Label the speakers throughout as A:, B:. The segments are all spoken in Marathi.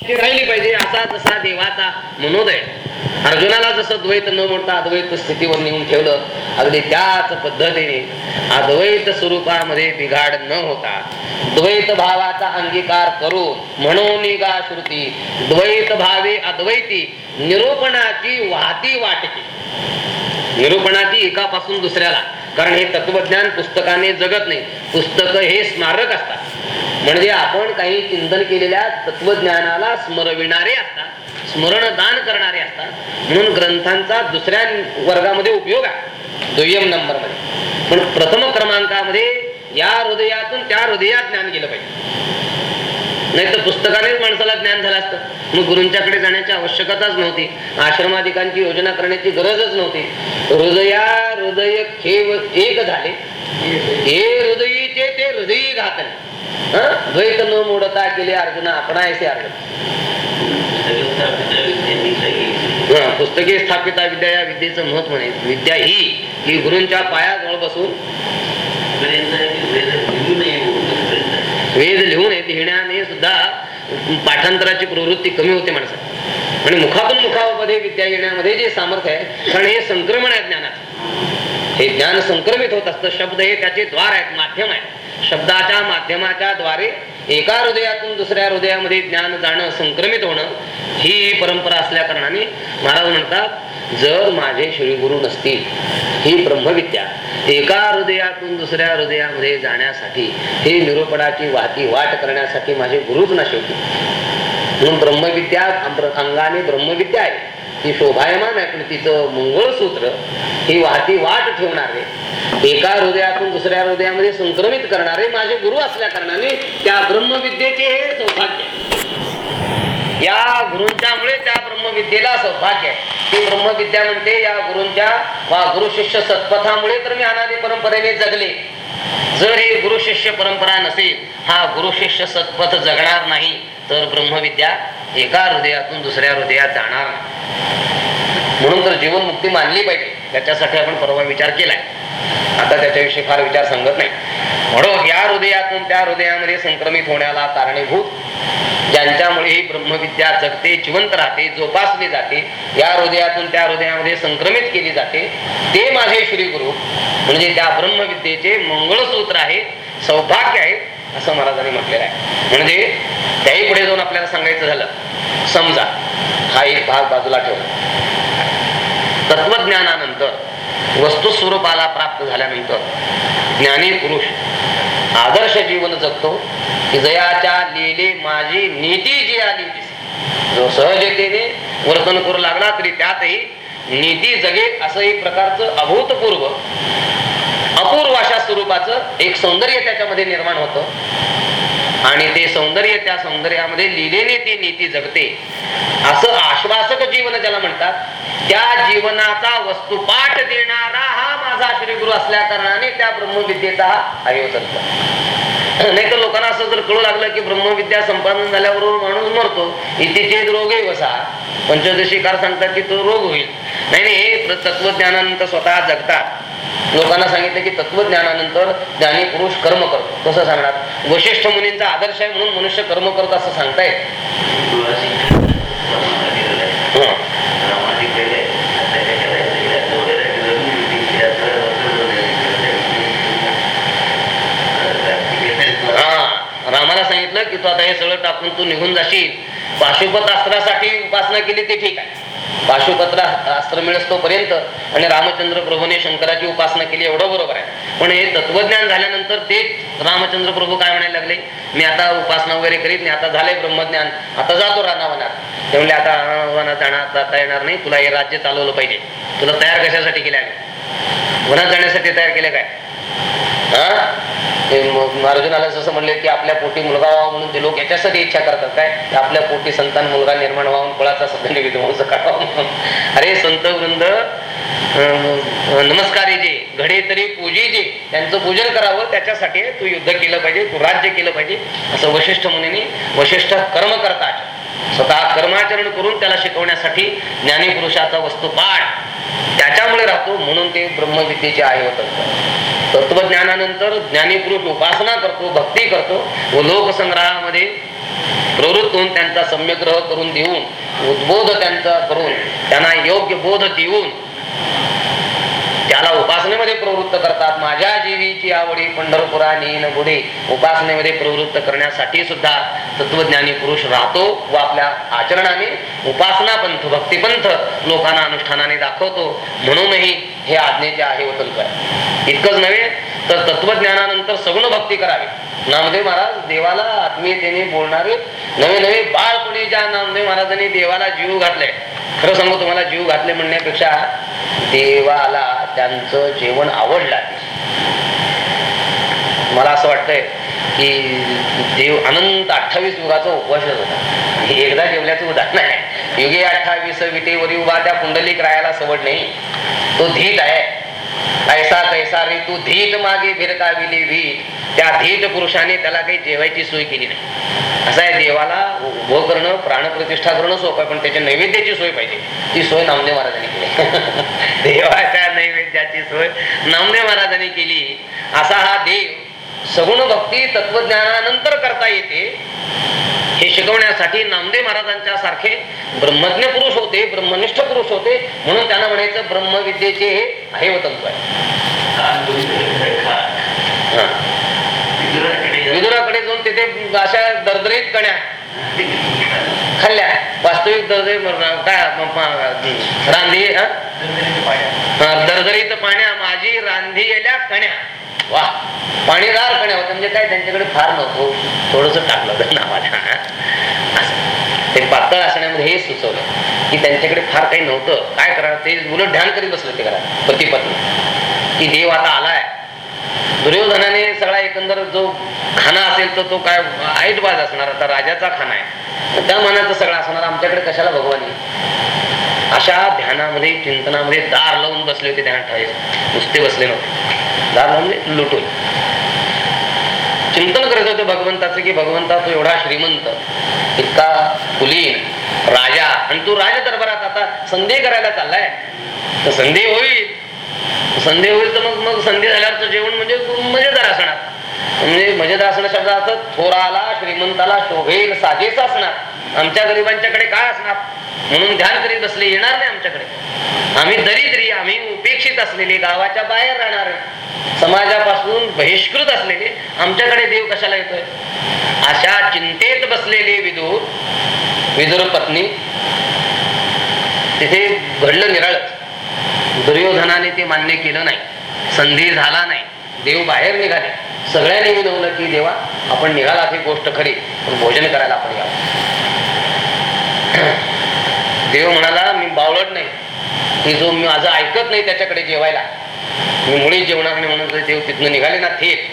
A: ती राहिली पाहिजे असा जसा देवाचा मनोदय. अर्जुनाला जसं द्वैत न म्हणता अद्वैत स्थितीवर नेऊन ठेवलं अगदी त्याच पद्धतीने अद्वैत स्वरूपामध्ये बिघाड न होता द्वैत भावाचा अंगीकार करू म्हणून गा श्रुती. द्वैत भावे अद्वैती निरूपणाची वाहती वाटते. निरूपणाची एकापासून दुसऱ्याला कारण हे तत्वज्ञान पुस्तकाने जगत नाही पुस्तक हे स्मारक असतात. म्हणजे आपण काही चिंतन केलेल्या तत्वज्ञानाला स्मरविणारे असतात स्मरण दान करणारे असतात म्हणून ग्रंथांचा दुसऱ्या वर्गामध्ये उपयोग आहे दुय्यम नंबरमध्ये पण प्रथम क्रमांकामध्ये या हृदयातून त्या हृदयात ज्ञान गेलं पाहिजे. नाही तर पुस्तकानेच माणसाला ज्ञान झालं असतं. मग गुरूंच्याकडे जाण्याची आवश्यकताच नव्हती. आश्रमाधिकांची योजना करण्याची गरजच नव्हती. हृदया हृदय खेव एक झाले. हे हृदयीचे ते हृदयी घातले. द्वैत न मोडता केले अर्जुना आपणायचे अर्जुन. पुस्तके स्थापिता विद्या या विद्येचं महत्त्व नाही. विद्या ही की गुरूंच्या पायाजवळ बसून वेद लिहून लिहिण्याने सुद्धा पाठांतराची प्रवृत्ती कमी होते माणसात. आणि मुखातून मुखामध्ये विद्या येण्यामध्ये जे सामर्थ्य आहे कारण हे संक्रमण आहे ज्ञानाचं हे ज्ञान संक्रमित होत असतं शब्द हे त्याचे द्वार आहेत माध्यम आहे शब्दाच्या माध्यमाच्या द्वारे एका हृदयातून दुसऱ्या हृदयामध्ये ज्ञान जाणं संक्रमित होणं ही परंपरा असल्या कारणाने महाराज म्हणतात जर माझे श्री गुरु नसतील ही ब्रह्मविद्या एका हृदयातून दुसऱ्या हृदयामध्ये जाण्यासाठी हे निरूपणाची वाहती वाट करण्यासाठी माझे गुरुच ना शेवटी म्हणून ब्रह्मविद्या अंगाने ब्रह्मविद्या आहे. ती शोभायमान आहे पण तिचं मंगळसूत्र ही वाहती वाट ठेवणारे एका हृदयातून दुसऱ्या हृदयामध्ये संक्रमित करणारे माझे गुरु असल्या कारणाने त्या ब्रह्मविद्येचे हे सौभाग्य या गुरूंच्यामुळे त्या ब्रह्मविद्येला सौभाग्य आहे. ती ब्रह्मविद्या म्हणते या गुरुंच्या वा गुरु शिष्य सत्पथामुळे तर मी अनादी परंपरेने जगले. जर ही गुरु शिष्य परंपरा नसेल हा गुरु शिष्य सत्पथ जगणार नाही. तर ब्रह्मविद्या एका हृदयातून दुसऱ्या हृदयात जाणार म्हणून तर जीवन मुक्ती मानली पाहिजे. त्याच्यासाठी आपण परवा विचार केलाय. आता त्याच्याविषयी फार विचार सांगत नाही. म्हणून या हृदयातून त्या हृदयामध्ये संक्रमित होण्याला कारणीभूत ज्यांच्यामुळे ही ब्रह्मविद्या जगते जिवंत राहते जोपासली जाते या हृदयातून त्या हृदयामध्ये संक्रमित केली जाते ते माझे श्री गुरु म्हणजे त्या ब्रह्मविद्येचे मंगळसूत्र आहे सौभाग्य आहे असं महाराजांनी म्हटलेलं आहे. म्हणजे त्याही पुढे जाऊन आपल्याला सांगायचं झालं समजा हा एक भाग बाजूला ठेवला. तत्वज्ञानानंतर वस्तुस्वरूपाला प्राप्त झाल्यानंतर ज्ञानी पुरुष आदर्श जीवन जगतो की जयाच्या लिहिले माझी नीती जी आली जो सहजतेने वर्तन करू लागला तरी त्यातही नीती जगे असं एक प्रकारचं अभूतपूर्व अपूर्व अशा स्वरूपाचं एक सौंदर्य त्याच्यामध्ये निर्माण होतं. आणि ते सौंदर्य त्या सौंदर्यामध्ये लिहिलेले ती नीती जगते असं आश्वासक जीवन ज्याला म्हणतात त्या जीवनाचा वस्तुपाठ देणारा हा माझा श्री गुरु असल्या कारणाने त्या ब्रह्मविद्येचा हा नाही तर लोकांना असं जर कळू लागलं की ब्रह्मविद्या संपादन झाल्याबरोबर माणूस मरतो इथे रोगे वसा पंचदशी कार सांगतात की तो रोग होईल. नाही नाही तत्वज्ञानानंतर स्वतः जगतात. लोकांना सांगितलं की तत्वज्ञानानंतर ज्ञानी पुरुष कर्म करतो. कसं सांगणार? वशिष्ठ मुनींचा आदर्श आहे म्हणून मनुष्य कर्म करतो असं सांगताय हा. रामाला सांगितलं की तू आता हे सगळं टाकून तू निघून जाशील. पाशुपत अस्त्रासाठी उपासना केली ते ठीक आहे. पाशुपत्र अस्त्र मिळस तोपर्यंत आणि रामचंद्र प्रभूने शंकराची उपासना केली एवढं बरोबर आहे. पण हे तत्वज्ञान झाल्यानंतर तेच रामचंद्र प्रभू काय म्हणायला लागले? मी आता उपासना वगैरे करीत नाही आता झालंय ब्रह्मज्ञान आता जातो रानावनात ते म्हणले आता वनात जाणार जाता येणार नाही तुला हे राज्य चालवलं पाहिजे. तुला तयार कशासाठी केलं आम्ही वनात जाण्यासाठी तयार केलं काय? ते अर्जुनाला जसं म्हणले की आपल्या पोटी मुलगा व्हावा म्हणून ते लोक याच्यासाठी इच्छा करतात. काय? की आपल्या पोटी संतान मुलगा निर्माण व्हावून कुळाचा सध्या विध्वंस करावा अरे संत वृंद अं, जे घडे तरी पूजी जे त्यांचं पूजन करावं त्याच्यासाठी तू युद्ध केलं पाहिजे तू राज्य केलं पाहिजे. असं वशिष्ठ मुनींनी वशिष्ठ कर्म करतात. स्वतः कर्माचरण करून त्याला शिकवण्यासाठी ज्ञानीपुरुषाचा वस्तुपाठ त्याच्यामुळे राहतो म्हणून ते ब्रह्मविद्येचे आहे होत तत्वज्ञानानंतर ज्ञानीपुरुष उपासना करतो भक्ती करतो व लोकसंग्रहामध्ये प्रवृत्त होऊन त्यांचा सम्यग्रह करून देऊन उद्बोध त्यांचा करून त्यांना योग्य बोध देऊन त्याला उपासनेमध्ये प्रवृत्त करतात. माझ्या देवीची आवडी पंढरपुराने गुढे उपासनेमध्ये प्रवृत्त करण्यासाठी सुद्धा तत्वज्ञानी पुरुष राहतो व आपल्या आचरणाने उपासना पंथ भक्तिपंथ लोकांना अनुष्ठानाने दाखवतो. म्हणूनही हे आज्ञेचे आहे वतन कर. इतकंच नव्हे तर तत्वज्ञानानंतर सगुण भक्ती करावी. नामदेव महाराज देवाला आत्मीयतेने बोलणारे नवे नवे बाळपणी ज्या नामदेव महाराजांनी देवाला जीव घातले? खरं सांगू तुम्हाला जीव घातले म्हणण्यापेक्षा देवाला त्यांचं जेवण आवडलं मला असं वाटतंय की देव अनंत अठ्ठावीस युगाचा उपवासच होता. हे एकदा जेवल्याचं उदाहरण आहे. युगे अठ्ठावीस विटेवरी उभा त्या पुंडलिक रायाला सवड नाही. तो धीट आहे. ऐसा कैसा रे तू धीट मागे भिरकाविली भीट त्या धीट पुरुषाने त्याला काही जेवायची सोय केली नाही. असं आहे देवाला उभं करणं प्राणप्रतिष्ठा करणं सोपं आहे पण त्याच्या नैवेद्याची सोय पाहिजे. ती सोय नामदेव महाराजांनी केली. देवाच्या नैवेद्याची सोय नामदेव महाराजांनी केली. असा हा देव सगुण भक्ती तत्वज्ञानानंतर करता येते. हे शिकवण्यासाठी नामदेव महाराजांच्या सारखे ब्रह्मज्ञ पुरुष होते ब्रह्मनिष्ठ पुरुष होते म्हणून त्यांना म्हणायचं ब्रह्मविद्येचे हे आहे. विदुराकडे जाऊन तिथे अशा दरदरीत कण्या. खाल्ल्या वास्तविक दरदरी काय रांधी दरदरीत पाण्या. माझी रांधी गेल्या कण्या. वा. पाणीदार कण्या होत म्हणजे काय? त्यांच्याकडे फार नव्हतं. थोडस टाकलं होतं नावाला ते पातळ असण्यामध्ये हे सुचवलं. की त्यांच्याकडे फार काही नव्हतं. काय करा ते मुलं ध्यान करीत बसले ते करा पती पत्नी की देव आता आलाय. दुर्योधनाने सगळा एकंदर जो खाना असेल तर तो काय आईटबाज असणार? आता राजाचा खाना आहे. त्या मनाचं सगळं असणार आमच्याकडे कशाला भगवान अशा ध्यानामध्ये चिंतनामध्ये दार लावून बसले होते ध्यान ठेवायचे. नुसते बसले नव्हते. दार लावून लुटून. चिंतन करत होते भगवंताचं की भगवंता तो एवढा श्रीमंत इतका कुलीन राजा. आणि तू राज दरबारात आता संधी करायला चाललाय. तर संधी होईल. संधी होईल तर मग मग संधी झाल्यावर जेवण म्हणजे मजेदार असणार. म्हणजे मजेदार असणार शब्द अर्थ थोराला श्रीमंताला शोभेल साजेच असणार. आमच्या गरिबांच्याकडे काय असणार? म्हणून ध्यान करीत बसले येणार नाही आमच्याकडे. आम्ही दरिद्री आम्ही उपेक्षित असलेले गावाच्या बाहेर राहणार. समाजापासून बहिष्कृत असलेले आमच्याकडे देव कशाला येतोय? अशा चिंतेत बसलेले विदूर विदुर पत्नी तिथे घडलं निराळच. दुर्योधनाने ते मान्य केलं नाही. संधी झाला नाही. देव बाहेर निघाले. सगळ्यांनी विनवलं की देवा आपण निघाला ही गोष्ट खरी पण भोजन करायला आपण यावं देव म्हणाला मी बावळत नाही. की जो मी माझं ऐकत नाही त्याच्याकडे जेवायला. मी मुळी जेवणार नाही म्हणून देव तिथनं निघाले ना थेट.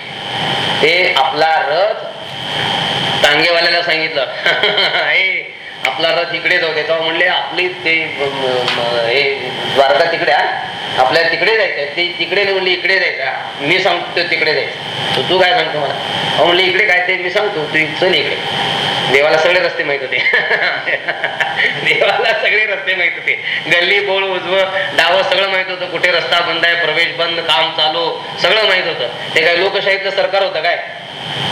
A: ते आपला रथ टांगेवाल्याला सांगितलं. आपला रथ इकडे जाऊ त्याचा म्हणले आपली ते हे द्वारका तिकडे आपल्याला तिकडे जायचं ते तिकडे नाही म्हणले इकडे जायचं. मी सांगतो तिकडे जायचं. तू काय सांगतो मला? अहो म्हणले इकडे काय ते मी सांगतो. तू चल इकडे. देवाला सगळे रस्ते माहीत होते. देवाला सगळे रस्ते माहीत होते. गल्ली बोळ उजव डावं सगळं माहीत होतं. कुठे रस्ता बंद आहे प्रवेश बंद काम चालू सगळं माहीत होतं. ते काय लोकशाहीचं सरकार होतं काय?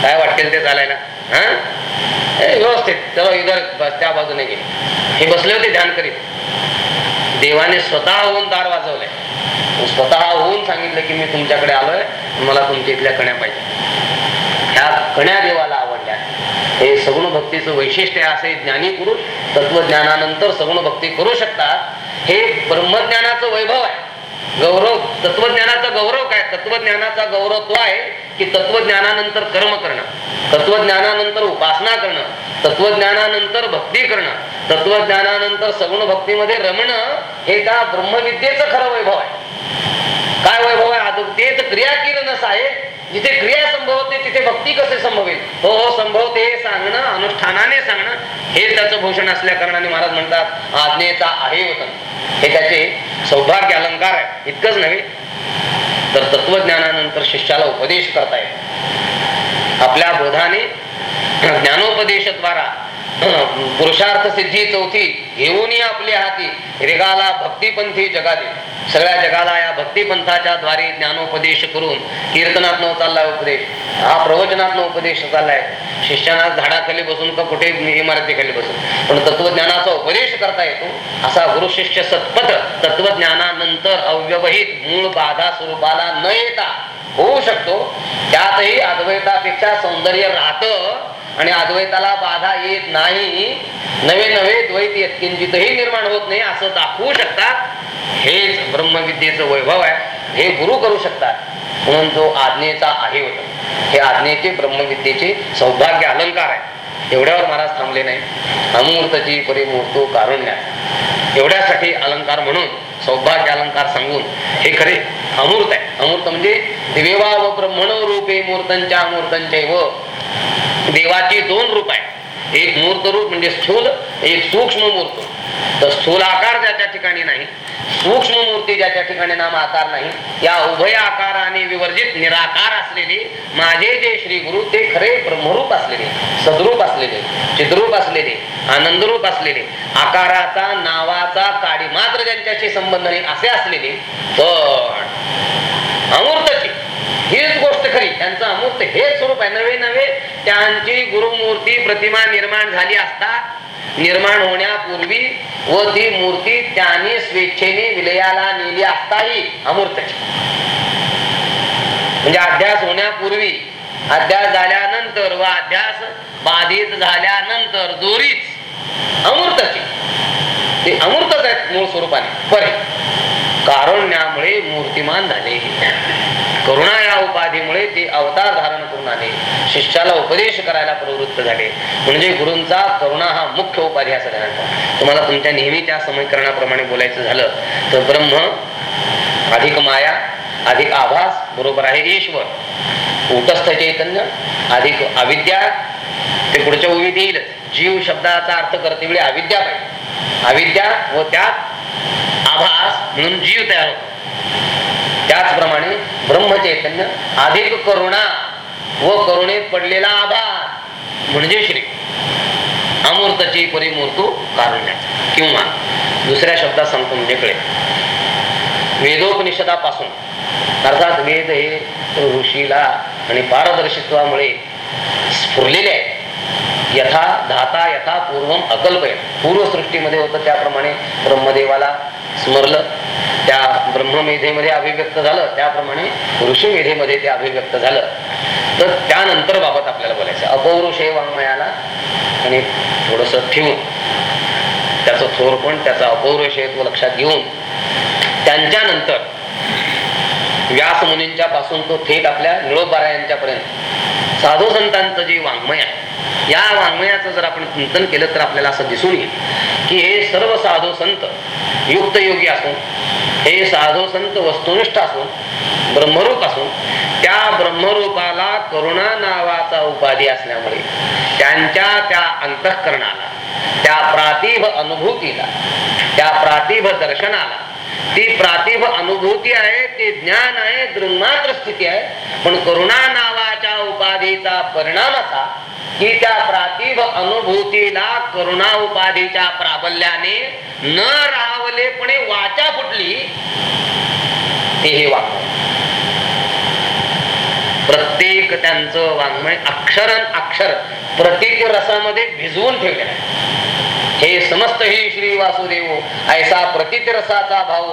A: काय वाटेल ते चालायला? हा? व्यवस्थित. चलो इधर त्या बाजूने गे हे बसले होते ध्यान करीत. देवाने स्वतः होऊन दार वाजवलंय. स्वतः होऊन सांगितलं की मी तुमच्याकडे आलोय मला तुमच्या इथल्या कण्या पाहिजे. ह्या कण्या देवाला आवडल्या. हे सगुण भक्तीचं वैशिष्ट्य असे ज्ञानी पुरुष तत्वज्ञानानंतर सगुण भक्ती करू शकतात. हे ब्रह्मज्ञानाचं वैभव आहे. गौरव तत्वज्ञानाचा गौरव काय? तत्वज्ञानाचा गौरव तो आहे की तत्वज्ञानानंतर कर्म करणं तत्वज्ञानानंतर उपासना करणं तत्वज्ञानानंतर भक्ती करणं तत्वज्ञानानंतर सगुण भक्तीमध्ये रमणं हे त्या ब्रह्मविद्येचं खरं वैभव आहे. काय होय बाबा ते तर क्रिया किरणच आहे. जिथे क्रिया संभवते तिथे भक्ती कसे संभवेल? हो हो संभवते हे सांगणं अनुष्ठानाने सांगणं हे त्याचं भूषण असल्या कारणाने महाराज म्हणतात आज्ञेचा आहे वतन हे त्याचे सौभाग्य अलंकार आहे. इतकंच नव्हे तर तत्वज्ञानानंतर शिष्याला उपदेश करता येईल. आपल्या बोधाने ज्ञानोपदेशद्वारा पुरुषार्थ सिद्धी चौथी घेऊन आपल्या हाती. रेगाला भक्तिपंथी जगादे सगळ्या जगाला या भक्तिपंथाच्या द्वारे ज्ञानोपदेश करून कीर्तनात न चाललाय उपदेश. हा प्रवचनात उपदेश चाललाय शिष्याना झाडाखाली बसून का कुठे इमारतीखाली बसून? पण तत्वज्ञानाचा उपदेश करता येतो. असा गुरु शिष्य सत्पथ तत्वज्ञानानंतर अव्यवहित मूळ बाधा स्वरूपाला न येता होऊ शकतो. त्यातही अद्वैतापेक्षा सौंदर्य राहतं. आणि अद्वैताला बाधा येत नाही. नवे नवे द्वैत यत्किंचितही निर्माण होत नाही असं दाखवू शकतात. हेच ब्रह्मविद्येचं वैभव आहे. हे गुरु करू शकतात. म्हणून जो आज्ञेचा आहे होता. हे आज्ञेचे ब्रह्मविद्येचे सौभाग्य अलंकार आहे. एवढ्यावर महाराज थांबले नाही. अमूर्तची परिमूर्तो कारुण्या एवढ्यासाठी अलंकार म्हणून सौभाग्य अलंकार सांगून हे खरे अमूर्त आहे. अमूर्त म्हणजे दिवेवा व ब्रह्मण रूपे मूर्तांच्या अमूर्तांचे व देवाची दोन रूप आहे. एक मूर्त रूप म्हणजे स्थूल एक सूक्ष्म मूर्त. तर स्थूल आकार ज्याच्या ठिकाणी नाही सूक्ष्म मूर्ती ज्याच्या ठिकाणी नाम आकार नाही या उभय आकाराने विवर्जित निराकार असलेले माझे जे श्री गुरु ते खरे ब्रह्मरूप असलेले सद्रूप असलेले चिद्रूप असलेले आनंदरूप असलेले आकाराचा नावाचा काडी मात्र ज्यांच्याशी संबंध नाही असे असलेले पण अमूर्तची हीच गोष्ट खरी. त्यांचं अमूर्त हेच स्वरूप आहे. नवे नवे त्यांची गुरुमूर्ती प्रतिमा निर्माण झाली असता निर्माण होण्यापूर्वी व ती मूर्ती त्यांनी स्वेच्छेने विलयाला नेली असताही अमूर्तची म्हणजे अध्यास होण्यापूर्वी अध्यास झाल्यानंतर व अध्यास बाधित झाल्यानंतर दोरीच अमूर्तची. ते अमूर्तच आहेत मूळ स्वरूपाने. बरे. कारुण्यामुळे मूर्तिमान झाले. करुणा या उपाधीमुळे ते अवतार धारण करून आले. शिष्याला उपदेश करायला प्रवृत्त झाले. म्हणजे गुरुंचा करुणा हा मुख्य उपाधी असा ध्यानात तुम्हाला तुमच्या नेहमीच्या समीकरणाप्रमाणे बोलायचं झालं तर ब्रह्म अधिक माया अधिक आभास बरोबर आहे ईश्वर. उटस्थ चैतन्य अधिक अविद्या ते पुढच्या उभीत येईल. जीव शब्दाचा अर्थ करते वेळी अविद्या पाहिजे. अविद्या व त्यात आभास म्हणून जीव तयार होतो. त्याचप्रमाणे ब्रह्मचैतन्य अधिक करुणा व करुणेत पडलेला आभास म्हणजे श्री. अमूर्तची परिमूर्तू कारुण्याचा किंवा दुसऱ्या शब्दात सांगतो म्हणजे कळे. वेदोपनिषदापासून अर्थात वेद हे ऋषीला आणि पारदर्शित्वामुळे स्फुरलेले आहे यथा धाता यथा पूर्वम अकल्पय पूर्वसृष्टीमध्ये होतं त्याप्रमाणे ब्रह्मदेवाला स्मरलं. त्या ब्रह्ममेधेमध्ये अभिव्यक्त झालं. त्याप्रमाणे ऋषीमेधेमध्ये ते अभिव्यक्त झालं. तर त्यानंतर बाबत आपल्याला बोलायचं. अपौरुषे वाङ्मयाला आणि थोडस ठेवून त्याचं थोर पण त्याचा अपौरुषेत्व लक्षात घेऊन त्यांच्यानंतर व्यास मुनींच्या पासून तो थेट आपल्या निळोबारा यांच्यापर्यंत साधू संतांचं जे वाङ्मय आहे या वाङ्मयाचं जर आपण चिंतन केलं तर आपल्याला असं दिसून येईल की हे सर्व साधू संत युक्त योगी असून हे साधू संत वस्तुनिष्ठ असून ब्रह्मरूप असून त्या ब्रह्मरूपाला करुणा नावाचा उपाधी असल्यामुळे त्यांच्या त्या अंतःकरणाला त्या प्रातिभ अनुभूतीला त्या प्रातिभ दर्शनाला ती प्रातिभ अनुभूती आहे ते ज्ञान आहे दृंगमात्र स्थिती आहे. पण करुणा नावाच्या उपाधीचा परिणाम असा की त्या प्रातिभ अनुभूतीला करुणा उपाधीच्या प्राबल्याने न राहवलेपणे वाचा फुटली ते हे वाङ्मय प्रत्येक त्यांचं वाङ्मय अक्षर अक्षर प्रतीक रसामध्ये भिजवून ठेवलेलं आहे. हे समस्त हे श्री वासुदेव ऐसा प्रतीत रसाचा भाव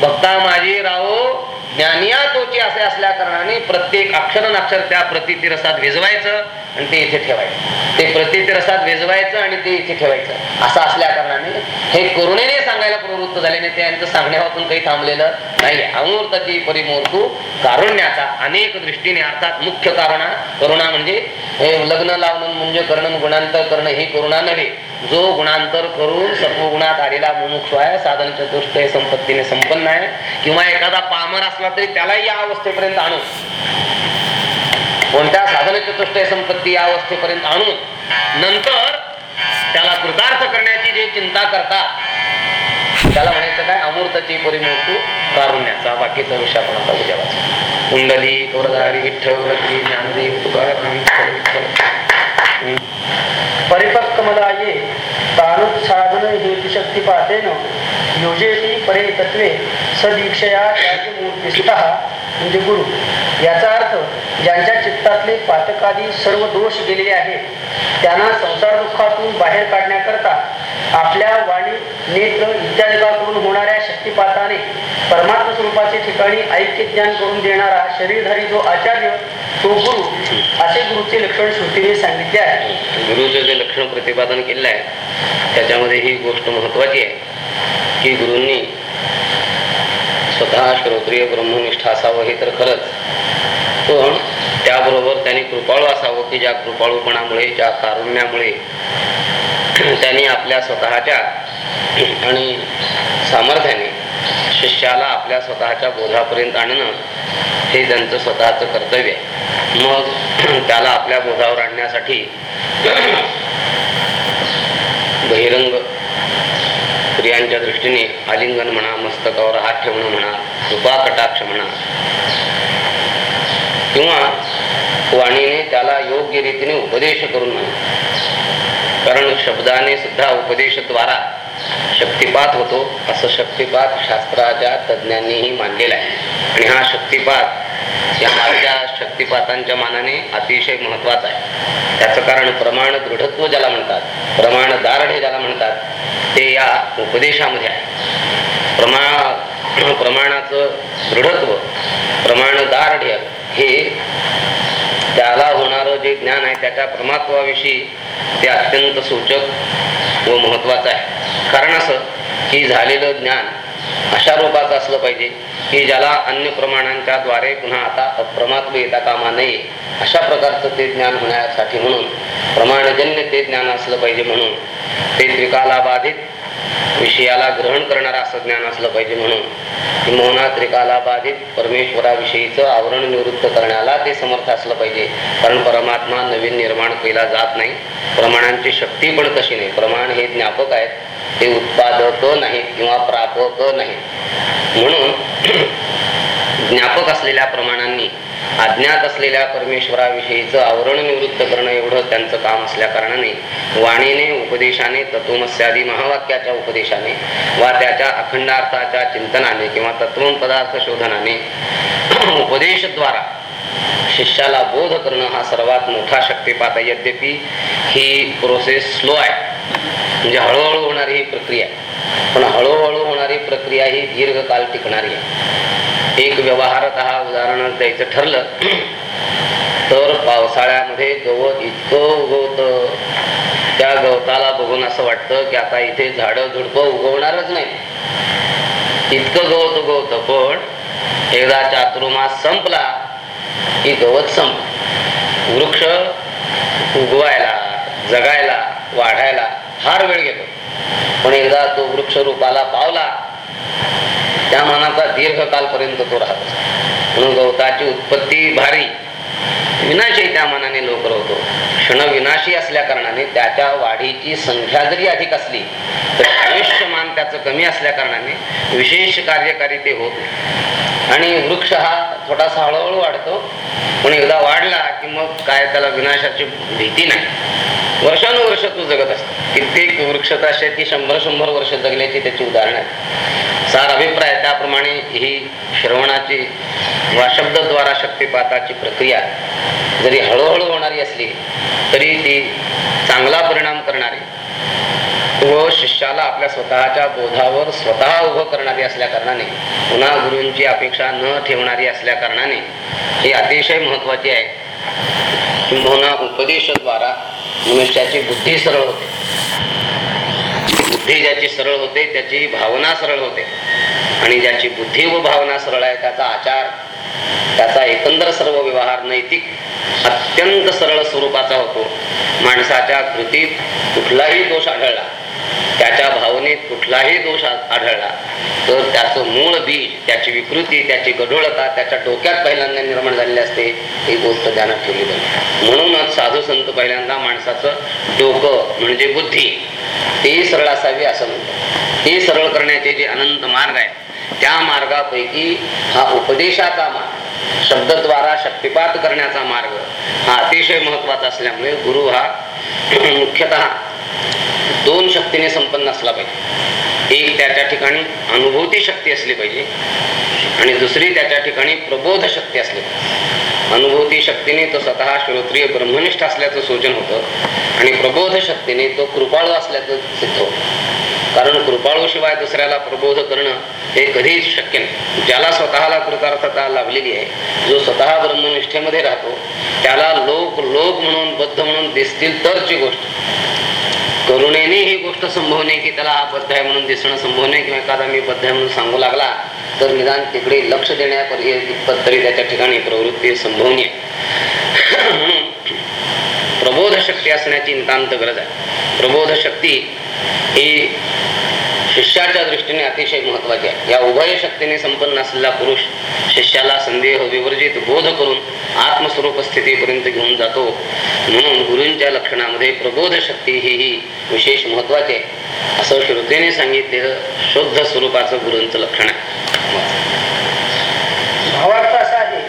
A: भक्ता माझी राहो ज्ञानिया तोची असे असल्या कारणाने प्रत्येक अक्षर अक्षर त्या प्रतितिरसात भिजवायचं आणि ते इथे ठेवायचं. ते प्रतितिरसात भिजवायचं आणि ते इथे ठेवायचं. असं असल्या कारणाने हे करुणेने सांगायला प्रवृत्त झाल्याने ते यांचं सांगण्यापासून काही थांबलेलं नाही. अमूर्ताची परिमूर्तू कारुण्याचा अनेक दृष्टीने अर्थात मुख्य कारणा करुणा म्हणजे हे लग्न लावणं म्हणजे करणं गुणांतर करणं ही करुणा नव्हे. जो गुणांतर करून सत्वगुणात आलेला मुमुक्ष आहे साधन चतुष्ट संपत्तीने संपन्न आहे किंवा एखादा पामर असला तरी त्यालाही या अवस्थेपर्यंत आणून कोणत्या साधन चतुष्टय संपत्ती या अवस्थेपर्यंत आणून नंतर त्याला कृतार्थ करण्याची जे चिंता करतात त्याला म्हणायचं काय? अमूर्ताची परिमूर्ती कारुण्याचा बाकीचा विषय आपण आता उद्या वाचा. कुंडली कौरधारी विठ्ठल ज्ञानदेव तुकाराम
B: परिपक्व मला ये. तानुत साधन हेतु शक्ती पातेन परे तत्वे सदीक्षया मूर्तिस्थ म्हणजे गुरु. याचा अर्थ ज्यांच्या चित्तातले पातकादी सर्व दोष गेलेले आहेत त्यांना संसार दुःखातून बाहेर काढण्याकरता आपल्या वाणी नेत्र इत्यादिकाकडून होणाऱ्या शक्तिपाताने परमात्म स्वरूपाचे ठिकाणी ऐक्य ज्ञान करून देणारा शरीरधारी जो आचार्य तो गुरु असे गुरुचे लक्षण श्रुतीने सांगितले आहे.
A: गुरुचं जे लक्षण प्रतिपादन केलेलं आहे त्याच्यामध्ये ही गोष्ट महत्वाची आहे की गुरुंनी स्वतः श्रोत्रिय ब्रह्मनिष्ठ असावं हे तर खरंच. पण त्याबरोबर त्यांनी कृपाळू असावं की ज्या कृपाळूपणामुळे ज्या कारुण्यामुळे त्यांनी आपल्या स्वतःच्या आणि सामर्थ्याने शिष्याला आपल्या स्वतःच्या बोधापर्यंत आणणं हे त्यांचं स्वतःचं कर्तव्य आहे. मग त्याला आपल्या बोधावर आणण्यासाठी बहिरंग स्त्रियांच्या दृष्टीने आलिंगन म्हणा मस्तकावर हात ठेवणं म्हणा कृपा कटाक्ष म्हणा. किंवा वाणीने त्याला योग्य रीतीने उपदेश करून म्हणा. कारण शब्दाने सुद्धा उपदेशद्वारा शक्तिपात होतो असं शक्तिपात शास्त्राच्या तज्ज्ञांनीही मानलेला आहे. आणि हा शक्तिपात या मागच्या शक्तिपातांच्या मानाने अतिशय महत्त्वाचा आहे. त्याचं कारण प्रमाण दृढत्व ज्याला म्हणतात प्रमाण दारढे ज्याला म्हणतात ते या उपदेशामध्ये आहे. प्रमाण प्रमाणाचं दृढत्व प्रमाणदार्ढ्य हे त्याला होणारं जे ज्ञान आहे त्याच्या प्रमात्वाविषयी ते अत्यंत सूचक व महत्वाचं आहे. कारण असं की झालेलं ज्ञान अशा रूपाचं असलं पाहिजे की ज्याला अन्य प्रमाणांच्या द्वारे पुन्हा आता अप्रमात्व येता कामा नये अशा प्रकारचं ते ज्ञान होण्यासाठी म्हणून प्रमाणजन्य ते ज्ञान असलं पाहिजे म्हणून ते त्रिकालाबाधित विषयाला ग्रहण करणारं असं ज्ञान असलं पाहिजे म्हणून किंबहुना त्रिकालाबाधित परमेश्वराविषयीचं आवरण निवृत्त करण्याला ते समर्थ असलं पाहिजे. कारण परमात्मा नवीन निर्माण केला जात नाही. प्रमाणांची शक्ती पण तशी नाही. प्रमाण हे ज्ञापक आहेत. ते उत्पादक नाहीत किंवा प्रापक नाहीत म्हणून ज्ञापक असलेल्या प्रमाणांनी अज्ञात असलेल्या परमेश्वराविषयीचं आवरण निवृत्त करणं एवढं त्यांचं काम असल्या कारणाने वाणीने उपदेशाने तत्वमस्यादी महावाक्याच्या उपदेशाने वा त्याच्या अखंडार्थाच्या चिंतनाने किंवा तत्व पदार्थ शोधनाने उपदेशद्वारा शिष्याला बोध करणं हा सर्वात मोठा शक्तिपात आहे. यद्यपि ही प्रोसेस स्लो आहे. म्हणजे हळूहळू होणारी ही प्रक्रिया आहे. पण हळूहळू होणारी प्रक्रिया ही दीर्घकाल टिकणारी आहे. एक व्यवहारत उदाहरण द्यायचं ठरलं तर पावसाळ्यामध्ये गवत इतकं उगवतं त्या गवताला बघून असं वाटतं की आता इथे झाडं झुडपं उगवणारच नाही. इतकं गवत उगवतं पण एकदा चातुर्मास संपला की गवत संप वृक्ष उगवायला जगायला वाढायला फार वेळ घेतो पण एकदा तो वृक्ष रूपाला पावला त्या मनाचा दीर्घकालपर्यंत तो राहतो. म्हणून गवताची उत्पत्ती भारी. विनाशी त्या मनाने लवकर होतो क्षण विनाशी असल्या कारणाने त्याच्या वाढीची संख्या जरी अधिक असली तर आयुष्यमान त्याचं कमी असल्या कारणाने विशेष कार्यकारी ते होत आणि वृक्ष हा थोडासा हळूहळू वाढतो. पण एकदा वाढला की मग काय त्याला विनाशाची भीती नाही. वर्षानुवर्ष तू जगत असतो. कित्येक वृक्ष शेती असे की शंभर शंभर वर्ष जगल्याची त्याची उदाहरण आहेत. सार अभिप्राय त्याप्रमाणे ही श्रवणाची वा शब्दद्वारा शक्तिपाताची प्रक्रिया जरी हळूहळू होणारी असली तरी ती चांगला परिणाम करणारी. व शिष्याला आपल्या स्वतःच्या बोधावर स्वतः उभं करणारी असल्या कारणाने पुन्हा गुरूंची अपेक्षा न ठेवणारी असल्या कारणाने ही अतिशय महत्वाची आहे. किंबहुना उपदेशद्वारा मनुष्याची बुद्धी सरळ होते. बुद्धी ज्याची सरळ होते त्याची भावना सरळ होते. आणि ज्याची बुद्धी व भावना सरळ आहे त्याचा आचार त्याचा एकंदर सर्व व्यवहार नैतिक अत्यंत सरळ स्वरूपाचा होतो. माणसाच्या कृतीत कुठलाही दोष आढळला त्याच्या भावनेत कुठलाही दोष आढळला तर त्याचं मूळ बीज त्याची विकृती त्याची गढोळता त्याच्या डोक्यात पहिल्यांदा निर्माण झालेली असते ही गोष्ट ध्यानात ठेवली जाते म्हणूनच साधू संत पहिल्यांदा माणसाचं डोकं म्हणजे बुद्धी ती सरळ असावी असं म्हणतात. ती सरळ करण्याचे जे अनंत मार्ग आहेत त्या मार्गापैकी हा उपदेशाचा मार्ग शब्दद्वारा शक्तिपात करण्याचा मार्ग हा अतिशय महत्त्वाचा असल्यामुळे गुरु हा मुख्यतः दोन शक्तीने संपन्न असला पाहिजे. एक त्याच्या ठिकाणी अनुभूती शक्ती असली पाहिजे आणि दुसरी त्याच्या ठिकाणी प्रबोध शक्ती असली पाहिजे. अनुभूती शक्तीने तो स्वतः श्रोत्रिय ब्रह्मनिष्ठ असल्याचं सूचन होतं आणि प्रबोध शक्तीने तो कृपाळू असल्याचं सिद्ध होतं. कारण कृपाळू शिवाय दुसऱ्याला प्रबोध करणं हे कधीच शक्य नाही. ज्याला स्वतःला कृतार्थता लाभलेली आहे जो स्वतः ब्रह्मनिष्ठेमध्ये राहतो त्याला लोक लोक म्हणून बद्ध म्हणून दिसतील तरची गोष्ट. करुणेने ही गोष्ट संभवणे की त्याला हा बद्ध आहे म्हणून दिसणं संभवणे किंवा एखादा मी बद्ध आहे म्हणून सांगू लागला तर निदान तिकडे लक्ष देण्यापर्यंत तरी त्याच्या ठिकाणी प्रवृत्ती संभवनीय म्हणून प्रबोध शक्ती असण्याची नितांत गरज आहे. प्रबोध शक्ती ही शिष्याच्या दृष्टीने अतिशय महत्वाची आहे. या उभय शक्तीने संपन्न असलेला पुरुष शिष्याला संदेह विवर्जित बोध करून आत्मस्वरूप स्थितीपर्यंत घेऊन जातो. म्हणून गुरूंच्या लक्षणामध्ये प्रबोध शक्ती ही ही विशेष महत्वाची आहे. असं श्रुतीने सांगितलेलं शुद्ध स्वरूपाचं गुरूंचं लक्षण आहे.
B: भावार्थ असा आहे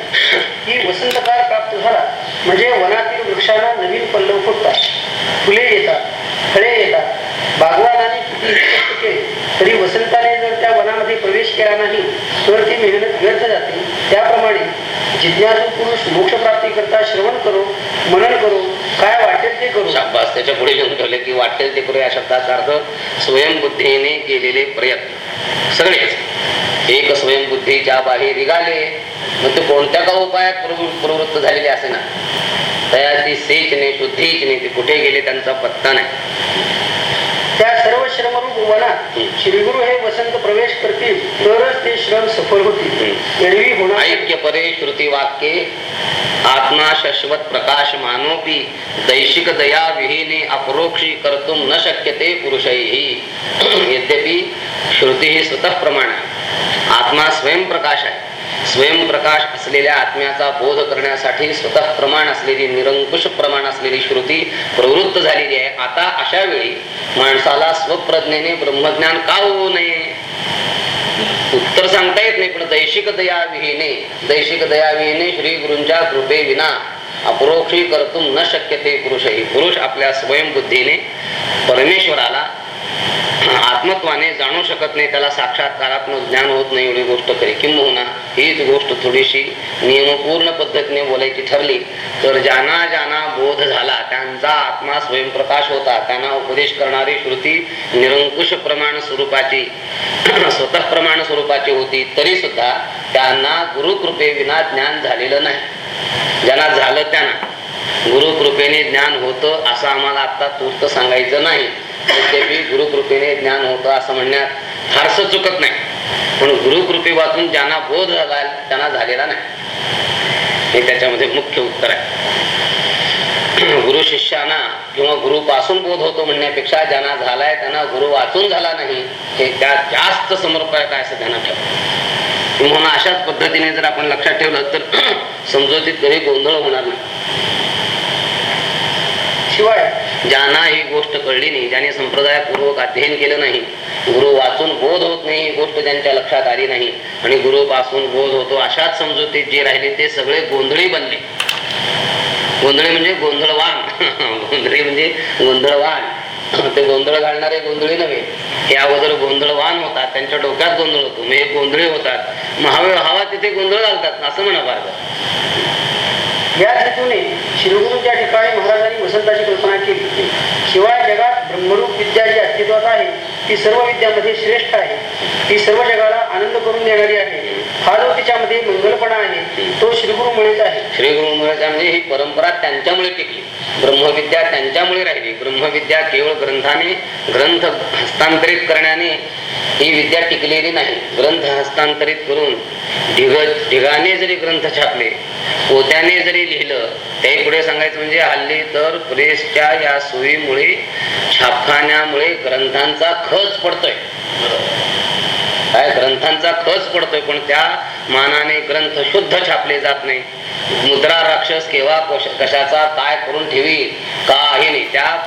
B: की वसंतकाळ प्राप्त झाला म्हणजे वनातील वृक्षांना नवीन पल्लव फुटतात. फुले येतात फळे येतात. बागवानाने किती तरी वसंताने जर त्या वनामध्ये प्रवेश केला नाही तर ती मेहनत व्यर्थ जाते. त्याप्रमाणे जिज्ञासू पुरुष मोक्ष प्राप्ती करता श्रवण करो मनन करो काय वाटेल ते करू.
A: शाबास. त्याच्या पुढे लिहून ठेवले की वाटेल ते करू या शब्दाचा अर्थ स्वयंबुद्धीने केलेले प्रयत्न. सगळेच एक स्वयंबुद्धीच्या बाहेर निघाले मग ते कोणत्या का उपायात प्रवृत्त झालेले असे ना? नाही सेचने शुद्धीचने ते कुठे गेले त्यांचा पत्ता नाही.
B: त्या सर्व श्रमरूप वनात श्रीगुरु हे वसंत प्रवेश करतील तरच ते श्रम सफल होतील.
A: ऐक्य परे श्रुती वाक्ये आत्मा शश्वत प्रकाश मानोपी दैशिक दया विहीने अपरोक्षी कर्तुम न शक्यते पुरुषही यद्यपि श्रुती ही स्वतः प्रमाण आहे आत्मा स्वयंप्रकाश आहे। स्वयंप्रकाश असलेल्या आत्म्याचा बोध करण्यासाठी स्वतः प्रमाण असलेली निरंकुश प्रमाण असलेली श्रुती प्रवृत्त झालेली आहे. आता अशा वेळी माणसाला स्वप्रज्ञेने ब्रह्मज्ञान का होऊ नये? उत्तर सांगता येत नाही पण दैशिक दयाविहीने दैशिक दयाविहीने श्री गुरूंच्या कृपे विना अपरोक्षी कर्तुम न शक्यते पुरुषही. पुरुष आपल्या स्वयंबुद्धीने परमेश्वराला आत्मत्वाने जाणू शकत नाही त्याला साक्षात्कारात्मक ज्ञान होत नाही एवढी गोष्ट खरी किंबहुना हीच गोष्ट थोडीशी नियमपूर्ण पद्धतीने बोलायची ठरली तर ज्यांना ज्यांना बोध झाला. त्यांचा आत्मा स्वयंप्रकाश होता. त्यांना उपदेश करणारी श्रुती निरंकुश प्रमाण स्वरूपाची स्वतः प्रमाण स्वरूपाची होती. तरी सुद्धा त्यांना गुरुकृपे विना ज्ञान झालेलं नाही. ज्यांना झालं त्यांना. गुरुकृपेने ज्ञान होतं असं आम्हाला आता तूर्त सांगायचं नाही. यद्यपि गुरुकृपेने ज्ञान होतं असं म्हणण्यात फारसं चुकत नाही. पण गुरुकृपे वाचून ज्यांना बोध झाला त्यांना झालेला नाही. हे त्याच्यामध्ये मुख्य उत्तर आहे. गुरु शिष्याना किंवा गुरु पासून बोध होतो म्हणण्यापेक्षा ज्यांना झालाय त्यांना गुरु वाचून झाला नाही हे त्यात जास्त समर्पक आहे असं त्यांना ठेव. म्हणून अशाच पद्धतीने जर आपण लक्षात ठेवलं तर समजोतीत कधी गोंधळ होणार नाही.
B: शिवाय
A: ज्यांना ही गोष्ट कळली नाही ज्याने संप्रदायपूर्वक अध्ययन केलं नाही गुरु वाचून बोध होत नाही ही गोष्ट त्यांच्या लक्षात आली नाही आणि गुरु पासून बोध होतो अशाच समजुतीत जे राहिले ते सगळे गोंधळी बनले. गोंधळी म्हणजे गोंधळवान गोंधळी म्हणजे गोंधळवान ते गोंधळ घालणारे गोंधळी नव्हे. हे अगोदर गोंधळवान होतात त्यांच्या डोक्यात गोंधळ होतो. मग हे गोंधळी होतात. मग हवे हवा तिथे गोंधळ घालतात असं म्हणा पाहिजे
B: या हेतूने श्रीगुरूंच्या ठिकाणी महाराजांनी वसंताची कल्पना केली. शिवाय जगात ब्रह्मरूप विद्या जी अस्तित्वात आहे ती सर्व विद्यामध्ये श्रेष्ठ आहे. ती सर्व जगाला आनंद करून देणारी आहे. हा जो तिच्यामध्ये मंगलपणा आहे तो श्रीगुरु मुळेच आहे.
A: श्रीगुरु गुरुमुळे म्हणजे ही परंपरा त्यांच्यामुळे टिकली. ब्रह्मविद्या त्यांच्यामुळे राहिली. ब्रह्मविद्या केवळ ग्रंथाने ग्रंथ हस्तांतरित करण्याने ही विद्या टिकलेली नाही. ग्रंथ हस्तांतरित करून ढिग ढिगाने जरी ग्रंथ छापले पोत्याने जरी लिहिलं ते पुढे सांगायचं म्हणजे हल्ली तर प्रेसच्या या सोयीमुळे छापखान्यामुळे ग्रंथांचा खच पडतोय. काय ग्रंथांचा खच पडतोय पण त्या मानाने ग्रंथ शुद्ध छापले जात नाही. मुद्रा राक्षस केव्हा कशाचा काय करून ठेवी काही नाही. त्या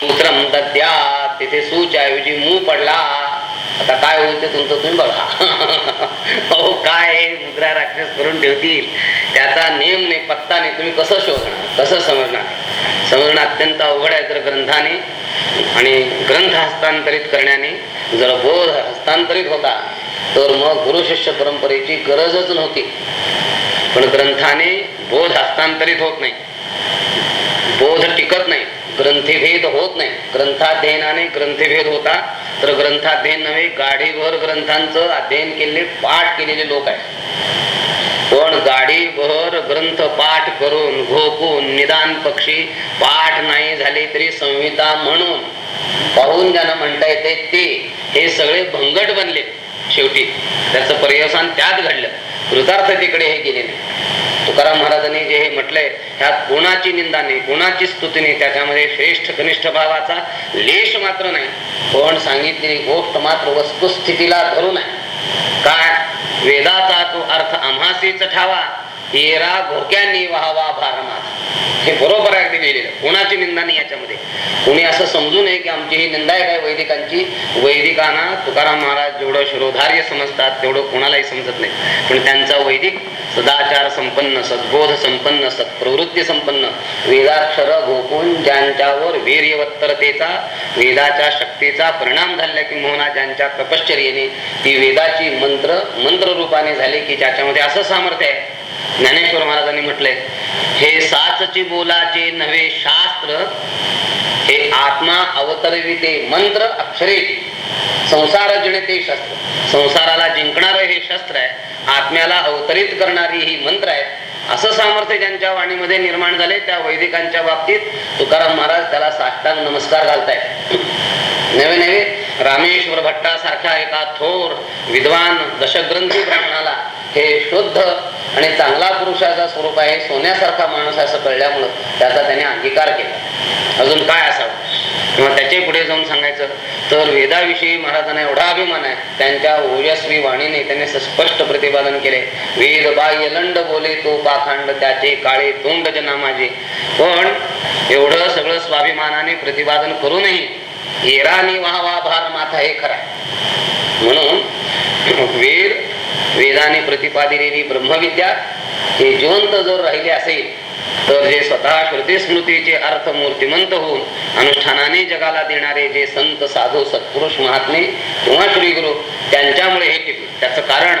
A: सूत्रम दद्या तिथे सूच ऐवजी मू पडला. आता काय होईल ते तुमचं तुम्ही बघा. अहो काय मुद्रा राक्षस करून ठेवतील? त्याचा नेम नाही पत्ता नाही. तुम्ही कसं शोधणार? कसं समजणार? समजणं अत्यंत अवघड आहे तर ग्रंथाने आणि ग्रंथ हस्तांतरित करण्याने जर बोध हस्तांतरित होता तर मग गुरु शिष्य परंपरेची गरजच नव्हती. पण ग्रंथाने बोध हस्तांतरित होत नाही. बोध टिकत नाही. ग्रंथीभेद होत नाही. ग्रंथाध्ययनाने ग्रंथभेद होता. तर ग्रंथाध्ययन नव्हे गाडीभर ग्रंथांचं अध्ययन केलेले पाठ केलेले लोक आहेत. पण गाडीभर ग्रंथ पाठ करून घोकून निदान पक्षी पाठ नाही झाले तरी संहिता म्हणून पाहून ज्यांना म्हणता येते ते हे सगळे भंगट बनले. शेवटी त्याचं पर्यवसान त्यात घडलं. कृतार्थतेकडे हे गेले तुकाराम महाराजांनी जे हे म्हटलंय ह्यात कोणाची निंदा नाही कोणाची स्तुती नाही त्याच्यामध्ये श्रेष्ठ कनिष्ठ भावाचा लेश मात्र नाही. पण सांगितलेली गोष्ट मात्र वस्तुस्थितीला धरून आहे. काय? वेदाचा तो अर्थ आम्हासीच ठावा. हेरा घोक्यांनी व्हावा भारमात. हे बरोबर आहे अगदी लिहिलेलं. कोणाची निंदा नाही याच्यामध्ये? कोणी असं समजू नये की आमची ही निंदा आहे काय वैदिकांची? वैदिकांना तुकाराम महाराज जेवढं शिरोधार्य समजतात तेवढं कोणालाही समजत नाही. पण त्यांचा वैदिक सदाचार संपन्न सद्बोध संपन्न सत्प्रवृत्ती संपन्न वेदाक्षर गोकुल ज्यांच्यावर वीर्यवत्तरतेचा वेदाच्या शक्तीचा परिणाम झाला की मोहना ज्यांच्या तपश्चर्येने ती वेदाची मंत्र मंत्र रूपाने झाले की ज्याच्यामध्ये असं सामर्थ्य आहे ज्ञानेश्वर महाराजांनी म्हटलंय हे साचची बोलाचे नवे शास्त्र हे आत्मा अवतरविते मंत्र अक्षरे. संसार जिणते शस्त्र. संसाराला जिंकणारं हे शस्त्र आहे आत्म्याला अवतरित करणारी ही मंत्र आहे. असं सामर्थ्य ज्यांच्या वाणीमध्ये निर्माण झाले त्या वैदिकांच्या बाबतीत तुकाराम महाराज त्याला साष्टांग नमस्कार घालतायत. नवे नवे रामेश्वर भट्टासारख्या एका थोर विद्वान दशग्रंथी ब्राह्मणाला हे शुद्ध आणि चांगला पुरुषाचा स्वरूप आहे सोन्यासारखा माणूस असं कळल्यामुळं त्याचा त्याने अंगीकार केला. अजून काय असावं? किंवा त्याचे पुढे जाऊन सांगायचं तर वेदाविषयी महाराजांना एवढा अभिमान आहे त्यांच्या ओजस्वी वाणीने त्यांनी स्पष्ट प्रतिपादन केले वेद बाह्य लंड बोले तो पाखांड त्याचे काळे तोंड जना माझे. पण एवढं सगळं स्वाभिमानाने प्रतिपादन करूनही येरानी वाहवा भार माथा हे खरा म्हणून वेद वेदाने प्रतिपादिलेली ब्रह्मविद्या हे जिवंत जर राहिले असेल तर जे स्वतः श्रुती स्मृतीचे अर्थ मूर्तिमंत होऊन अनुष्ठानाने जगाला देणारे जे संत साधू सत्पुरुष महात्मे किंवा श्रीगुरु त्यांच्यामुळे हे टिकले. त्याचं कारण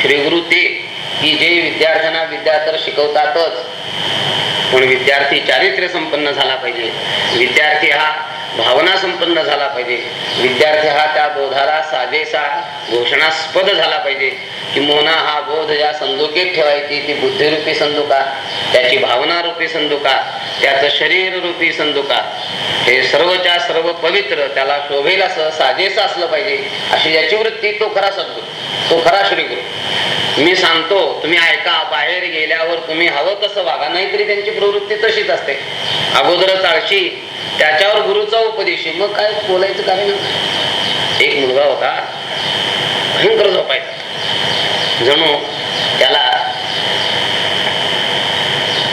A: श्रीगुरु ते की जे विद्यार्थ्यांना विद्या तर शिकवतातच. पण विद्यार्थी चारित्र्य संपन्न झाला पाहिजे. विद्यार्थी हा भावना संपन्न झाला पाहिजे. विद्यार्थी हा त्या बोधाला साजेसा घोषणास्पद झाला पाहिजे. किंवा हा बोध ज्या संदुकेत ठेवायची ती बुद्धिरूपी संदुका त्याची भावना रूपी संदुका त्याचं शरीर रूपी संदुका. हे सर्वच्या सर्व पवित्र त्याला शोभेल असं साजेसं असलं पाहिजे अशी याची वृत्ती तो खरा सद्गुरू तो खरा श्रीगुरु. मी सांगतो तुम्ही ऐका बाहेर गेल्यावर तुम्ही हवं तसं वागा नाहीतरी त्यांची प्रवृत्ती तशीच असते. अगोदरच आळशी त्याच्यावर गुरुचा उपदेशी मग काय बोलायचं कारण? एक मुलगा होता भयंकर झोपायचा. जणू त्याला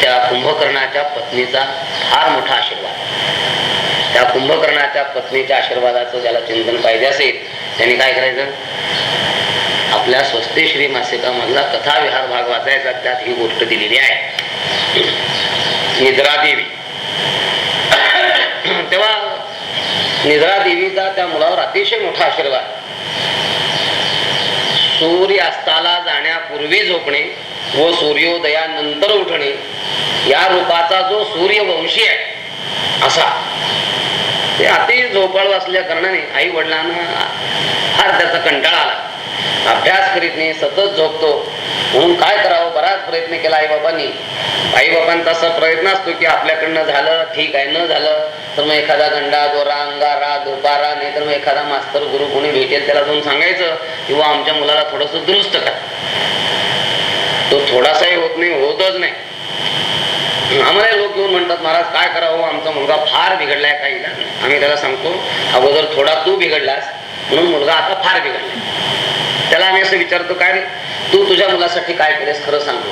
A: त्या कुंभकर्णाच्या पत्नीचा फार मोठा आशीर्वाद. त्या कुंभकर्णाच्या पत्नीच्या आशीर्वादाचं ज्याला चिंतन पाहिजे असेल त्यांनी काय करायचं? आपल्या स्वस्ते श्री मासिकामधला कथा विहार भाग वाचायचा त्यात ही गोष्ट दिलेली आहे. निद्रादेवी. तेव्हा निद्रा देवीचा त्या मुलावर अतिशय मोठा आशीर्वाद. सूर्यास्ताला जाण्यापूर्वी झोपणे व सूर्योदयानंतर उठणे या रूपाचा जो सूर्यवंशी आहे असा. ते अति झोपाळू असल्या कारणाने आई वडिलांना फार त्याचा कंटाळा आला. अभ्यास करीत नाही सतत झोपतो. म्हणून काय करावं? बराच प्रयत्न केला आई बाबांनी आई बाबांचा असा प्रयत्न असतो की आपल्याकडनं झालं ठीक आहे न झालं तर मग एखादा गंडा दोरा अंगारा धोपारा नाही तर मग एखादा मास्तर गुरु कोणी भेटेल त्याला जाऊन सांगायचं किंवा आमच्या मुलाला थोडस दुरुस्त करा. तो थोडासाही होत नाही होतच नाही. आम्हाला लोक येऊन म्हणतात महाराज काय करावं? आमचा मुलगा फार बिघडलाय काही. आम्ही त्याला सांगतो अगोदर थोडा तू बिघडलास म्हणून मुलगा आता फार बिघडलाय. त्याला आम्ही असं विचारतो काय रे तू तुझ्या मुलासाठी काय केलेस? खरं सांगतो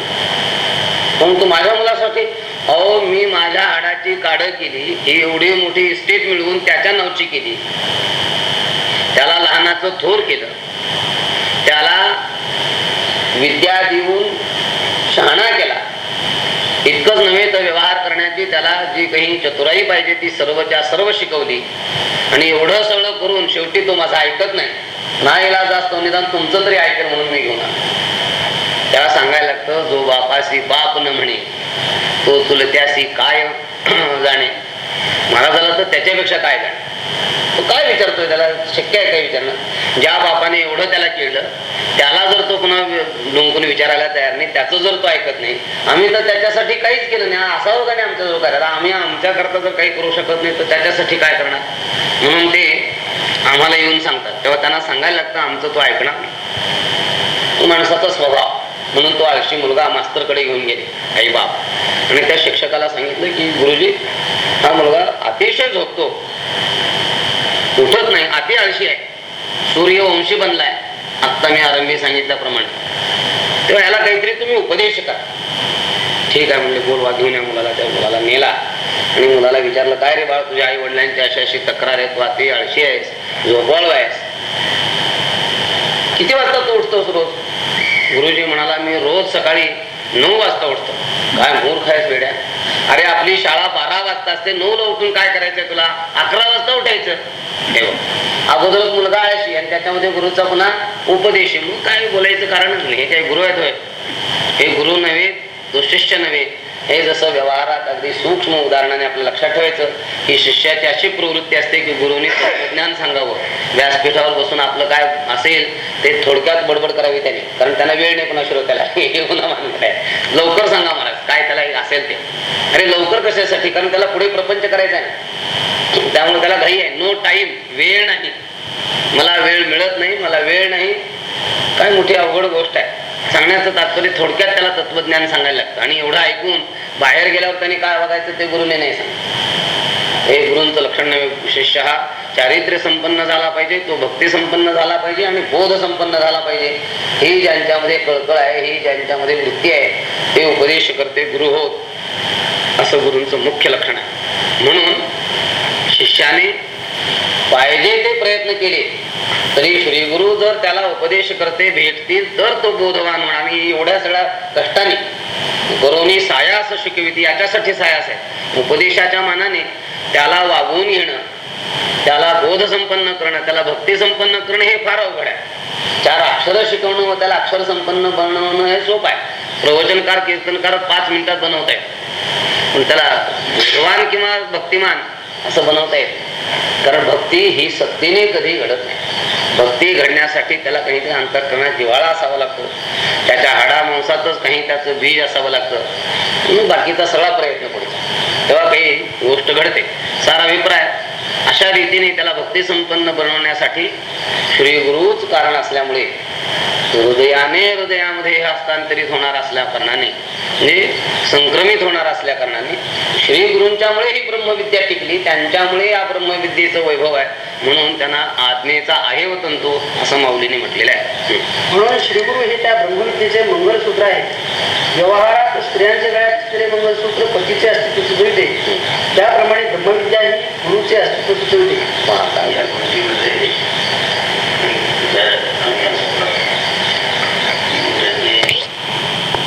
A: पण तू माझ्या मुलासाठी अहो मी माझ्या हाडाची काढ केली ही एवढी मोठी इस्टेट मिळवून त्याच्या नावची केली. त्याला लहानाचं थोर केलं. त्याला विद्या देऊन शहाणा केला. इतकंच नव्हे तर व्यवहार करण्याची त्याला जी काही चतुराई पाहिजे ती सर्व त्या सर्व शिकवली. आणि एवढं सगळं करून शेवटी तो माझा ऐकत नाही. ना इलाज असतो निदान तुमचं तरी ऐकेल म्हणून मी घेऊन त्याला सांगायला लागतं जो बापाशी बाप न म्हणे तो तुला त्याशी काय जाणे? महाराजाला तर त्याच्यापेक्षा काय जाणे? तो काय विचारतोय त्याला? शक्य आहे काय विचारणं ज्या बापाने एवढं त्याला केलं त्याला जर तो पुन्हा डोंकून विचारायला तयार नाही त्याचं जर तो ऐकत नाही आम्ही तर त्याच्यासाठी काहीच केलं नाही. असावं का नाही आमच्या जवळ करायला? आम्ही आमच्याकरता जर काही करू शकत नाही तर त्याच्यासाठी काय करणार? म्हणून ते आम्हाला येऊन सांगतात. तेव्हा त्यांना सांगायला लागतं आमचं तो ऐकणार नाही तो माणसाचा स्वभाव. म्हणून तो आळशी मुलगा मास्तरकडे घेऊन गेले आई बाप. आणि त्या शिक्षकाला सांगितलं की गुरुजी हा मुलगा अतिशय झोपतो. उठत नाही अति आळशी आहे. सूर्यवंशी बनलाय. आत्ता मी आरंभी सांगितल्याप्रमाणे. तेव्हा याला काहीतरी तुम्ही उपदेश करा. ठीक आहे म्हणजे गोडवा घेऊन या मुलाला त्या मुलाला नेला. आणि मुलाला विचारलं काय रे बाळ तुझ्या आई वडिलांची अशी अशी तक्रार आहे तू अति आळशी आहेस झोपाळू आहेस. किती वाजता तू उठतोस रोज? गुरुजी म्हणाला मी रोज सकाळी नऊ वाजता उठतो. काय मूर्ख आहेस वेड्या अरे आपली शाळा बारा वाजता असते नऊ ला उठून काय करायचंय तुला? अकरा वाजता उठायचं. हे अगोदरच मुलगा अशी आणि त्याच्यामध्ये गुरुचा पुन्हा उपदेश आहे. मग काय बोलायचं कारणच नाही हे काही गुरु आहेत हे गुरु नव्हे तो शिष्य नव्हे. हे जसं व्यवहारात अगदी सूक्ष्म उदाहरणाने आपल्या लक्षात ठेवायचं की शिष्याची अशी प्रवृत्ती असते की गुरुने तत्वज्ञान सांगावं. व्यासपीठावर बसून आपलं काय असेल ते थोडक्यात बडबड करावी त्याने. कारण त्यांना वेळ नाही पुन्हा श्रोत्याला हे पुन्हा मानत आहे. लवकर सांगा महाराज काय त्याला असेल ते. अरे लवकर कशासाठी? कारण त्याला पुढे प्रपंच करायचा आहे. त्यामुळे त्याला घाई आहे. नो टाइम वेळ नाही. मला वेळ मिळत नाही मला वेळ नाही. काय मोठी अवघड गोष्ट आहे. सांगण्याचं तात्पर्य थोडक्यात त्याला तत्वज्ञान सांगायला लागतं. आणि एवढं ऐकून बाहेर गेल्यावर त्यांनी काय बघायचं ते गुरुने नाही सांग हे गुरुंचं लक्षण नव्हे. शिष्य हा चारित्र्य संपन्न झाला पाहिजे तो भक्ती संपन्न झाला पाहिजे आणि बोध संपन्न झाला पाहिजे. ही ज्यांच्यामध्ये कळकळ आहे ही ज्यांच्यामध्ये वृत्ती आहे ते उपदेश करते गुरु होत. असं गुरूंचं मुख्य लक्षण आहे. म्हणून शिष्याने पाहिजे ते प्रयत्न केले. तरी श्री गुरु जर त्याला उपदेश करते भेटतील तर तो बोधवान म्हणा मी एवढ्या सगळ्या कष्टाने गुरुनी सायास शिकवित याच्यासाठी सायास आहे उपदेशाच्या मानाने त्याला वागवून घेणं त्याला बोध संपन्न करणं त्याला भक्ती संपन्न करणं हे फार अवघड आहे. चार अक्षर शिकवणं व त्याला अक्षर संपन्न बनवणं हे सोपं आहे. प्रवचनकार कीर्तनकार पाच मिनिटात बनवत येत पण त्याला भगवान किंवा भक्तिमान असं बनवता येत कारण भक्ती ही सक्तीने कधी घडत नाही. भक्ती घडण्यासाठी त्याला काहीतरी अंतकरणात जिवाळा असावा लागतो. त्याच्या हाडा मांसातच काही त्याचं बीज असावं लागतं. बाकीचा सगळा प्रयत्न पडतो. तेव्हा काही गोष्ट घडते. सारा अभिप्राय. अशा रीतीने त्याला भक्ती संपन्न बनवण्यासाठी श्री गुरुच कारण असल्यामुळे हृदयाने हृदयामध्ये हस्तांतरित होणार असल्या कारणाने म्हणजे संक्रमित होणार असल्या कारणाने श्री गुरूंच्यामुळे ही ब्रह्मविद्या टिकली त्यांच्यामुळे या ब्रह्मविद्येचं वैभव आहे म्हणून त्यांना आत्मेचा आहे व तंतू असं माऊलीने म्हटलेलं आहे.
B: म्हणून श्रीगुरु हे त्या ब्रह्मविद्येचे मंगलसूत्र आहे व्यवहारात स्त्रियांचे गळ्यात असलेले मंगलसूत्र? पतीचे अस्तित्व सुचविते त्याप्रमाणे ब्रह्मविद्या ही गुरुचे अस्तित्व सुचविते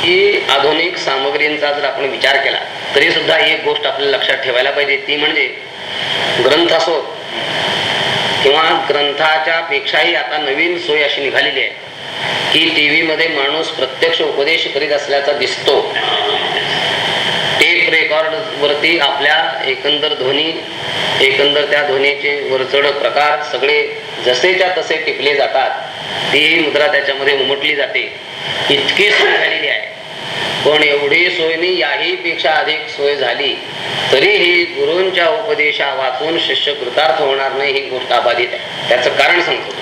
A: ही आधुनिक सामग्रींचा जर आपण विचार केला तरी सुद्धा एक गोष्ट आपल्याला लक्षात ठेवायला पाहिजे. ती म्हणजे ग्रंथ असो किंवा ग्रंथाच्या पेक्षाही आता नवीन सोय अशी निघालेली आहे की टीव्ही मध्ये माणूस प्रत्यक्ष उपदेश करीत असल्याचा दिसतो. टेप रेकॉर्ड वरती आपल्या एकंदर ध्वनी एकंदर त्या ध्वनीचे वरचढ प्रकार सगळे जसेच्या तसे टिपले जातात ती मुद्रा त्याच्यामध्ये उमटली जाते. इतकी सोय झालेली आहे. पण एवढी सोयनी याही पेक्षा अधिक सोय झाली. तरीही गुरूंच्या उपदेशा वाचून शिष्य कृतार्थ होणार नाही ही गोष्ट अबाधित आहे. त्याचं कारण सांगतो.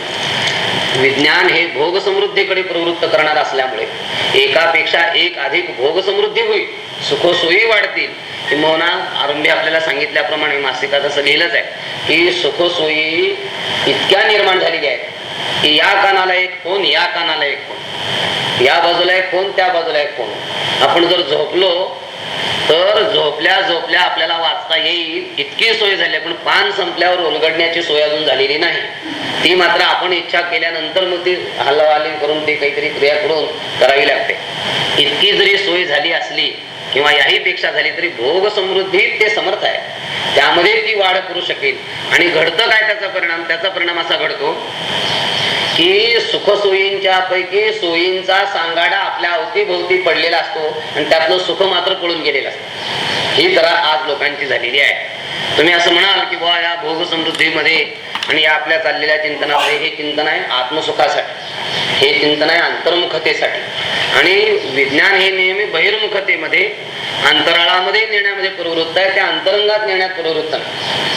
A: विज्ञान हे भोग समृद्धीकडे प्रवृत्त करणार असल्यामुळे एकापेक्षा एक अधिक भोग समृद्धी होईल सुखसोयी वाढतील. किंवा आरंभी आपल्याला सांगितल्याप्रमाणे मासिकात असं लिहिलंच आहे की सुखसोयी इतक्या निर्माण झालेल्या आहेत की या कानाला एक फोन या कानाला एक फोन. या बाजूला एक फोन त्या बाजूला एक फोन. आपण जर झोपलो तर झोपल्या झोपल्या आपल्याला वाचता येईल. इतकी सोय झाली पण पान संपल्यावर उलगडण्याची सोय अजून झालेली नाही. ती मात्र आपण इच्छा केल्यानंतर मग ती हलवाली करून ती काहीतरी क्रिया करून करावी लागते. इतकी जरी सोय झाली असली किंवा याही पेक्षा झाली तरी भोग समृद्धीत ते समर्थ आहे. त्यामध्ये ती वाढ करू शकेल. आणि घडतं काय त्याचा परिणाम? त्याचा परिणाम असा घडतो की सुखसोयींच्या पैकी सोयींचा सांगाडा आपल्या अवतीभोवती पडलेला असतो आणि त्यातलं सुख मात्र पळून गेलेलं असतं. ही तर आज लोकांची झालेली आहे. तुम्ही असं म्हणाल की बुवा या भोग समृद्धीमध्ये आणि या आपल्या चाललेल्या चिंतनामध्ये हे चिंतन आहे आत्मसुखासाठी. हे चिंतन आहे अंतर्मुखतेसाठी. आणि विज्ञान हे नेहमी बहिर्मुखतेमध्ये अंतराळामध्ये नेण्यामध्ये प्रवृत्त आहे. त्या अंतरंगात नेण्यात प्रवृत्त नाही.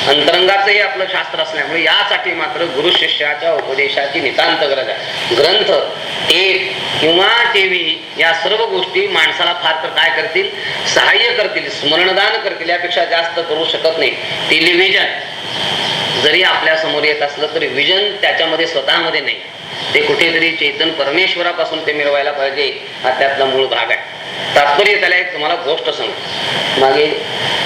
A: अंतरंगाचं हे आपलं शास्त्र असल्यामुळे यासाठी मात्र गुरु शिष्याच्या उपदेशाची नितांत गरज आहे. ग्रंथ एक किंवा टीव्ही या सर्व गोष्टी माणसाला फार तर काय करतील? सहाय्य करतील स्मरणदान करतील यापेक्षा जास्त करू शकत नाही. टेलिव्हिजन जरी आपल्यासमोर समोर येत असलं तरी विजन त्याच्यामध्ये स्वतःमध्ये नाही. ते कुठेतरी चेतन परमेश्वरापासून ते मिळवायला पाहिजे हा त्यातला मूळ भाग आहे. तात्पर्य त्याला एक तुम्हाला गोष्ट सांगतो मागे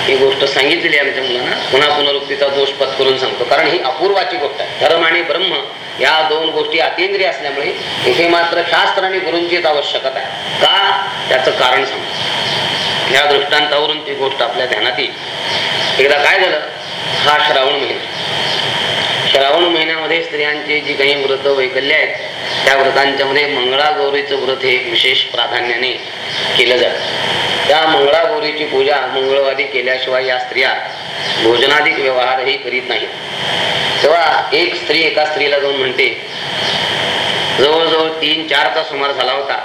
A: ही गोष्ट सांगितलेली आहे आमच्या मुलांना. पुन्हा पुनरुक्तीचा दोष पत्करून सांगतो. कारण ही अपूर्वाची गोष्ट आहे. धर्म आणि ब्रह्म या दोन गोष्टी अतिंद्रिय असल्यामुळे इथे मात्र शास्त्र आणि गुरूंचीच आवश्यकता आहे. का? त्याचं कारण सांगतो या दृष्टांतावरून ती गोष्ट आपल्या ध्यानात येईल. एकदा काय झालं? हा श्रावण महिना. श्रावण महिन्यामध्ये स्त्रियांचे जी काही व्रत वैकल्य आहेत त्या व्रतांच्या मध्ये मंगळागौरीचं व्रत हे विशेष प्राधान्याने केलं जातं. त्या मंगळागौरीची पूजा मंगळवारी केल्याशिवाय या स्त्रिया भोजनाधिक व्यवहारही करीत नाहीत. तेव्हा एक स्त्री एका स्त्रीला जाऊन म्हणते जवळजवळ तीन चारचा सुमार झाला होता.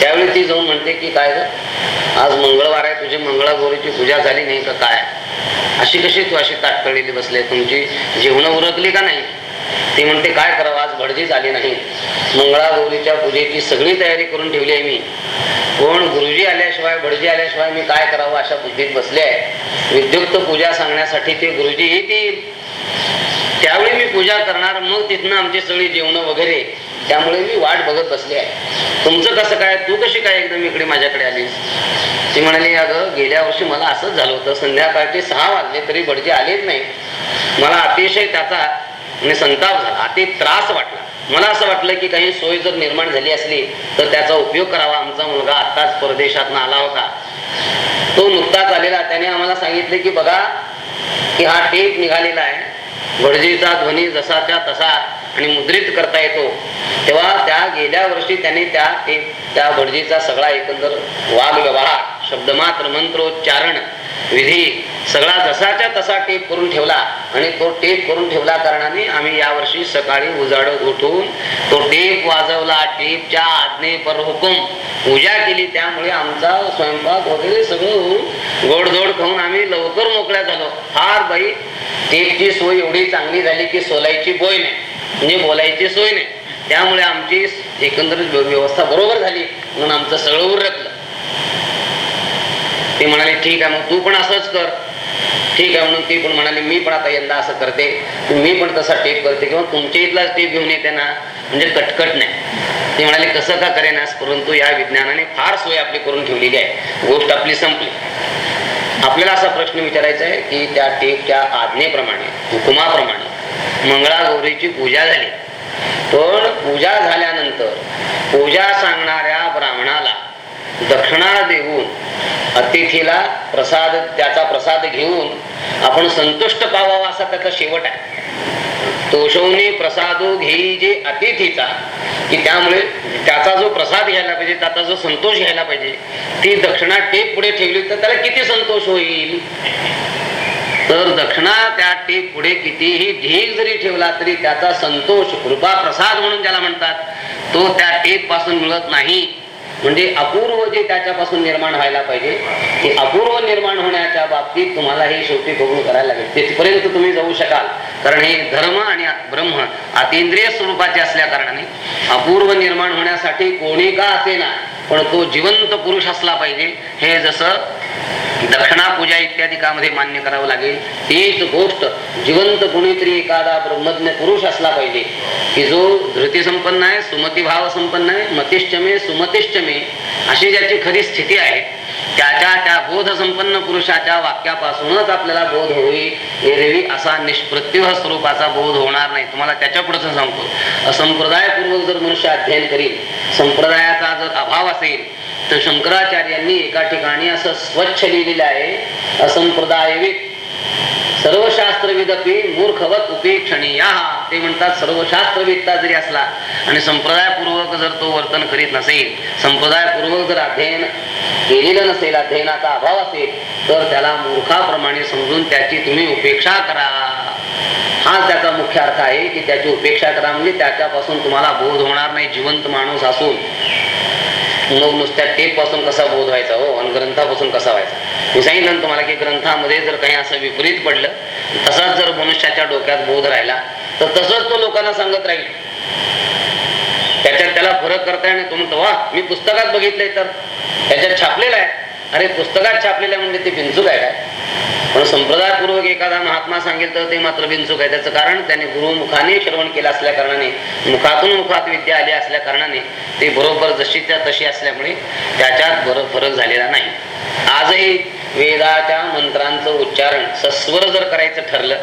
A: त्यावेळी ती जाऊन म्हणते की काय ग? आज मंगळवार आहे तुझी मंगळागौरीची पूजा झाली नाही का? काय? अशी कशी तू अशी ताटकळलेली बसले तुमची जेवण उरकली का नाही? ती म्हणते काय करावं? आज भडजीच आली नाही. मंगळागौरीच्या पूजेची सगळी तयारी करून ठेवली आहे मी. कोण गुरुजी आल्याशिवाय भटजी आल्याशिवाय मी काय करावं अशा बुद्धीत बसले आहे? विद्युक्त पूजा सांगण्यासाठी ते गुरुजी येतील. त्यावेळी मी पूजा करणार मग तिथनं आमची सगळी जेवण वगैरे त्यामुळे मी वाट बघत बसले आहे. तुमचं कसं काय? तू कशी काय एकदम इकडे माझ्याकडे आलीस? ती म्हणाली अगं गेल्या वर्षी मला असंच झालं होतं. संध्याकाळचे सहा वाजले तरी भटजी आलेच नाही मला अतिशय त्याचा म्हणजे संताप झाला. अति त्रास वाटला. मला असं वाटलं की काही सोय जर निर्माण झाली असली तर त्याचा उपयोग करावा. आमचा मुलगा आत्ताच परदेशातनं आला होता. तो नुकताच आलेला. त्याने आम्हाला सांगितले की बघा की हा टेप निघालेला आहे. भटजीचा ध्वनी जसाच्या तसा आणि मुद्रित करता येतो. तेव्हा त्या गेल्या वर्षी त्याने त्या त्या भटजीचा सगळा एकंदर वाघ व्यवहार शब्दमात्र मंत्रोच्चारण विधी सगळा जसाच्या तसा टेप करून ठेवला आणि तो टेप करून ठेवला कारणाने आम्ही यावर्षी सकाळी उजाडत उठून तो टेप वाजवला. टेपच्या आज्ञेपर हुकुम पूजा केली. त्यामुळे आमचा स्वयंपाक वगैरे सगळं होऊन गोडधोड खाऊन आम्ही लवकर मोकळ्या झालो. फार बाई टेपची सोय एवढी चांगली झाली की सोलायची बोय नाही. म्हणजे बोलायची सोय नाही. त्यामुळे आमची एकंदरीत व्यवस्था बरोबर झाली. म्हणून आमचं सगळं उरकलं. ते म्हणाले ठीक आहे मग तू पण असंच कर. ठीक आहे म्हणून ती पण म्हणाली मी पण आता यंदा असं करते. मी पण तसा टेप करते किंवा तुमच्या इथला टेप घेऊन येते ना म्हणजे कटकट नाही. ते म्हणाले कसं का करेनास परंतु या विज्ञानाने फार सोय आपली करून ठेवलेली आहे. गोष्ट आपली संपली. आपल्याला असा प्रश्न विचारायचा आहे की त्या टेपच्या आज्ञेप्रमाणे हुकुमाप्रमाणे मंगळागौरीची पूजा झाली. पण पूजा झाल्यानंतर पूजा सांगणाऱ्या ब्राह्मणाला दक्षिणा देऊन अतिथीला प्रसाद त्याचा प्रसाद घेऊन आपण संतुष्ट पावावा असा त्याचा शेवट आहे. तोषवणे प्रसादो घेई जे अतिथीचा की त्यामुळे त्याचा जो प्रसाद घ्यायला पाहिजे त्याचा जो संतोष घ्यायला पाहिजे ती दक्षिणा टेप पुढे ठेवली तर त्याला किती संतोष होईल? तर दक्षिणा त्या टेप पुढे कितीही ढीग जरी ठेवला तरी त्याचा संतोष कृपा प्रसाद म्हणून ज्याला म्हणतात तो त्या टेपपासून मिळत नाही. म्हणजे अपूर्व जे त्याच्यापासून निर्माण व्हायला पाहिजे ते अपूर्व निर्माण होण्याच्या बाबतीत तुम्हाला हे शेवटी कबूल करायला लागेल. तिथपर्यंत तुम्ही जाऊ शकाल. कारण हे धर्म आणि ब्रह्म अतिंद्रिय स्वरूपाचे असल्या कारणाने अपूर्व निर्माण होण्यासाठी कोणी का असेना पण तो जिवंत पुरुष असला पाहिजे. हे जसं दक्षिणा पूजा इत्यादी कामध्ये मान्य करावं लागेल. तीच गोष्ट जिवंत कोणीतरी एखादा ब्रह्मज्ञ पुरुष असला पाहिजे. की जो धृती संपन्न आहे सुमती भाव संपन्न आहे मतिष्ठमे सुमतिष्ठमे. नाही अशी ज्याची खरी स्थिती आहे त्याच्या त्या बोध संपन्न पुरुषाच्या वाक्यापासूनच आपल्याला बोध होईल एरवी असा निष्प्रत्युह स्वरूपाचा बोध होणार नाही. तुम्हाला त्याच्या पुढचं सांगतो. असंप्रदायपूर्वक जर मनुष्य अध्ययन करील संप्रदायाचा जर अभाव असेल तर शंकराचार्यांनी एका ठिकाणी असं स्वच्छ लिहिलेलं आहे असंप्रदायविक सर्व शास्त्रविदपी मूर्खवत उपेक्षणीय. ते म्हणतात सर्व शास्त्रविदता जरी असला आणि संप्रदायपूर्वक जर तो वर्तन करीत नसेल संप्रदायपूर्वक जर अध्ययन केलेलं नसेल अध्ययनाचा अभाव असेल तर त्याला मूर्खाप्रमाणे समजून त्याची तुम्ही उपेक्षा करा. हा त्याचा मुख्य अर्थ आहे की त्याची उपेक्षा करा म्हणजे त्याच्यापासून तुम्हाला बोध होणार नाही जिवंत माणूस असून. मग नुसत्या टेपपासून कसा बोध व्हायचा हो? आणि ग्रंथापासून कसा व्हायचा? मी सांगितलं तुम्हाला की ग्रंथामध्ये जर काही असं विपरीत पडलं तसाच जर मनुष्याच्या डोक्यात बोध राहिला तर तसंच तो लोकांना सांगत राहील. त्याच्यात त्याला फरक करता येईल तुम्ही वा मी पुस्तकात बघितलंय तर. त्याच्यात छापलेलं आहे. अरे पुस्तकात छापलेलं म्हणजे ते बिनचूक आहे काय? पण संप्रदायपूर्वक एखादा महात्मा सांगेल तर ते मात्र बिनचूक आहे. त्याचं कारण त्याने गुरुमुखाने श्रवण केलं असल्या कारणाने मुखातून मुखात विद्या आली असल्या कारणाने ते बरोबर जशी त्या तशी असल्यामुळे त्याच्यात बरं फरक झालेला नाही. आजही वेदाच्या मंत्रांचं उच्चारण सस्वर जर करायचं ठरलं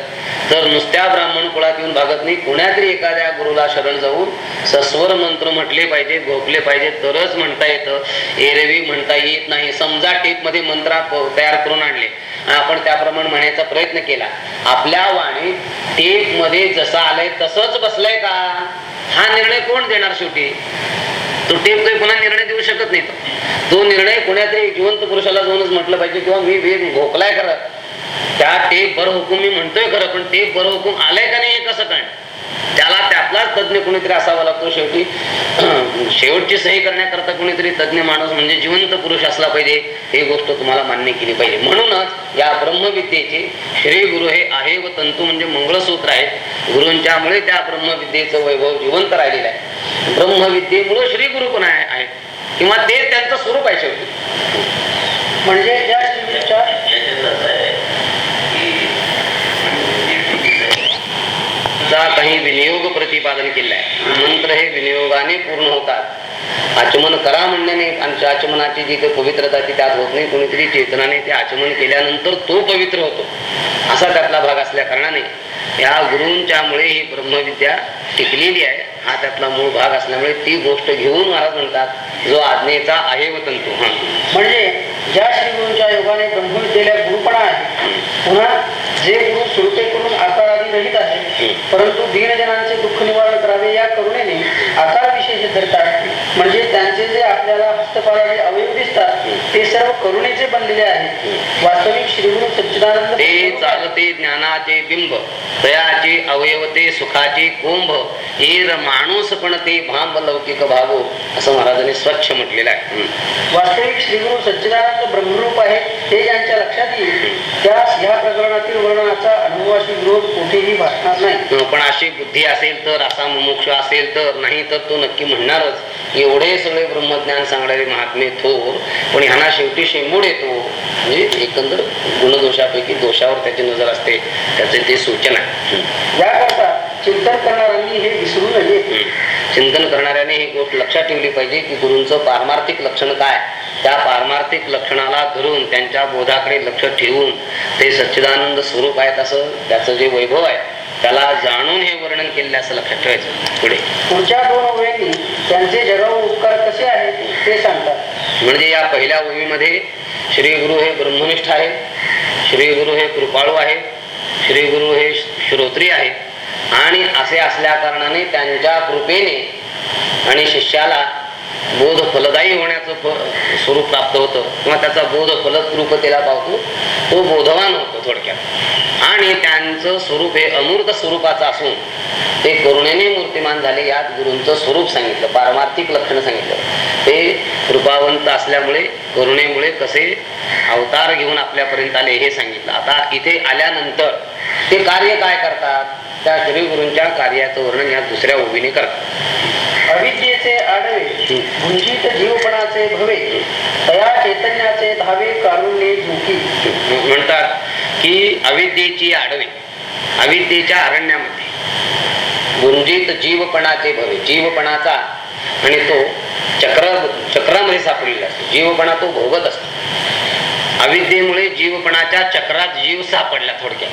A: तर नुसत्या ब्राह्मण कुळात येऊन भागत नाही कुणातरी एखाद्या गुरुला शरण जाऊन सस्वर मंत्र म्हटले पाहिजे घोपले पाहिजे तरच म्हणता येतं. एरवी म्हणता येत नाही. समजा टेपमध्ये मंत्र तयार करून आणले. आपण त्याप्रमाणे म्हणायचा प्रयत्न केला. आपल्या वाणी टेपमध्ये जसं आलंय तसंच बसलंय का? हा निर्णय कोण देणार शेवटी? तर ते काही पुन्हा निर्णय देऊ शकत नाही तो. निर्णय कोणातरी जिवंत पुरुषाला जाऊनच म्हटलं पाहिजे किंवा मी वेग घोकलाय खरं त्या ते बरं हुकूम मी म्हणतोय खरं पण ते बरं हुकूम आलंय का नाही हे कसं काय त्याला त्यातलाच तज्ज्ञ कोणीतरी असावा लागतो शेवटी. शेवटची सही करण्याकरता कोणीतरी तज्ज्ञ माणूस म्हणजे जिवंत पुरुष असला पाहिजे ही गोष्ट तुम्हाला मान्य केली पाहिजे. म्हणूनच या ब्रह्मविद्येचे श्री गुरु हे आहे व तंतू म्हणजे मंगळसूत्र आहे गुरूंच्यामुळे त्या ब्रह्मविद्येचं वैभव जिवंत राहिलेलं आहे. ब्रह्मविद्येमुळे श्री गुरु पण आहे आहे. किंवा ते त्यांचं स्वरूप आहे शेवटी.
B: म्हणजे ज्या श्रीगुरूच्या
A: चा काही विनियोग प्रतिपादन केलं आहे मंत्र हे विनियोगाने पूर्ण होतात. आचमन करा म्हणण्याने आमच्या आचमनाची जी काही पवित्रता ती त्यात होत नाही. कोणीतरी चेतनाने ते आचमन केल्यानंतर तो पवित्र होतो. असा त्यातला भाग असल्या कारणाने या गुरूंच्यामुळे ही ब्रह्मविद्या टिकलेली आहे. हा त्यातला मूळ भाग असल्यामुळे ती गोष्ट घेऊन महाराज म्हणतात जो आज्ञेचा आहे व तंतू हा
B: म्हणजे ज्या श्रीगुरूंच्या योगाने ब्रह्मविद्येला गुरुपणा आहे पुन्हा जे गुरु करून आकारादी रहित आहे परंतु दीनजनांचे दुःख निवारण करावे या करुणेने आकार विशेष धरतात म्हणजे त्यांचे जे आपल्याला हस्तपाळाचे अवयव दिसतात ते सर्व करुणेचे बनलेले आहेत वास्तविक श्रीगुरु सच्चिदानंद
A: ते चालते ज्ञानाचे बिंब तयाचे अवयवते सुखाचे कोंभ हेर माणूस पण ते भांब लौकिक भावो असं महाराजांनी स्वच्छ म्हटलेलं आहे.
B: वास्तविक श्रीगुरु सच्चिदानंद ब्रह्मरूप आहे हे ज्यांच्या लक्षात येईल त्यास ह्या प्रकरणातील वर्णनाचा अनुभवाशी विरोध कोठेही भासणार नाही.
A: पण अशी बुद्धी असेल तर असा मुमुक्ष असेल तर नाही तर तो नक्की म्हणणारच. एवढे सगळे ब्रह्मज्ञान सांगणारे महात्मे थोर पण ह्यांना शेवटी शेंबूड येतो. म्हणजे एकंदर गुणदोषापैकी दोषावर त्याची नजर असते त्याचे ते सूचना. आहे.
B: याकरता चिंतन करणाऱ्यांनी हे विसरू नये.
A: चिंतन करणाऱ्याने ही गोष्ट लक्षात ठेवली पाहिजे की गुरूंचं पारमार्थिक लक्षण काय? त्या पारमार्थिक लक्षणाला धरून त्यांच्या बोधाकडे लक्ष ठेवून ते सच्चिदानंद स्वरूप आहेत असं त्याचं जे वैभव आहे त्याला जाणून हे वर्णन केलेलं असं लक्षात ठेवायचं. पुढे.
B: पुढच्या दोन ओळींनी त्यांचे जगावर उपकार कसे आहेत ते सांगतात.
A: म्हणजे या पहिल्या ओळीमध्ये श्री गुरु हे ब्रह्मनिष्ठ आहे श्री गुरु हे कृपाळू आहे श्री गुरु हे श्रोत्री आहेत. आणि असे असल्या कारणाने त्यांच्या कृपेने आणि शिष्याला बोध फलदायी होण्याचं स्वरूप प्राप्त होतं. किंवा त्याचा बोध फलद्रुपतेला पावतो तो बोधवान होतो थोडक्यात. आणि त्यांचं स्वरूप हे अमूर्त स्वरूपाचं असून ते करुणेने मूर्तिमान झाले यात गुरूंचं स्वरूप सांगितलं पारमार्थिक लक्षण सांगितलं. ते कृपावंत असल्यामुळे करुणेमुळे कसे अवतार घेऊन आपल्यापर्यंत आले हे सांगितलं. आता इथे आल्यानंतर ते कार्य काय करतात? त्या श्री गुरूंच्या कार्याचं वर्णन या दुसऱ्या ओबीने करतात
B: अविद्येचे आडवे भुंजित जीवपणाचे भवे तया चैतन्याचे धावे कारुण्ये झुकी.
A: म्हणतात की अविद्येची आडवे अविद्येच्या अरण्यामध्ये गुंजित जीवपणाचे भवे जीवपणाचा आणि तो चक्र चक्रामध्ये सापडलेला असतो. जीवपणा तो भोगत असतो. अविद्येमुळे जीवपणाच्या चक्रात जीव सापडला थोडक्यात.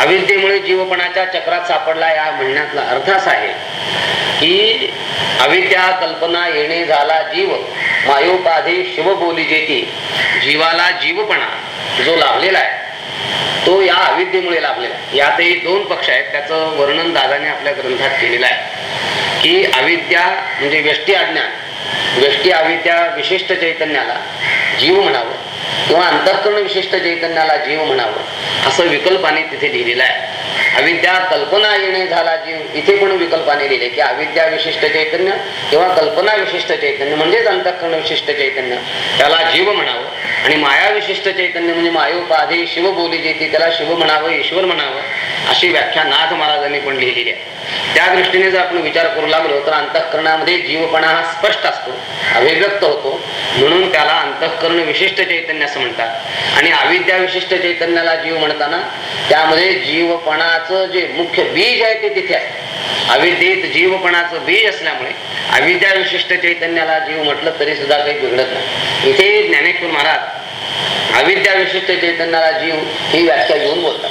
A: अविद्येमुळे जीवपणाच्या चक्रात सापडला या म्हणण्यातला अर्थ असा आहे की अविद्या कल्पना येणे झाला जीव मायोपाधी शिव बोली जेती जीवाला जीवपणा जो लाभलेला आहे तो या अविद्येमुळे लाभलेला आहे. यातही दोन पक्ष आहेत. त्याचं वर्णन दादाने आपल्या ग्रंथात केलेलं आहे की अविद्या म्हणजे व्यष्टी अज्ञान. व्यष्टी अविद्या विशिष्ट चैतन्याला जीव म्हणावं किंवा अंतःकरण विशिष्ट चैतन्याला जीव म्हणावं असं विकल्पाने तिथे लिहिलेलं आहे. अविद्या कल्पना येणे झाला जीव. इथे पण विकल्पाने लिहिले की अविद्या विशिष्ट चैतन्य किंवा कल्पना विशिष्ट चैतन्य म्हणजेच अंतःकरण विशिष्ट चैतन्य. त्याला जीव म्हणावं. आणि माया विशिष्ट चैतन्य म्हणजे मायोपाधी शिव बोली ती त्याला शिव म्हणावं ईश्वर म्हणावं अशी व्याख्या नाथ महाराजांनी पण लिहिलेली आहे. त्या दृष्टीने जर आपण विचार करू लागलो तर अंतःकरणामध्ये जीवपणा हा स्पष्ट असतो अभिव्यक्त होतो. म्हणून त्याला अंतःकरण विशिष्ट चैतन्य असं म्हणतात. आणि अविद्या विशिष्ट चैतन्याला जीव म्हणताना त्यामध्ये जीवपणाचं जे मुख्य बीज आहे ते तिथे आहे. अविद्येत जीवपणाचं बीज असल्यामुळे अविद्या विशिष्ट चैतन्याला जीव म्हटलं तरी सुद्धा काही बिघडत नाही. इथे ज्ञानेश्वर महाराज अविद्या विशिष्ट चैतन्याला जीव ही व्याख्या घेऊन बोलतात.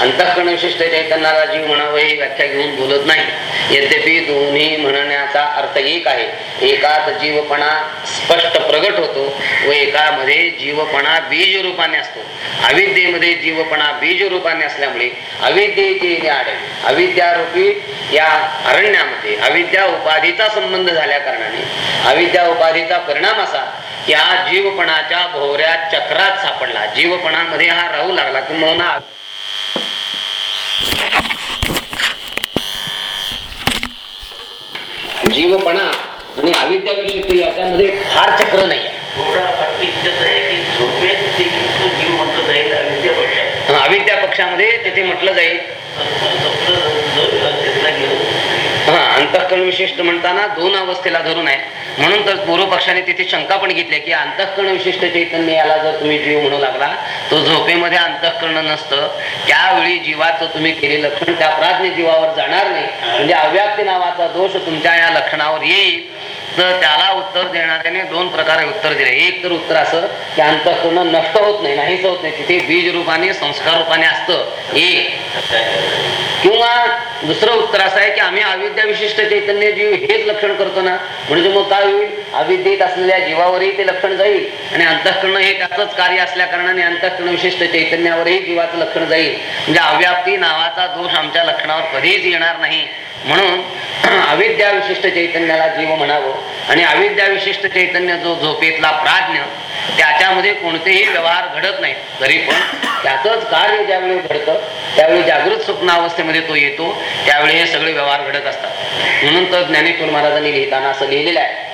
A: अंतःकरण विशिष्ट चैतन्याला जीव म्हणावं ही व्याख्या घेऊन बोलत नाही. यद्यपि दोन्ही म्हणण्याचा अर्थ एक आहे. एकात जीवपणा स्पष्ट प्रगट होतो व एकामध्ये जीवपणा बीज रूपाने असतो. अविद्येमध्ये जीवपणा बीज रूपाने असल्यामुळे अविद्येची आड अविद्यारूपी या अरण्यामध्ये अविद्या उपाधीचा संबंध झाल्या कारणाने अविद्या उपाधीचा परिणाम असा या जीवपणाच्या भोवऱ्या चक्रात सापडला. जीवपणामध्ये हा राहू लागला. किंवा जीवपणा आणि अविद्या याच्यामध्ये फार चक्र नाही
C: की अविद्या
A: पक्षामध्ये तिथे म्हटलं जाईल. अंतःकरण विशिष्ट म्हणताना दोन अवस्थेला धरून आहे. म्हणून तर पूर्व पक्षाने तिथे शंका पण घेतली की अंतःकरण विशिष्ट चैतन्य याला जर तुम्ही जीव म्हणू लागला तो झोपेमध्ये अंतःकरण नसतं. त्यावेळी जीवाचं तुम्ही केले लक्षण त्या प्राज्ञ जीवावर जाणार नाही. म्हणजे अव्याप्ती नावाचा दोष तुमच्या या लक्षणावर येईल. तर त्याला उत्तर देणाऱ्याने दोन प्रकारे उत्तर दिले. एक तर उत्तर असं की अंतःकरण नष्ट होत नाही नाहीच होत नाही. तिथे बीज रूपाने संस्कार रूपाने असतं. एक. किंवा दुसरं उत्तर असं आहे की आम्ही अविद्या विशिष्ट चैतन्य जीव हेच लक्षण करतो ना. म्हणजे मग काय होईल? अविद्येत असलेल्या जीवावरही ते लक्षण जाईल. आणि अंतःकरण हे त्याचंच कार्य असल्या कारणाने अंतःकरण विशिष्ट चैतन्यावरही जीवाचं लक्षण जाईल. म्हणजे अव्याप्ती नावाचा दोष आमच्या लक्षणावर कधीच येणार नाही. म्हणून अविद्या विशिष्ट चैतन्याला जीव म्हणावं आणि अविद्या विशिष्ट चैतन्य जो झोपेतला प्राज्ञ त्याच्यामध्ये कोणतेही व्यवहार घडत नाही तरी पण त्याचंच कार्य ज्यावेळी घडतं त्यावेळी जागृत स्वप्नावस्थेमध्ये तो येतो त्यावेळी हे सगळे व्यवहार घडत असतात. म्हणून तर ज्ञानेश्वर महाराजांनी लिहिताना असं लिहिलेलं आहे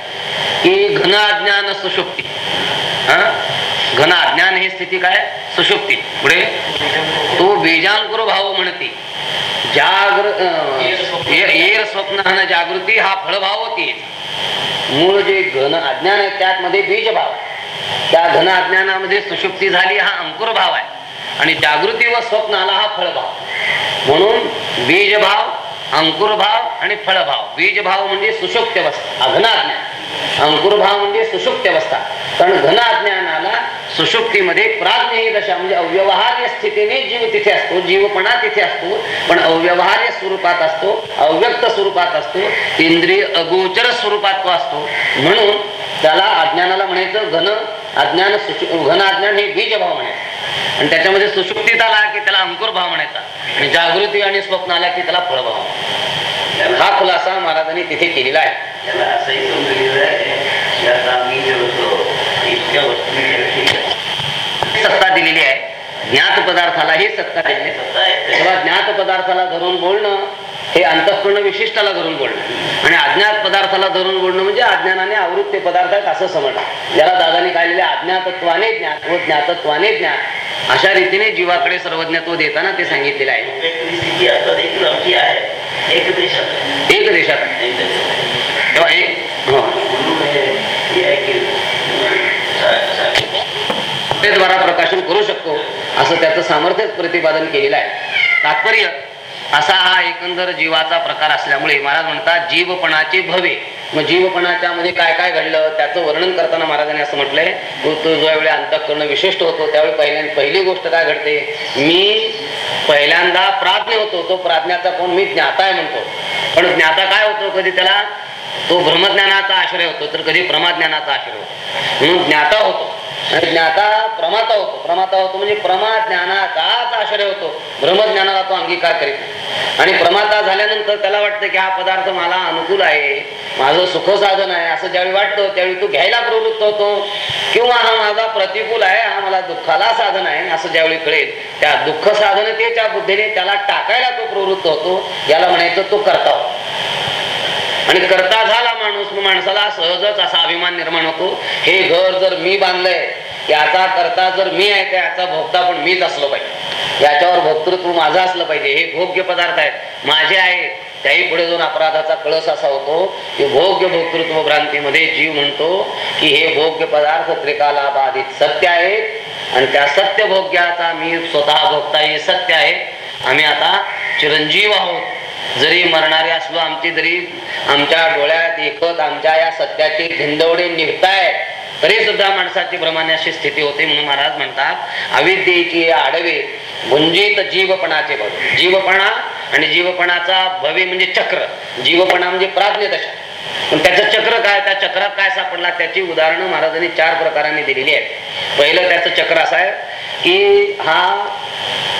A: की घन अज्ञान सुशुक्ती हा? घन अज्ञान ही स्थिती काय? सुशुक्ती पुढे? तो बीजांकुर भाव म्हणते जागृ एर ये- स्वप्न जागृती हा फळभाव होती. मूळ जे घन अज्ञान आहे त्यामध्ये बीज भाव त्या घन अज्ञानामध्ये सुषुप्ती झाली हा अंकुर भाव आहे. आणि जागृती व स्वप्न आला हा फळभाव. म्हणून बीज भाव अंकुर भाव आणि फळभाव. बीज भाव म्हणजे सुषुप्त अवस्था. अघन अज्ञान अंकुर भाव म्हणजे सुषुप्त अवस्था. कारण घन अज्ञानाला सुषुप्तीमध्ये प्राज्ञ ही दशा म्हणजे अव्यवहार्य स्थितीने जीव तिथे असतो जीवपणा तिथे असतो. पण अव्यवहार्य स्वरूपात असतो अव्यक्त स्वरूपात असतो इंद्रिय अगोचर स्वरूपात तो असतो. म्हणून त्याला अज्ञानाला म्हणायचं घन अज्ञान घन अज्ञान हे बीज भाव म्हणायचं. आणि त्याच्यामध्ये सुषुप्तीत आला की त्याला अंकुर भाव म्हणायचा. आणि जागृती आणि स्वप्न आला की त्याला फळभाव. हा खुलासा महाराजांनी तिथे केलेला आहे.
C: त्याला असंही समजलेलं आहे की आता आम्ही जे होतो इतक्या वस्तूंच्या विषयी
A: सत्ता दिलेली आहे. ज्ञात पदार्थाला ही सत्ता आहे. तेव्हा ज्ञात पदार्थाला धरून बोलणं हे अंतःकरण विशिष्टाला धरून बोलणं. आणि अज्ञात पदार्थाला धरून बोलणं म्हणजे अज्ञानाने आवृत्ते पदार्थ असं समजणं ज्याला दादाने काय लिहिले अज्ञातत्वाने ज्ञात व ज्ञातत्वाने ज्ञात. अशा रीतीने जीवाकडे सर्वज्ञत्व देताना ते सांगितलेले आहे.
C: एक देशात
A: एक देशात तेव्हा एक हो. द्वारा प्रकाशन करू शकतो. असं त्याचं सामर्थ्यच प्रतिपादन केलेलं आहे. तात्पर्य असा हा एकंदर जीवाचा प्रकार असल्यामुळे महाराज म्हणतात जीवपणाचे भवे. मग जीवपणाच्या मध्ये काय काय घडलं त्याचं वर्णन करताना महाराजांनी असं म्हटलंय मृत्यू तो ज्यावेळी अंतःकरण विशिष्ट होतो त्यावेळी पहिल्या पहिली गोष्ट काय घडते? मी पहिल्यांदा प्राज्ञ होतो तो प्राज्ञाचा कोण? मी ज्ञाता आहे म्हणतो. पण ज्ञाता काय होतो? कधी त्याला तो ब्रह्मज्ञानाचा आश्रय होतो तर कधी प्रमाज्ञानाचा आश्रय होतो. म्हणून ज्ञाता होतो. आणि ज्ञाता प्रमाता होतो. प्रमाता होतो म्हणजे प्रमा ज्ञानाचाच आश्रय होतो. ब्रह्मज्ञानाला तो अंगीकार करीत नाही. आणि प्रमाता झाल्यानंतर त्याला वाटतं की हा पदार्थ मला अनुकूल आहे माझं सुख साधन आहे. असं ज्यावेळी वाटतं त्यावेळी तो घ्यायला प्रवृत्त होतो. किंवा हा माझा प्रतिकूल आहे हा मला दुःखाला साधन आहे. असं ज्यावेळी कळेल त्या दुःख साधनतेच्या बुद्धीने त्याला टाकायला तो प्रवृत्त होतो. याला म्हणायचं तो करता आणि करता झाला माणूस मग माणसाला सहजच असा अभिमान निर्माण होतो. हे घर जर मी बांधलंय याचा करता जर मी आहे तर याचा भोगता पण मीच असलो पाहिजे. याच्यावर भोक्तृत्व माझं असलं पाहिजे. हे भोग्य पदार्थ आहेत. माझे आहेत त्याही पुढे जाऊन अपराधाचा कळस असा होतो की भोग्य भोक्तृत्व भ्रांतीमध्ये जीव म्हणतो की हे भोग्य पदार्थ त्रिकाला बाधित सत्य आहेत आणि त्या सत्य भोग्याचा मी स्वतः भोगता हे सत्य आहे. आम्ही आता चिरंजीव आहोत. जरी मरणारे असलो आमची जरी आमच्या डोळ्यात एकत आमच्या या सत्याची धिंदवडे निघताय तरी सुद्धा माणसाची प्रमाणे अशी स्थिती होते म्हणून महाराज म्हणतात अविद्येची आडवे गुंजित जीवपणाचे भव जीवपणा आणि जीवपणाचा भवे म्हणजे चक्र. जीवपणा म्हणजे प्राज्ञ दशा. पण त्याचं चक्र काय? त्या चक्रात काय सापडला? त्याची उदाहरणं महाराजांनी चार प्रकारांनी दिलेली आहेत. पहिलं त्याचं चक्र असं आहे की हा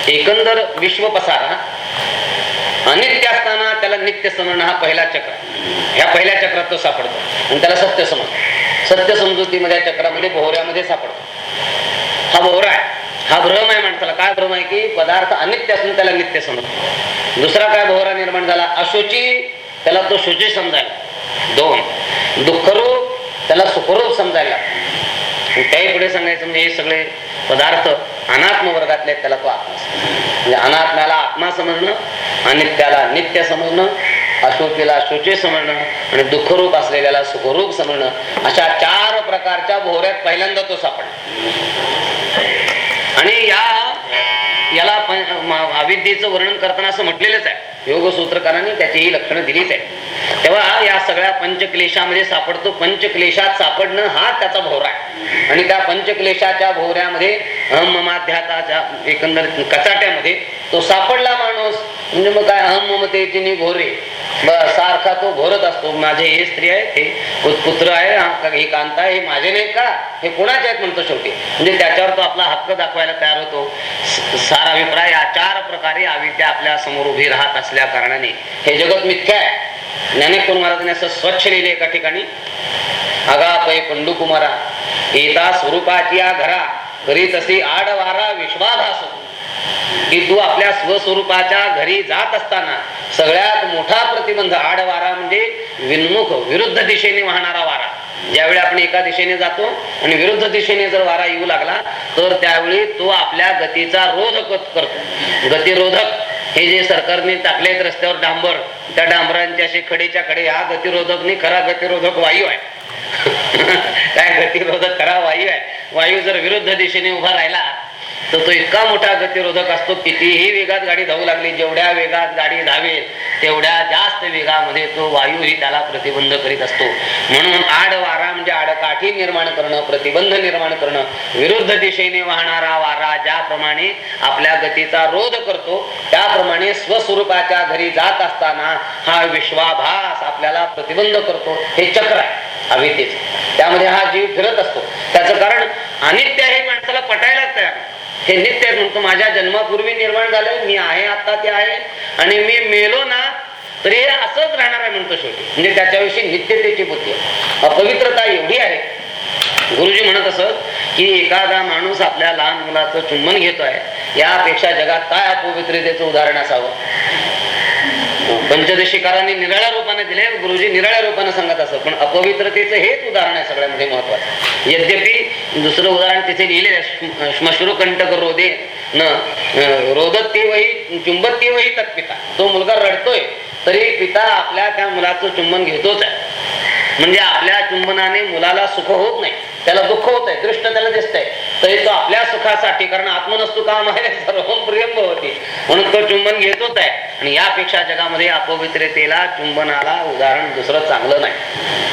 A: एकंदर विश्व पसारा अनित्य असताना त्याला नित्य समजणं हा पहिला चक्र. ह्या पहिल्या चक्रात तो सापडतो. आणि त्याला सत्य समज. सत्य समजुतीमध्ये या चक्रामध्ये भोवऱ्यामध्ये सापडतो. हा भोवरा आहे. हा भ्रम आहे माणसाला काय भ्रम आहे की पदार्थ अनित्य असून त्याला नित्य समजतो. दुसरा काय भोवरा निर्माण झाला? अशुची त्याला तो शुची समजायला दोन. दुःखरूप त्याला सुखरूप समजायला त्याही पुढे सांगायचं म्हणजे हे सगळे पदार्थ अनात्म वर्गातले आहेत, त्याला तो आत्मा म्हणजे अनात्म्याला आत्मा समजणं अनित्याला नित्य समजणं अशोकीला शोचे समजणं आणि दुःखरूप असलेल्याला सुखरूप समजणं अशा चार प्रकारच्या भोवऱ्यात पहिल्यांदा तो सापडला आणि या याला आपण अविद्येचं वर्णन करताना असं म्हटलेलंच आहे. योग सूत्रकारांनी त्याचीही लक्षणं दिलीच आहे तेव्हा या सगळ्या पंचक्लेशामध्ये सापडतो. पंचक्लेशात सापडणं हा त्याचा भोवरा आहे. आणि त्या पंचक्लेशाच्या भोवऱ्यामध्ये अहममाध्याताच्या एकंदर कचाट्यामध्ये तो सापडला माणूस. म्हणजे मग काय अहम तिने घोरे. बस सारखा तो घोरत असतो. माझे हे स्त्री आहे हे पुत्र आहे हे कांता आहे हे माझे नाही का? हे कोणाचे आहेत म्हणतो शेवटी. म्हणजे त्याच्यावर तो आपला हक्क दाखवायला तयार होतो. सार अभिप्राय या चार प्रकारे अविद्या आपल्यासमोर उभी राहत असल्या कारणाने हे जगत मिथ्या आहे. ज्ञानेश्वर महाराजांनी असं स्वच्छ लिहिले एका ठिकाणी. अगा पै पंडू कुमारा येता स्वरूपाची या घरा करी तशी आडवारा विश्वाभास की तू आपल्या स्वस्वरूपाच्या घरी जात असताना सगळ्यात मोठा प्रतिबंध आडवारा म्हणजे विन्मुख विरुद्ध दिशेने वाहणारा वारा. ज्यावेळी आपण एका दिशेने जातो आणि विरुद्ध दिशेने जर वारा येऊ लागला तर त्यावेळी तो आपल्या गतीचा रोधक करतो. गतिरोधक हे जे सरकारने टाकलेत रस्त्यावर डांबर त्या डांबरांच्या असे खडेच्या खडे हा गतिरोधक नाही खरा गतिरोधक वायू आहे. काय गतिरोधक खरा वायू आहे? वायू जर विरुद्ध दिशेने उभा राहिला तर तो इतका मोठा गतिरोधक असतो कितीही वेगात गाडी धावू लागली जेवढ्या वेगात गाडी धावेल तेवढ्या जास्त वेगामध्ये तो वायूही त्याला प्रतिबंध करीत असतो. म्हणून आड वारा म्हणजे आडकाठी निर्माण करणं प्रतिबंध निर्माण करणं विरुद्ध दिशेने वाहणारा वारा ज्याप्रमाणे आपल्या गतीचा रोध करतो त्याप्रमाणे स्वस्वरूपाच्या घरी जात असताना हा विश्वाभास आपल्याला प्रतिबंध करतो. हे चक्र आहे हवेतेच त्यामध्ये हा जीव फिरत असतो. त्याचं कारण अनित्य हे माणसाला पटायलाच तयार हे नित्य म्हणतो माझ्या जन्मापूर्वी निर्माण झालं मी आहे आता ते आहे. आणि मी मेलो ना तरी हे असंच राहणार आहे म्हणतो शेवटी. म्हणजे त्याच्याविषयी नित्यतेची बुद्धी आहे. अपवित्रता एवढी आहे. गुरुजी म्हणत असत की एखादा माणूस आपल्या लहान मुलाचं चुंबन घेतोय यापेक्षा जगात काय अपवित्रतेचं उदाहरण असावं? पंचदशीकारांनी निराळ्या रूपाने दिले गुरुजी निराळ्या रूपाने सांगत असत पण अपवित्रतेचं हेच उदाहरण आहे सगळ्यामध्ये महत्वाचं. यद्यपि दुसरं उदाहरण तिथे लिहिलेलं आहे रोदे न रोदत ती वही चुंबत्ती वही तत्पिता तो मुलगा रडतोय तरी पिता आपल्या त्या मुलाचं चुंबन घेतोच आहे. म्हणजे आपल्या चुंबनाने मुलाला सुख होत नाही त्याला दुःख होत आहे दृष्ट त्याला दिसतंय. तरी तो आपल्या सुखासाठी कारण आत्मनस्तु काम आहे सर्वम प्रियम होती म्हणून तो चुंबन घेतोच आहे. आणि यापेक्षा जगामध्ये अपवित्रतेला चुंबनाला उदाहरण दुसरं चांगलं नाही.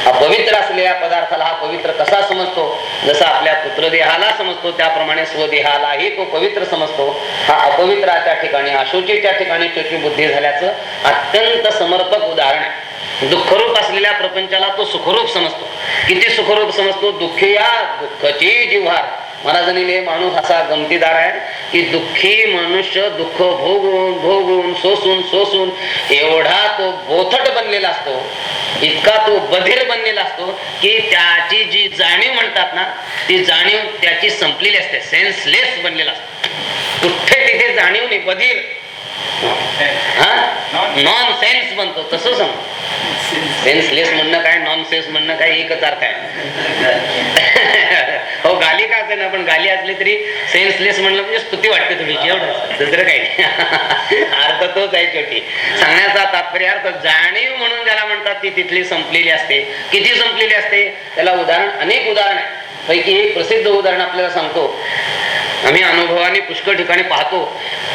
A: अपवित्र असलेल्या पदार्थाला हा पवित्र कसा समजतो? जसा आपल्या पुत्रदेहाला समजतो त्याप्रमाणे स्वदेहालाही तो पवित्र समजतो. हा अपवित्राच्या ठिकाणी अशुचीच्या ठिकाणी चोकी बुद्धी झाल्याचं अत्यंत समर्पक उदाहरण आहे. दुःखरूप असलेल्या प्रपंचाला तो सुखरूप समजतो. किती सुखरूप समजतो? दुःखी या दुःखची जिव्हार. महाराजांनी लिहिले माणूस असा गमतीदार आहे की दुःखी मनुष्य दुःख भोगून भोगून सोसून सोसून एवढा तो बोथट बनलेला असतो इतका तो बधीर बनलेला असतो की त्याची जी जाणीव म्हणतात ना ती जाणीव त्याची संपलेली असते सेन्सलेस बनलेला असतो. कुठे तिथे जाणीव नाही बधीर. नॉन सेन्स म्हणतो तसं समज सेन्सलेस म्हणणं काय नॉन सेन्स म्हणणं काय एकच अर्थ आहे हो गाली का असे ना पण गाली असली तरी सेन्सलेस म्हणलं म्हणजे स्तुती वाटते तुम्ही एवढं दुसरं काही नाही. अर्थ तोच आहे शेवटी. सांगण्याचा तात्पर्य अर्थ जाणीव म्हणून ज्याला म्हणतात ती तिथली संपलेली असते. किती संपलेली असते? त्याला उदाहरण अनेक उदाहरण आहे पैकी एक प्रसिद्ध उदाहरण आपल्याला सांगतो. आम्ही अनुभवाने पुष्कळ ठिकाणी पाहतो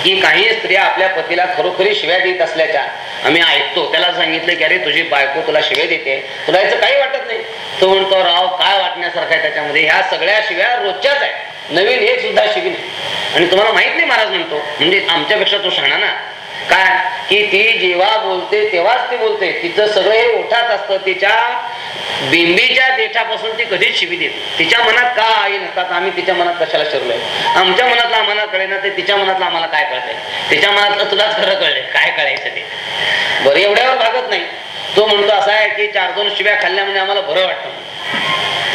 A: की काही स्त्रिया आपल्या पतीला खरोखरी शिव्या देत असल्याच्या आम्ही ऐकतो. त्याला सांगितलं की अरे तुझी बायको तुला शिव्या देते. तुला याचं काही वाटत नाही. तो म्हणतो राव काय वाटण्यासारखं आहे त्याच्यामध्ये? ह्या सगळ्या शिव्या रोजच्याच आहे नवीन हे सुद्धा शिवी आणि तुम्हाला माहीत नाही महाराज म्हणतो. म्हणजे आमच्यापेक्षा तो शहाणा ना. काय? की ती जेव्हा बोलते तेव्हाच ती बोलते. तिचं सगळं हे ओठात असतं. तिच्या बिंबीच्या देठापासून ती कधीच शिवी देत तिच्या मनात का आई नसतात? आम्ही तिच्या मनात कशाला शिरलोय? आमच्या मनातला आम्हाला कळे ना ते तिच्या मनातलं आम्हाला काय कळतंय? तिच्या मनातलं तुलाच खरं कळलंय. काय कळायचं ते? बरं एवढ्यावर भागत नाही. तो म्हणतो असा आहे की चार दोन शिव्या खाल्ल्या म्हणजे आम्हाला बरं वाटतं.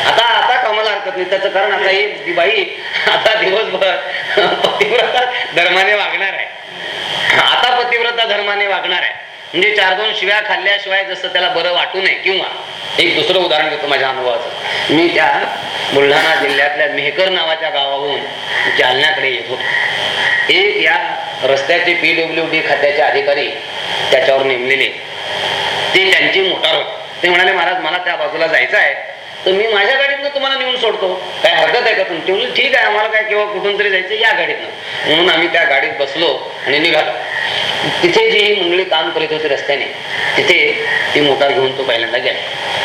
A: आता आता कामाला हरकत नाही. त्याचं कारण आता ही बाई आता दिवसभर पतिव्रता धर्माने धर्माने वागणार आहे. म्हणजे चार दोन शिव्या खाल्ल्याशिवाय जसं त्याला बरं वाटू नये किंवा. एक दुसरं उदाहरण घेतो माझ्या अनुभवाचं. मी त्या बुलढाणा जिल्ह्यातल्या मेहकर नावाच्या गावाहून जालन्याकडे येत होतो. एक या रस्त्याचे पीडब्ल्यू डी खात्याचे अधिकारी त्याच्यावर नेमलेले. ते त्यांची मोटार होती. ते म्हणाले महाराज मला त्या बाजूला जायचं आहे. तर मी माझ्या गाडीतनं तुम्हाला नेऊन सोडतो. काय हरकत आहे का तुमची? म्हणजे ठीक आहे आम्हाला काय किंवा कुठून तरी जायचं या गाडीतनं. म्हणून आम्ही त्या गाडीत बसलो आणि निघालो. तिथे जी मुंगळी काम करीत होती रस्त्याने तिथे ती मोटार घेऊन तो पहिल्यांदा गेला.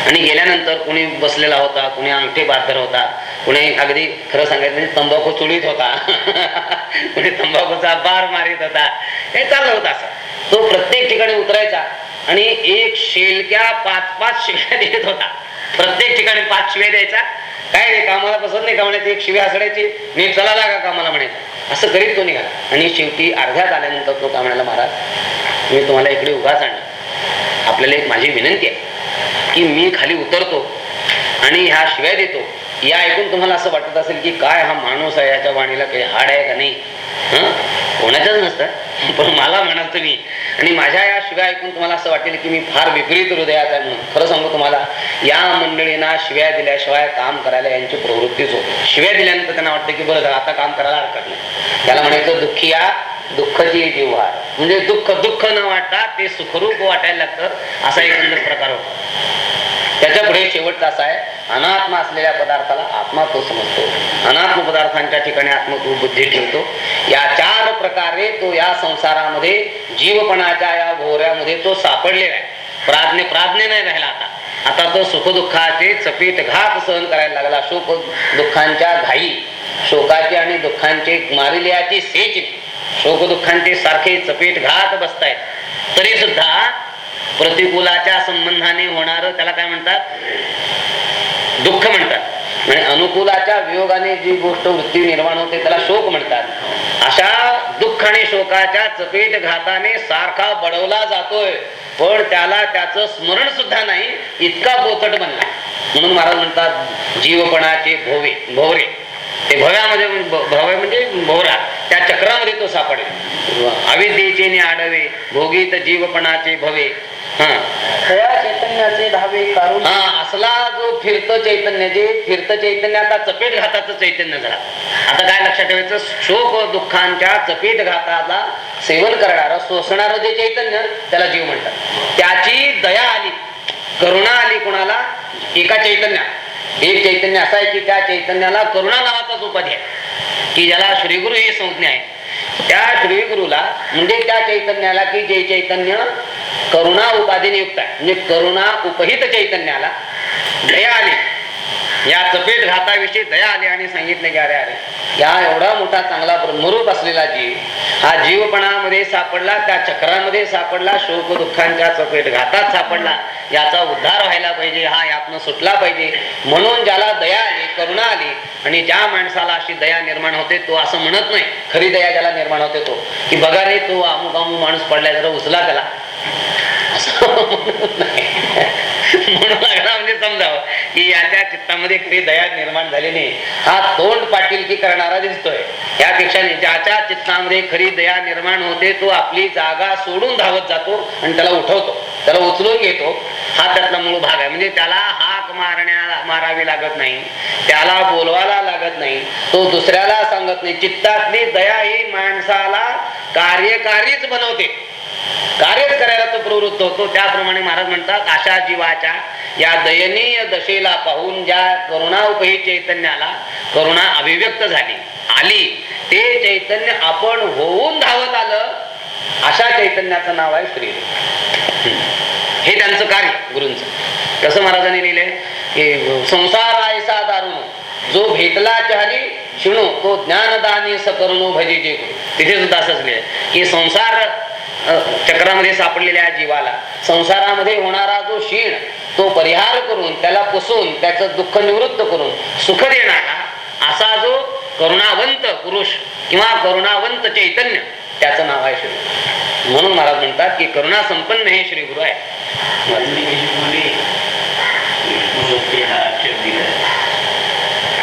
A: आणि गेल्यानंतर कुणी बसलेला होता कुणी अंगठी बादर होता कुणी अगदी खरं सांगायचं म्हणजे तंबाखू चुळीत होता कुणी तंबाखूचा बार मारित होता हे चाललं होतं असं. तो प्रत्येक ठिकाणी उतरायचा आणि एक शेलक्या पाच पाच शिव्या देत होता. प्रत्येक ठिकाणी पाच शिव्या द्यायचा. काय नाही कामाला पसंत नाही का म्हणायची? एक शिव्या हसडायची नीट चला लागा कामाला म्हणायचं. असं करीत तो निघाला आणि शेवटी अर्ध्यात आल्यानंतर तो का म्हणाला महाराज मी तुम्हाला इकडे उगाच आणलं. आपल्याला एक माझी विनंती आहे की मी खाली उतरतो आणि ह्या शिव्या देतो या ऐकून तुम्हाला असं वाटत असेल की काय हा माणूस आहे याच्या वाणीला काही हाड आहे का नाही? कोणाच्याच नसतं पण मला म्हणाल तुम्ही. आणि माझ्या या शिव्या ऐकून तुम्हाला असं वाटेल की मी फार विपरीत हृदयाचा आहे म्हणून. खरं सांगू तुम्हाला या मंडळींना शिव्या दिल्याशिवाय काम करायला यांची प्रवृत्तीच होती शिव्या दिल्यानंतर त्यांना वाटतं की बरं आता काम करायला हरकत नाही. त्याला म्हणायचं दुःखी या दुःखची जिव्हार म्हणजे दुःख दुःख न वाटता ते सुखरूप वाटायला लागतं असा एकंदर प्रकार होता. त्याच्या पुढे शेवटचा असा आहे अनात्मा असलेल्या पदार्थाला आत्मा तो समजतो. अनात्म पदार्थांच्या ठिकाणी आत्म तो बुद्धी ठेवतो. या चार प्रकारे तो या संसारामध्ये जीवपणाच्या या घोऱ्यामध्ये तो सापडलेला आहे. प्राज्ञ प्राज्ञ नाही राहिला आता. आता तो सुखदुःखाचे चपेट घात सहन करायला लागला. शोक दुःखांच्या घाई शोकाची आणि दुःखांची मारिल्याची सेच शोक दुःखांचे सारखे चपेट घात बसतायत. तरी सुद्धा प्रतिकूलाच्या संबंधाने होणार त्याला काय म्हणतात? दुःख म्हणतात. म्हणजे अनुकूलाच्या वियोगाने जी गोष्ट वृत्ती निर्माण होते त्याला शोक म्हणतात. अशा दुःख आणि शोकाच्या चपेट घाताने सारखा बडवला जातोय. पण त्याला त्याचं स्मरण सुद्धा नाही इतका बोचट बनला. म्हणून महाराज म्हणतात जीवपणाचे भोवे भोवरे. ते भव्यामध्ये भव्य म्हणजे भोवरा. त्या चक्रामध्ये तो सापडेल. अविद्येचे आडवे भोगीत जीवपणाचे भवे. हा.
B: चैतन्याचे धावे काढून
A: असला जो फिरत चैतन्य जे फिरत चैतन्य आता चपेट घाताचं चैतन्य झाला. आता काय लक्षात ठेवायचं? शोक दुःखांच्या चपेट घाताला सेवन करणार सोसणार जे चैतन्य त्याला जीव म्हणतात. त्याची दया आली करुणा आली कोणाला? एका चैतन्यात एक चैतन्य असा आहे की त्या चैतन्याला करुणा नावाचाच उपाधी आहे. की ज्याला श्रीगुरु ही संज्ञा आहे. त्या श्रीगुरुला म्हणजे त्या चैतन्याला की जे चैतन्य करुणा उपाधीने युक्त आहे. म्हणजे करुणा उपहित चैतन्याला दयाने या चपेट घाताविषयी दया आली आणि सांगितले की अरे अरे. या एवढा मोठा चांगला ब्रह्मरूप असलेला जीव हा जीवपणामध्ये सापडला त्या चक्रामध्ये सापडला शोक दुःखांच्या चपेट घातात सापडला. याचा उद्धार व्हायला पाहिजे हा यातनं सुटला पाहिजे. म्हणून ज्याला दया आली करुणा आली आणि ज्या माणसाला अशी दया निर्माण होते तो असं म्हणत नाही. खरी दया ज्याला निर्माण होते तो. की बघा रे तो अमुक अमुक माणूस पडलाय जरा उचला त्याला. म्हणून लागला म्हणजे समजावं की याच्या चित्तामध्ये खरी दया निर्माण झालेली हा तोंड पाटीलकी करणारा दिसतोय. यापेक्षा ज्याच्या चित्तामध्ये खरी दया निर्माण होते तो आपली जागा सोडून धावत जातो आणि त्याला उठवतो. त्याला उचलून घेतो. हा त्यातला मूळ भाग आहे. म्हणजे त्याला हाक मारण्या मारावी लागत नाही. त्याला बोलवायला लागत नाही. तो दुसऱ्याला सांगत नाही. चित्तातली दया ही माणसाला कार्यकारीच बनवते. कार्यच करायला तो प्रवृत्त होतो. त्याप्रमाणे महाराज म्हणतात अशा जीवाच्या या दयनीय दशेला पाहून ज्या करुणाउपही चैतन्याला करुणा अभिव्यक्त झाली आली ते चैतन्य आपण होऊन धावत आलं अशा चैतन्याचं नाव आहे श्री हे त्यांचं कार्य गुरुंच. कसं महाराजांनी लिहिलंय की संसार आयसा दारुण जो भेटला चहारी शिणू तो ज्ञानदानी सकरुणो भजी जे तिथे सुद्धा असंच लिहिलंय की संसार चक्रामध्ये सापडलेल्या जीवाला संसारामध्ये होणारा जो क्षीण तो परिहार करून त्याला पुसून त्याचं दुःख निवृत्त करून सुख देणारा असा जो करुणावंत पुरुष किंवा करुणावंत चैतन्य त्याचं नाव आहे श्री म्हणून महाराज म्हणतात की करुणा संपन्न हे श्री गुरु आहे
C: वाल्मिकीमध्ये विष्णूवरती हा आक्षेप दिला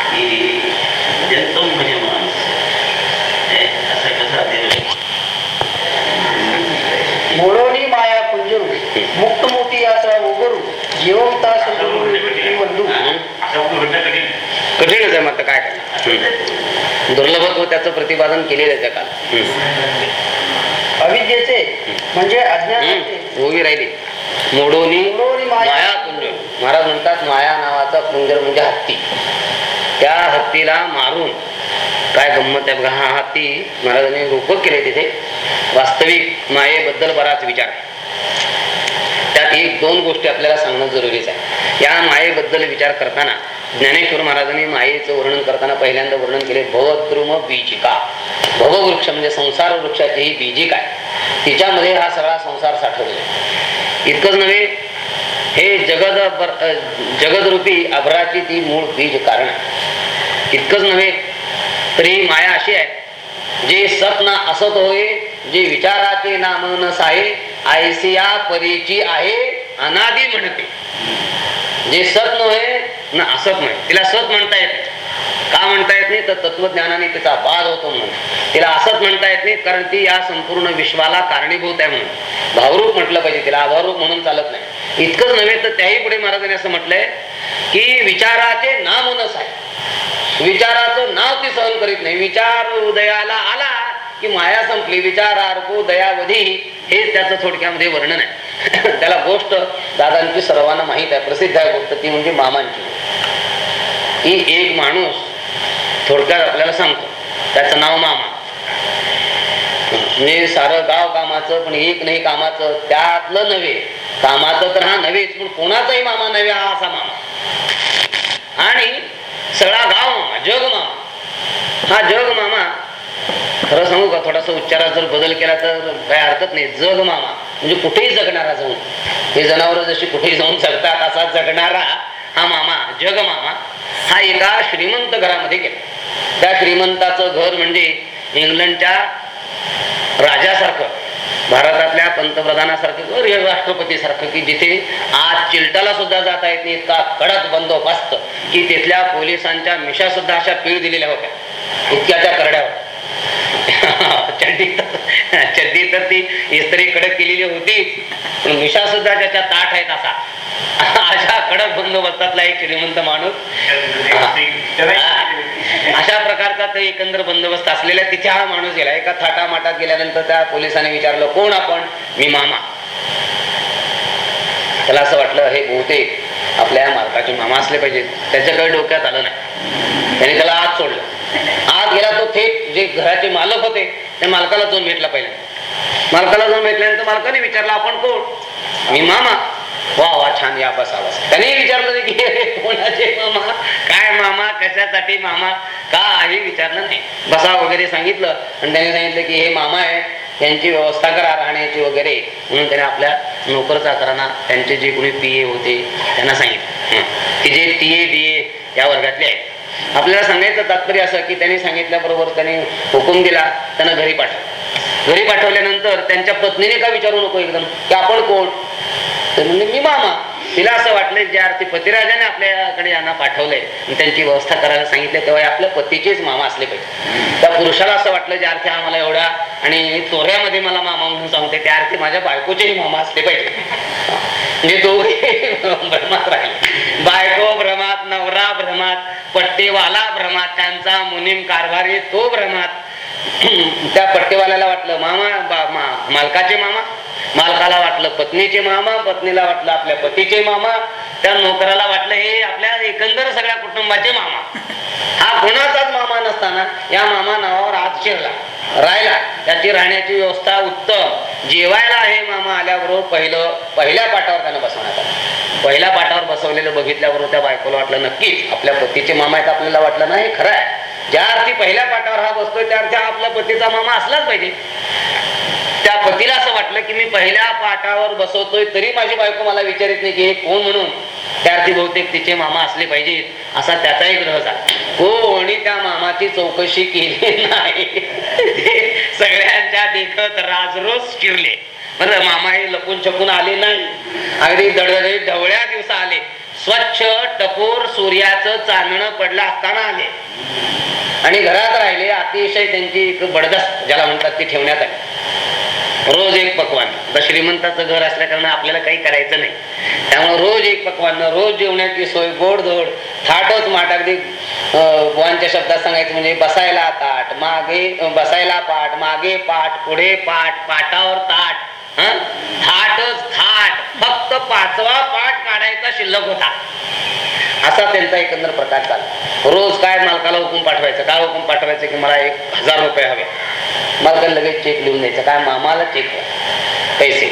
C: की जंतम म्हणजे माणूस हे असा कसा दिला
B: मोडोनी माया कुंजरू मुक्त मोती असा ओगरू जीवंता सद्गुरू वंदू
A: कठीणच आहे मग आता काय करणार दुर्लभत्व त्याचं प्रतिपादन केलेलं आहे त्या काल
B: अविद्येचे म्हणजे अज्ञानाचे.
A: उभी राहिली. मोडोनी
B: माया
A: माया कुंजर महाराज म्हणतात माया नावाचा कुंजर म्हणजे हत्ती. त्या हत्तीला मारून काय गंमत आहे बघा हा हत्ती महाराजांनी रूपक केले तिथे. वास्तविक मायेबद्दल बराच विचार आहे. त्यात एक दोन गोष्टी आपल्याला सांगणं जरुरीच आहे. या मायेबद्दल विचार करताना ज्ञानेश्वर महाराजांनी मायेचं वर्णन करताना पहिल्यांदा वर्णन केले भवद्रुम बीजिका. भववृक्ष म्हणजे संसार वृक्षाची ही बीजिका आहे. तिच्यामध्ये हा सगळा संसार साठवलेला आहे. इतकंच नव्हे हे जगद जगदरूपी अभराची ती मूळ बीज कारण आहे. इतकंच नव्हे तरी माया अशी आहे जे सत ना असत होय जे विचाराचे नाम नसाहे आयसिया परीची आहे अनादी म्हणते. जे सत नव्हे ना असत नाही. तिला सत म्हणता येत नाही. का म्हणता येत नाही? तर तत्वज्ञानाने तिचा बाध होतो म्हणून. तिला असत म्हणता येत नाही कारण ती या संपूर्ण विश्वाला कारणीभूत आहे म्हणून. भावरूप म्हटलं पाहिजे तिला अभावरूप म्हणून चालत नाही. इतकंच नव्हे तर त्याही पुढे महाराजांनी असं म्हटलंय की विचाराचे नाम आहे विचाराचं नाव ती सहन करीत नाही. विचार उदयाला आला. की माया संपली विचार अर्को दयावधी हेच त्याचं थोडक्यामध्ये वर्णन आहे. त्याला गोष्ट दादांची सर्वांना माहीत आहे प्रसिद्ध आहे गोष्ट ती म्हणजे मामांची. ही एक माणूस थोडक्यात आपल्याला सांगतो त्याचं नाव मामा. म्हणजे सारं गाव कामाचं पण एक नाही कामाचं त्यातलं नव्हे. कामाचं तर हा नव्हेच पण कोणाचाही मामा नव्हे हा असा मामा. आणि सगळा गाव मामा जग मामा. हा जग मामा खरं सांगू का थोडासा उच्चारात जर बदल केला तर काय हरकत नाही. जग मामा म्हणजे कुठेही जगणारा जाऊन हे जनावर जशी कुठेही जाऊन जगतात असा जगणारा हा मामा जग मामा हा एका श्रीमंत घरामध्ये गेला. त्या श्रीमंताचं घर म्हणजे इंग्लंडच्या राजासारखं भारतातल्या पंतप्रधानासारखं किंवा राष्ट्रपतीसारखं की जिथे आज चिलटाला सुद्धा जाता येत नाही इतका कडक बंदोबस्त की तिथल्या पोलिसांच्या मिशा सुद्धा अशा पीळ दिलेल्या होत्या इतक्या त्या करड्यावर. चड्डी चड्डी तर ती इस्त्री कडक केलेली होती पण मिशा सुद्धा त्याच्या ताट आहेत असा अशा कडक बंदोबस्तातला एक श्रीमंत माणूस. अशा प्रकारचा ते एकंदर बंदोबस्त असलेला तिथे हा माणूस गेला. एका थाटा माटात गेल्यानंतर त्या पोलिसांनी विचारलं कोण आपण? मी मामा. त्याला असं वाटलं हे बहुतेक आपल्या मालकाचे मामा असले पाहिजेत. त्याच्या काही डोक्यात आलं नाही. त्याने त्याला आत सोडलं. गेला तो थेट जे घराचे मालक होते त्या मालकाला जाऊन भेटला पाहिजे मालकाला जाऊन भेटल्यानंतर मालकाने विचारलं आपण कोण? मी मामा. वा वा छान या बसा बसा. त्याने विचारलं की कोणाचे मामा? काय मामा? कशासाठी मामा? काही विचारलं नाही. बसा वगैरे सांगितलं आणि त्याने सांगितलं की हे मामा आहे त्यांची व्यवस्था करा राहण्याची वगैरे. म्हणून त्याने आपल्या नोकर चाकरांना त्यांचे जे कोणी पी ए होते त्यांना सांगितलं. की जे टी ए बी ए या वर्गातले आहेत. आपल्याला सांगायचं तात्पर्य असं की त्यांनी सांगितल्याबरोबर त्याने हुकूम दिला त्यांना घरी पाठव. घरी पाठवल्यानंतर त्यांच्या पत्नीने का विचारू नको एकदम? की आपण कोण? तर म्हणजे मी मामा. तिला असं वाटलं ज्या अर्थी पतिराजाने आपल्याकडे यांना पाठवलंय त्यांची व्यवस्था करायला सांगितलं तेव्हा आपल्या पतीचेच मामा असले पाहिजे. त्या पुरुषाला असं वाटलं ज्या अर्थी आम्हाला एवढ्या आणि चोऱ्यामध्ये मला मामा म्हणून सांगते त्या अर्थी माझ्या बायकोचेही मामा असले पाहिजे. म्हणजे दोघे भ्रमात राहिले. बायको भ्रमात नवरा भ्रमात पट्टेवाला भ्रमात त्यांचा मुनीम कारभारी तो भ्रमात. त्या पट्टेवाल्याला वाटलं मामा बा- मा- मालकाचे मामा मालकाला वाटलं पत्नीचे मामा पत्नीला वाटलं आपल्या पतीचे मामा त्या नोकराला वाटलं हे आपल्या एकंदर सगळ्या कुटुंबाचे मामा. हा कोणाचाच मामा नसताना या मामा नावावर आज शिरला राहिला. त्याची राहण्याची व्यवस्था उत्तम. जेवायला हे मामा आल्याबरोबर पहिलं पहिल्या पाठावर त्यानं बसवण्यात आलं. पहिल्या पाठावर बसवलेलं बघितल्याबरोबर त्या बायकोला वाटलं नक्कीच आपल्या पतीचे मामा आहेत आपल्याला वाटलं ना हे खरं आहे. ज्या अर्थी पहिल्या पाठावर हा बसतोय त्या अर्थी आपल्या पतीचा मामा असलाच पाहिजे. त्या पतीला असं वाटलं की मी पहिल्या पाठावर बसवतोय तरी माझी बायको मला विचारित नाही की हे कोण म्हणून त्या अर्थी बहुतेक तिचे मामा असले पाहिजेत असा त्याचाही ग्रह झाला. कोणी त्या मामाची चौकशी केली नाही. सगळ्यांच्या देखत राजरोज शिरले बरं मामा हे लपून छपून आले नाही. अगदी दडदडीत ढवळ्या दिवसा आले. स्वच्छ टपोर सूर्याचं चांदणं पडलं असताना आले. आणि घरात राहिले अतिशय त्यांची एक बडदस्त ज्याला म्हणतात ती ठेवण्यात आली. रोज एक पकवान. श्रीमंताचं घर असल्या कारण आपल्याला काही करायचं नाही. त्यामुळे रोज एक पकवान रोज जेवण्याची सोय गोडधोड थाटच माट अगदी अं, शब्दात सांगायचं म्हणजे बसायला ताट मागे बसायला पाठ मागे पाठ पुढे पाठ पाटावर ताट. थाटच थाट फक्त पाचवा पाठ काढायचा शिल्लक होता. असा त्यांचा एकंदर प्रकार चालला रोज काय मालकाला हुकूम पाठवायचं? काय हुकूम पाठवायचं की मला एक हजार रुपये हवे? मालकाला लगेच चेक लिहून द्यायचं. काय मामाला चेक पैसे.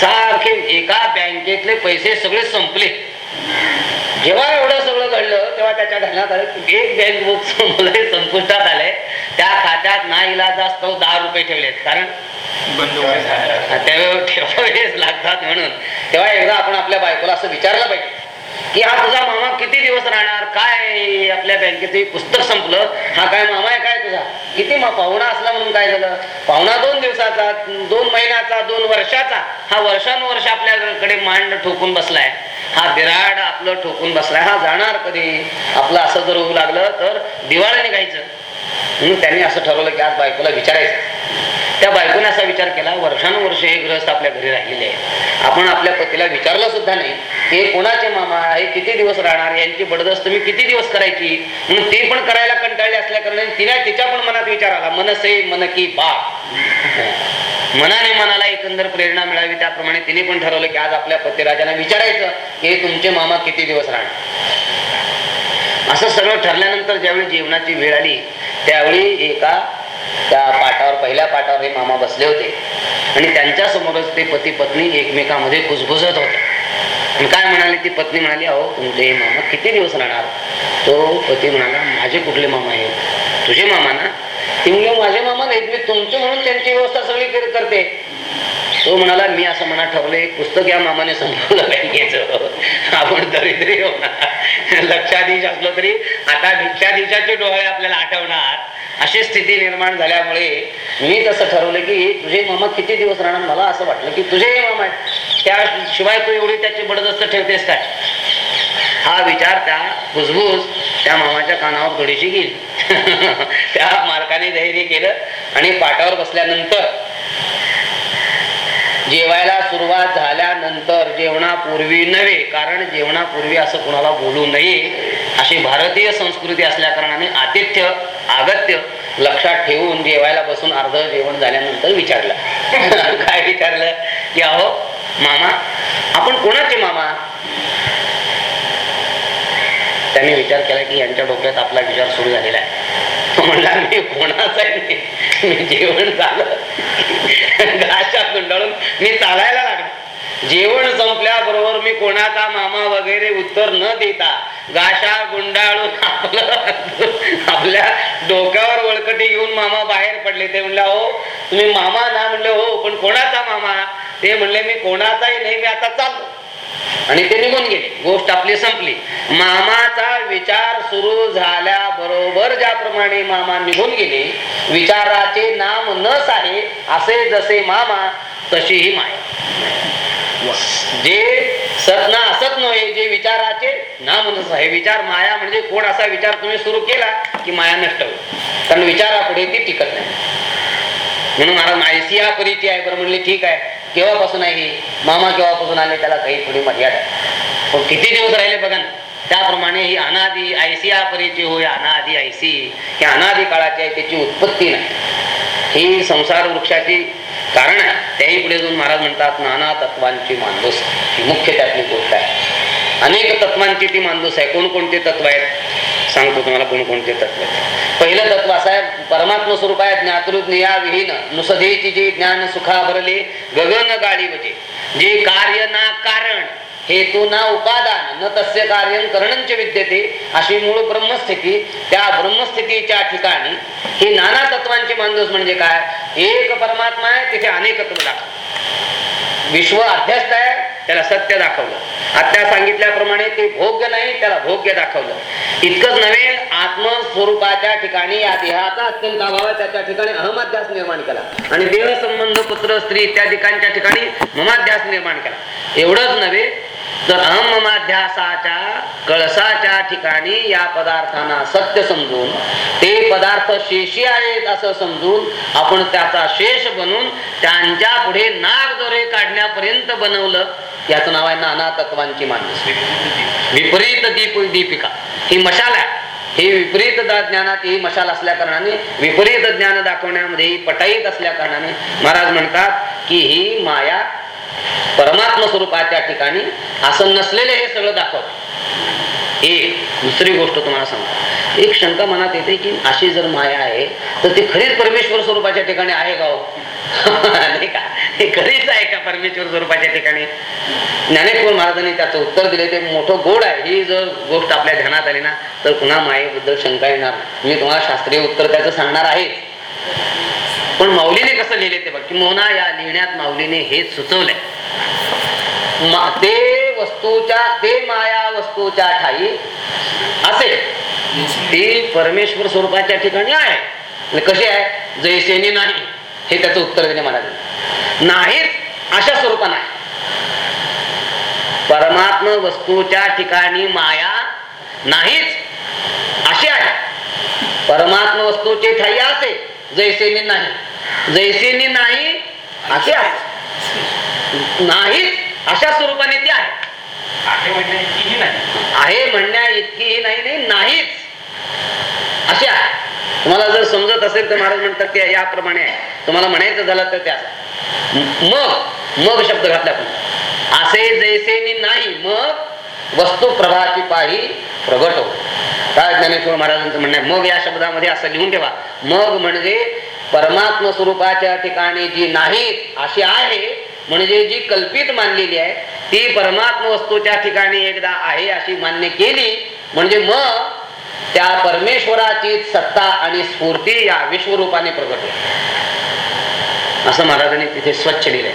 A: सारखे एका बँकेतले पैसे सगळे संपले. जेव्हा एवढं घडलं तेव्हा त्याच्या ध्यानात आलं की एक बँक बुक मला संपुष्टात आले त्या खात्यात ना इलाज असतो दहा रुपये ठेवलेत. कारण त्यावेळेस ठेवावेच लागतात म्हणून. तेव्हा एकदा आपण आपल्या बायकोला असं विचारलं पाहिजे. की हा तुझा मामा किती दिवस राहणार? काय आपल्या बँकेचं पुस्तक संपलं? हा काय मामा आहे काय तुझा? किती मा पाहुणा असला म्हणून काय झालं? पाहुणा दोन दिवसाचा दोन महिन्याचा दोन वर्षाचा हा वर्षानुवर्ष आपल्याकडे मांड ठोकून बसलाय. हा बिराड आपलं ठोकून बसलाय. हा जाणार कधी? आपलं असं जर होऊ लागलं तर दिवाळी निघायचं म्हणून त्यांनी असं ठरवलं की आज बायकोला विचारायचं. त्या बायकोने असा विचार केला वर्षानुवर्ष हे ग्रस्त आपल्या घरी राहिलेले आहे आपण आपल्या पतीला विचारलं सुद्धा नाही. हे कोणाचे मामा हे किती दिवस राहणार? यांची बडदस्त मी किती दिवस करायची? म्हणून ते पण करायला कंटाळले असल्या कारणाने तिला तिच्या पण मनात विचार आला मनसे मन की बाप मनाने मनाला एकंदर प्रेरणा मिळावी त्याप्रमाणे तिने पण ठरवलं की आज आपल्या पतिराजांना विचारायचं की हे तुमचे मामा किती दिवस राहणार? असं सगळं ठरल्यानंतर ज्यावेळी जेवणाची वेळ आली त्यावेळी एका त्या पाटावर पहिल्या पाटावर हे मामा बसले होते. आणि त्यांच्या समोरच ते पती पत्नी एकमेकांमध्ये कुजबुजत होते. आणि काय म्हणाले ती पत्नी म्हणाली अहो तुमचे हे मामा किती दिवस राहणार? तो पती म्हणाला माझे कुठले मामा आहे तुझे मामा ना? ती म्हणजे माझे मामा नाहीत मी तुमचे म्हणून त्यांची व्यवस्था सगळी करते. तो म्हणाला मी असं म्हणा ठरवलं एक पुस्तक या मामाने संपवलं बँकेचं आपण दरिद्री होणार. लक्षाधीश असलो तरी आता भिक्षाधीशाचे डोळे आपल्याला आठवणार. अशी स्थिती निर्माण झाल्यामुळे मी तसं ठरवलं की तुझे मामा किती दिवस राहणार? मला असं वाटलं की तुझे मामा त्याशिवाय तू एवढी त्याची बडदस्त ठेवतेस काय? हा विचार त्या कुजबूज त्या मामाच्या कानावर थोडीशी गेली. त्या मालकाने धैर्य केलं आणि पाटावर बसल्यानंतर जेवायला सुरुवात झाल्यानंतर जेवणापूर्वी नव्हे कारण जेवणापूर्वी असं कुणाला बोलू नये अशी भारतीय संस्कृती असल्या कारणाने आतिथ्य आगत्य लक्षात ठेवून जेवायला बसून अर्ध जेवण झाल्यानंतर विचारलं. काय विचारलं? की अहो मामा आपण कोणाचे मामा? त्यांनी विचार केला की यांच्या डोक्यात आपला विचार सुरू झालेला आहे. तो म्हणला मी कोणाचा. मी जेवण झालं. घाच्या गुंडाळून मी चालायला लागलो. जेवण संपल्याबरोबर मी कोणाचा मामा वगैरे उत्तर न देता गाशा गुंडाळून आपलं आपल्या डोक्यावर वळकटी घेऊन मामा बाहेर पडले. ते म्हणले हो तुम्ही मामा ना? म्हणले हो पण कोणाचा मामा? ते म्हणले मी कोणाचाही नाही मी आता चाललो. आणि ते निघून गेले. गोष्ट आपली संपली. मामाचा विचार सुरू झाल्या बरोबर ज्याप्रमाणे मामा निघून गेले विचाराचे नाम नस आहे असे जसे मामा तशीही माया. जे सत ना असत नव्हे जे विचाराचे ना म्हणत आहे विचार माया म्हणजे कोण असा विचार तुम्ही सुरू केला की माया नष्ट होईल. कारण विचारापुढे ती टिकत नाही. म्हणून मला महाराज हा परिचय आहे. बरं म्हणले ठीक आहे. केव्हापासून आहे मामा केव्हापासून आले? त्याला काही थोडी मर्यादा आहे. पण किती दिवस राहिले बघा ना. त्याप्रमाणे ही अनादी आयसी परिचय होय अनादी आयसी ही अनादी काळाची आहे त्याची उत्पत्ती नाही. ही संसार वृक्षाची कारण आहे. त्याही पुढे जाऊन महाराज म्हणतात नाना तत्वांची मानदोस ही मुख्य त्यातली गोष्ट आहे. अनेक तत्वांची ती मानदोस आहे. कोणकोणते तत्व आहेत? सांगतो तुम्हाला कोणकोणते तत्व आहेत. पहिलं तत्व असं आहे परमात्म स्वरूप आहे ज्ञातृज्ञया विहीन नुसधेची जे ज्ञान सुखा भरले गगन गाडी म्हणजे जे कार्य ना कारण हेतू ना उपादान न तस्य कार्य करणंच विद्यते अशी मूळ ब्रह्मस्थिती त्या ब्रह्मस्थितीच्या ठिकाणी ही नाना तत्वांची मांदूस म्हणजे काय? एक परमात्मा आहे तिथे अनेकत्व दाखव विश्व अध्यस्त आहे त्याला सत्य दाखवलं. आता सांगितल्याप्रमाणे ते भोग्य नाही त्याला भोग्य दाखवलं. इतकंच नव्हे आत्मस्वरूपाच्या ठिकाणी या देहाचा अत्यंत अभाव आहे त्याच्या ठिकाणी अहमाध्यास निर्माण केला. आणि देह संबंध पुत्र स्त्री इत्यादिकांच्या ठिकाणी ममाध्यास निर्माण केला. एवढंच नव्हे तर अहममाध्यासाच्या कळसाच्या ठिकाणी या पदार्थांना सत्य समजून ते पदार्थ शेषी आहेत असं समजून आपण त्याचा शेष बनून त्यांच्या पुढे नाग दोरे काढण्यापर्यंत बनवलं. याचं नाव आहे नाना तत्वांची माणूस विपरीत दीप दीपिका. ही मशाल आहे. ही विपरीत ज्ञानात ही मशाल असल्या कारणाने विपरीत ज्ञान दाखवण्यामध्ये ही पटाईत असल्या कारणाने महाराज म्हणतात की ही माया परमात्म स्वरूपाच्या ठिकाणी असं नसलेले हे सगळं दाखवत. एक दुसरी गोष्ट तुम्हाला सांगतो. एक शंका मनात येते की अशी जर माया आहे तर ती खरीच परमेश्वर स्वरूपाच्या ठिकाणी आहे का हो? नाही का? हे खरीच आहे का परमेश्वर स्वरूपाच्या ठिकाणी? ज्ञानेश्वर महाराजांनी त्याचं उत्तर दिले ते मोठं गोड आहे. ही जर गोष्ट आपल्या ध्यानात आली ना तर पुन्हा मायेबद्दल शंका येणार मी तुम्हाला शास्त्रीय उत्तर त्याचं सांगणार आहे. पण माऊलीने कसं लिहिले ते बघ की मोना या लिहिण्यात माऊलीने हे सुचवलंय. मा- ते वस्तूच्या ते माया वस्तूच्या ठाई असे. ती परमेश्वर स्वरूपाच्या ठिकाणी आहे. कसे कशी आहे? जैसेनी नाही. हे त्याचं उत्तर देणे मला नाहीच अशा स्वरूपाने आहे परमात्म वस्तूच्या ठिकाणी माया नाहीच. अशी आहे. परमात्म वस्तूचे ठाई असे. जैसेनी नाही. जैसेनी नाही असे आहे. नाहीच अशा स्वरूपाने ती आहे. आहे म्हणण्या इतकी नाही. नाही नाहीच. अशी आहे. तुम्हाला जर समजत असेल तर महाराज म्हणतात की याप्रमाणे आहे. तुम्हाला म्हणायचं झालं तर त्या मग मग शब्द घातला आपण. असे जैसेनी नाही मग वस्तू प्रभाची पाही प्रगट हो काय ज्ञानेश्वर महाराजांचं म्हणणं आहे? मग या शब्दामध्ये असं लिहून ठेवा. मग म्हणजे परमात्म स्वरूपाच्या ठिकाणी जी नाहीत अशी आहे म्हणजे जी कल्पित मानलेली आहे ती परमात्म वस्तूच्या ठिकाणी एकदा आहे अशी मान्य केली म्हणजे मग त्या परमेश्वराची सत्ता आणि स्फूर्ती या विश्वरूपाने प्रगट होते. असं महाराजांनी तिथे स्वच्छ लिहिलंय.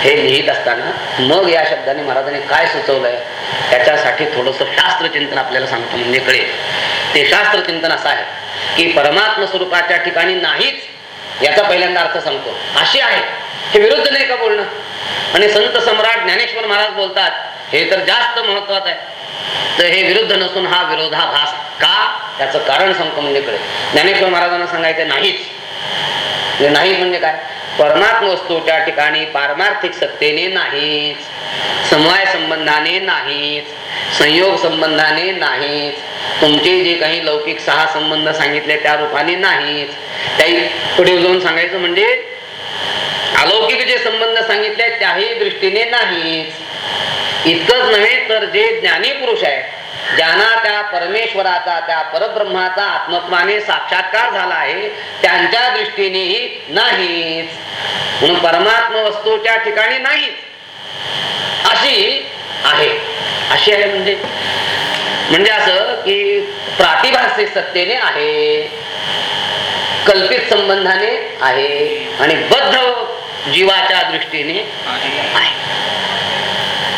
A: हे लिहित असताना मग या शब्दाने महाराजांनी काय सुचवलंय? त्याच्यासाठी थोडस शास्त्रचिंतन आपल्याला सांगतो म्हणजे कळेल. ते शास्त्रचिंतन असं आहे की परमात्म स्वरूपाच्या ठिकाणी नाहीच याचा पहिल्यांदा अर्थ सांगतो. अशी आहे. हे विरुद्ध नाही का बोलणं? आणि संत सम्राट ज्ञानेश्वर महाराज बोलतात हे तर जास्त महत्वाचं आहे. तर हे विरुद्ध नसून हा विरोधाभास का? त्याचं कारण सांगतो म्हणजे कळेल. ज्ञानेश्वर महाराजांना सांगायचं नाहीच. नाही म्हणजे काय? परमात्म वस्तू त्या ठिकाणी पारमार्थिक सत्तेने नाहीच समवाय संबंधाने नाहीच संयोग संबंधाने नाहीच तुमचे जे काही लौकिक सहा संबंध सांगितले त्या रूपाने नाहीच त्याही पुढे जाऊन सांगायचं म्हणजे अलौकिक जे संबंध सांगितले त्याही दृष्टीने नाहीच इतकंच नव्हे तर जे ज्ञानी पुरुष आहे ज्यांना त्या परमेश्वराचा त्या परब्रह्माचा आत्मत्वाने साक्षात्कार झाला आहे त्यांच्या दृष्टीनेही नाहीच. म्हणून परमात्म वस्तूच्या ठिकाणी नाहीच. अशी आहे. अशी आहे म्हणजे? म्हणजे असं की प्रातिभासिक सत्तेने आहे कल्पित संबंधाने आहे आणि बद्ध जीवाच्या दृष्टीने आहे.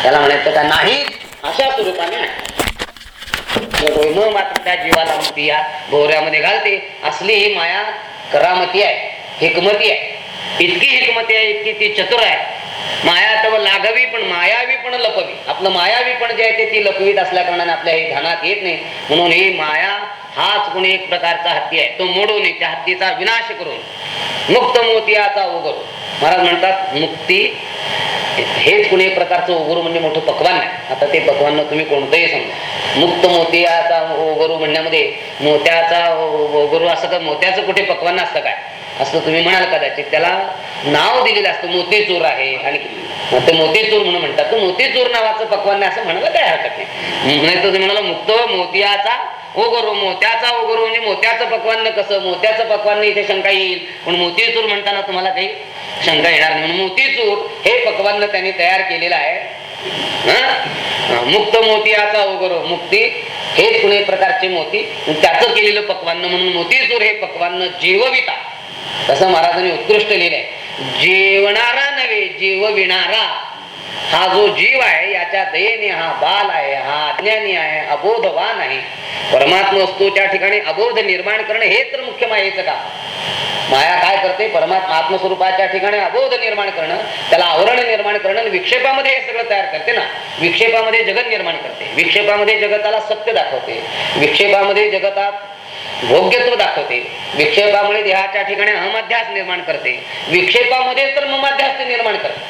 A: त्याला म्हणायचं का नाही? अशा स्वरूपाने आहे. न मात्र त्या जीवाला मुक्ती या भोवऱ्यामध्ये घालते. असली ही माया करामती आहे हिकमती आहे. इतकी हिकमती आहे इतकी ती चतुर आहे. माया तर लाघवी पण मायावी पण लपवी. आपलं मायावी पण जे आहे ते ती लपवीत असल्या कारणाने आपल्या हे ध्यानात येत नाही. म्हणून ही माया हाच कोणी एक प्रकारचा हत्ती आहे. तो मोडून त्या हत्तीचा विनाश करून मुक्त मोतियाचा उगर महाराज म्हणतात मुक्ती हेच कुणी एक प्रकारचं ओगरू म्हणजे मोठं पकवान आहे. आता ते पकवान तुम्ही कोणतंही समजा मुक्त मोतियाचा ओगरू म्हणण्यामध्ये मोत्याचा ओगरू असं का मोत्याचं कुठे पकवान असतं काय? असं तुम्ही म्हणाल कदाचित. त्याला नाव दिलेलं असतं मोतीचूर आहे. आणि ते मोतीचूर म्हणून म्हणतात. तो मोतीचूर नावाचं पकवान असं म्हणायला काय हरकत नाही. नाही तुम्ही म्हणाला मुक्त मोतियाचा ओगरो मोत्याचा ओगरो म्हणजे मोत्याचं पकवान कसं? मोत्याचं पकवान इथे शंका येईल. पण मोतीचूर म्हणताना तुम्हाला काही शंका येणार नाही. म्हणून मोतीचूर हे पकवान त्यांनी तयार केलेलं आहे. हं? मुक्त मोतियाचा ओगरो मुक्ती हे कुणी प्रकारचे मोती? त्याचं केलेलं पकवान म्हणून मोतीचूर हे पकवान जीवविता. तसं महाराजांनी उत्कृष्ट लिहिलंय. जेवणारा नव्हे जीवविणारा. हा जो जीव आहे याच्या दयेने हा बाल आहे हा अज्ञानी आहे अबोधवान आहे. परमात्मा असतो त्या ठिकाणी अबोध निर्माण करणे हे तर मुख्य मायेचं का माया काय करते परमात्मा आत्मस्वरूपाच्या ठिकाणी अबोध निर्माण करणं त्याला आवरण निर्माण करणं आणि विक्षेपामध्ये हे सगळं तयार करते ना. विक्षेपामध्ये जगत निर्माण करते. विक्षेपामध्ये जगताला सत्य दाखवते. विक्षेपामध्ये जगतात भोग्यत्व दाखवते. विक्षेपामुळे देहाच्या ठिकाणी अहमाध्यास निर्माण करते. विक्षेपामध्ये तर ममाध्यास निर्माण करते.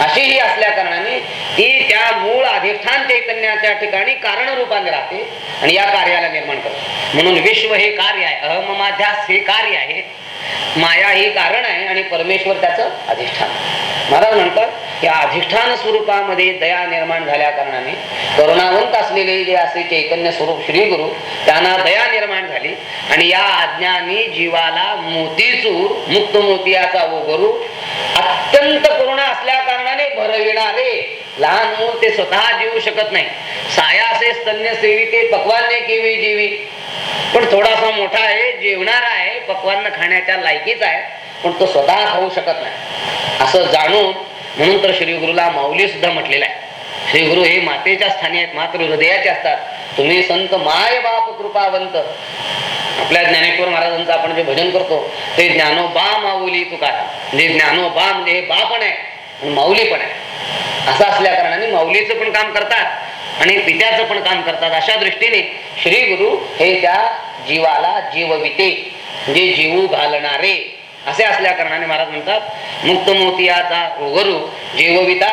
A: अशी ही असल्या कारणाने ती त्या मूळ अधिष्ठान चैतन्याच्या ठिकाणी कारण रूपाने राहते आणि या कार्याला निर्माण करते. म्हणून विश्व हे कार्य आहे. अहममाध्यास हे कार्य आहे. माया ही कारण आहे आणि परमेश्वर त्याचं अधिष्ठान. महाराज म्हणतात या अधिष्ठान स्वरूपामध्ये दया निर्माण झाल्या कारणाने करुणावंत असलेले जे असे चैतन्य स्वरूप श्री गुरु त्यांना दया निर्माण झाली. आणि या आज्ञानी जीवाला मोतीचूर मुक्त मोतियाचा ओगरू अत्यंत करुणा असल्या कारणाने भरविणारे. लहान मूल ते स्वतः जीवू शकत नाही. सायासे स्तन्य सेवी ते पकवाने केवी जीवी. पण थोडासा मोठा आहे जेवणारा आहे. पकवान खाण्याच्या लायकीच आहे. पण तो स्वतः खाऊ शकत नाही. असं जाणून म्हणून तर श्री गुरुला माऊली सुद्धा म्हटलेला आहे. श्री गुरु हे मातेच्या स्थानी आहेत मात्र हृदयाचे असतात. तुम्ही संत माय बाप कृपावंत. आपल्या ज्ञानेश्वर महाराजांचं आपण जे भजन करतो ते ज्ञानोबा माऊली तुका. म्हणजे ज्ञानोबा म्हणजे हे बा पण आहे माऊली पण आहे. असं असल्या कारणाने माऊलीचं पण काम करतात आणि पित्याचं पण काम करतात. अशा दृष्टीने श्री गुरु हे त्या जीवाला जीवविते म्हणजे जीवू घालणारे. असे असल्या कारणाने महाराज म्हणतात मुक्त मोतियाचा गुरु जीवविता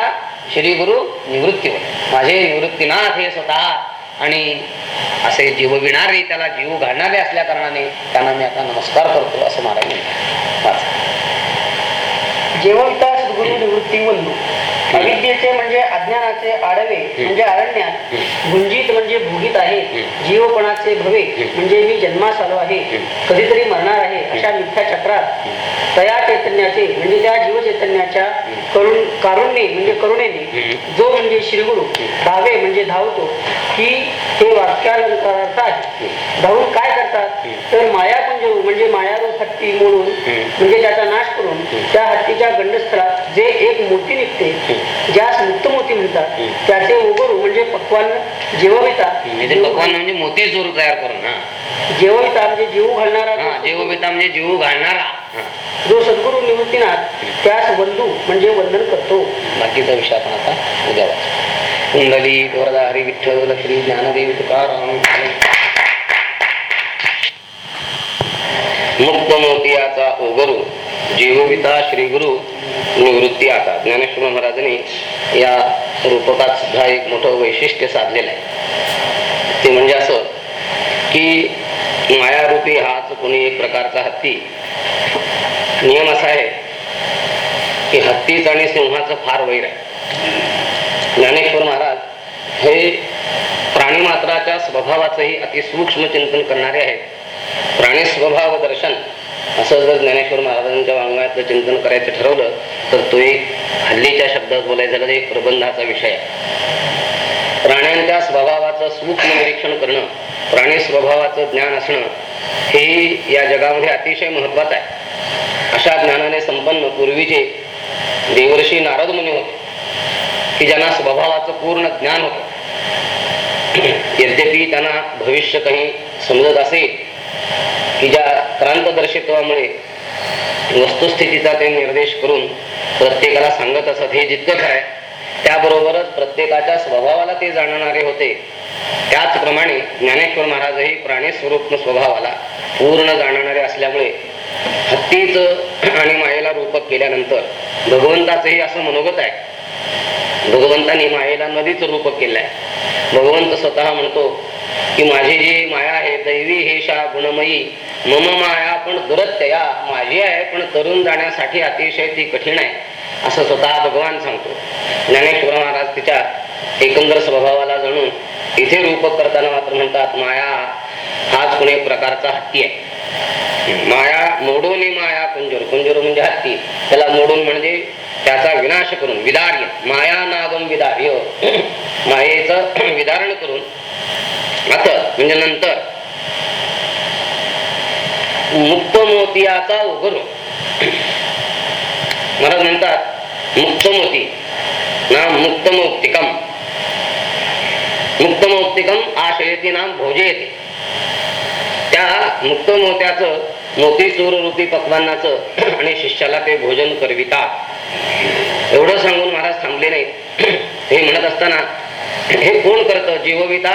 A: श्री गुरु निवृत्ती माझे निवृत्तीनाथ हे स्वतः आणि असे जीव विणारे त्याला जीव घालणारे असल्या कारणाने त्यांना मी आता नमस्कार करतो असं महाराज म्हणतात वाचा.
B: जेवंता निवृत्ती वल्लू अविद्येचे म्हणजे अज्ञानाचे आडवे म्हणजे अरण्यात गुंजित म्हणजे भोगीत आहे जीवपणाचे भवे म्हणजे मी जन्मास आलो आहे कधीतरी मरणार आहे अशा मिथ्या चक्रात तया चैतन्याचे म्हणजे त्या जीव चैतन्याच्या करुण कारुण्ये म्हणजे करुणेने जो म्हणजे श्रीगुरु धावे म्हणजे धावतो की हे वाक्यालंकारार्थ आहे. धावून काय करतात? तर मायापुंज म्हणजे मायारूप हत्ती मोडून म्हणजे त्याचा नाश करून त्या हत्तीच्या गंडस्थळात जे एक मोती निघते ज्यास मुक्त मोती म्हणतात त्याचे उगरू म्हणजे पक्वान जेवविता
A: म्हणजे पकवान म्हणजे मोती चूर तयार करून
B: जेवविता म्हणजे जीव घालणारा
A: हा जीवबिता म्हणजे जीव घालणारा.
B: जो सद्गुरु निवृत्तीनाथ त्यास वंदू म्हणजे वंदन करतो.
A: बाकीचा विषय आपण आता उद्या कुंडली वरदा हरी विठ्ठल श्री ज्ञानदेव तुकाराम मुक्त मोतियाचा ओगरू जीवविता श्री गुरु निवृत्ती आता. ज्ञानेश्वर महाराजांनी या रूपकात सुद्धा एक मोठं वैशिष्ट्य साधलेलं आहे. ते म्हणजे असं की मायारूपी हाच कोणी एक प्रकारचा हत्ती. नियम असा आहे की हत्तीच आणि सिंहाचं फार वैर आहे. ज्ञानेश्वर महाराज हे प्राणीमात्राच्या स्वभावाचंही अति सूक्ष्म चिंतन करणारे आहेत. प्राणी स्वभाव दर्शन असं जर ज्ञानेश्वर महाराजांच्या वाङ्मयातलं चिंतन करायचं ठरवलं तर तो एक हल्लीच्या शब्दात बोलायचं झालं तर एक प्रबंधाचा विषय आहे. प्राण्यांच्या स्वभावाचं सूक्ष्म निरीक्षण करणं प्राणी स्वभावाचं ज्ञान असणं हे या जगामध्ये अतिशय महत्वाचं आहे. अशा ज्ञानाने संपन्न पूर्वीचे देवर्षी नारद मुनी होते की ज्यांना स्वभावाचं पूर्ण ज्ञान होतं. यद्यपि त्यांना भविष्य काही समजत असेल की ज्या क्रांतदर्शित्वामुळे वस्तुस्थितीचा ते निर्देश करून प्रत्येकाला सांगत असत हे जितकं खरं आहे त्याबरोबरच प्रत्येकाच्या स्वभावाला ते जाणणारे होते. त्याचप्रमाणे ज्ञानेश्वर महाराजही प्राणी स्वरूप स्वभावाला पूर्ण जाणणारे असल्यामुळे हत्तीच आणि मायेला रूपक केल्यानंतर भगवंताचंही असं मनोगत आहे. भगवंतांनी मायेला नदीच रूपक केलंय. भगवंत स्वतः म्हणतो की माझी जी माया आहे दैवी हे शा गुणमयी मम माया पण दुरत्यया माझी आहे पण तरुण जाण्यासाठी अतिशय ती कठीण आहे असं स्वतः भगवान सांगतो. ज्ञानेश्वर महाराज तिच्या एकंदर स्वभावाला जाणून इथे रूप करताना मात्र म्हणतात माया हाच कोणी एक प्रकारचा हत्ती आहे. माया मोडून माया कुंजर. कुंजर म्हणजे हत्ती. त्याला मोडून म्हणजे त्याचा विनाश करून विदार्य. माया नागम विदार्य. मायेच विदारण करून आता म्हणजे नंतर मुक्त मोतियाचा उगर महाराज म्हणतात मुक्त मोती ना मुक्त मौक्तिकम मुक्त मौक्तिकम आशयती नाम भोजयते. त्या मुक्त मोत्याचं मोती रूपी पक्वांनाचं आणि शिष्याला ते भोजन करवितात. एवढं सांगून महाराज थांबले नाही हे म्हणत असताना हे कोण करतं? जीवविता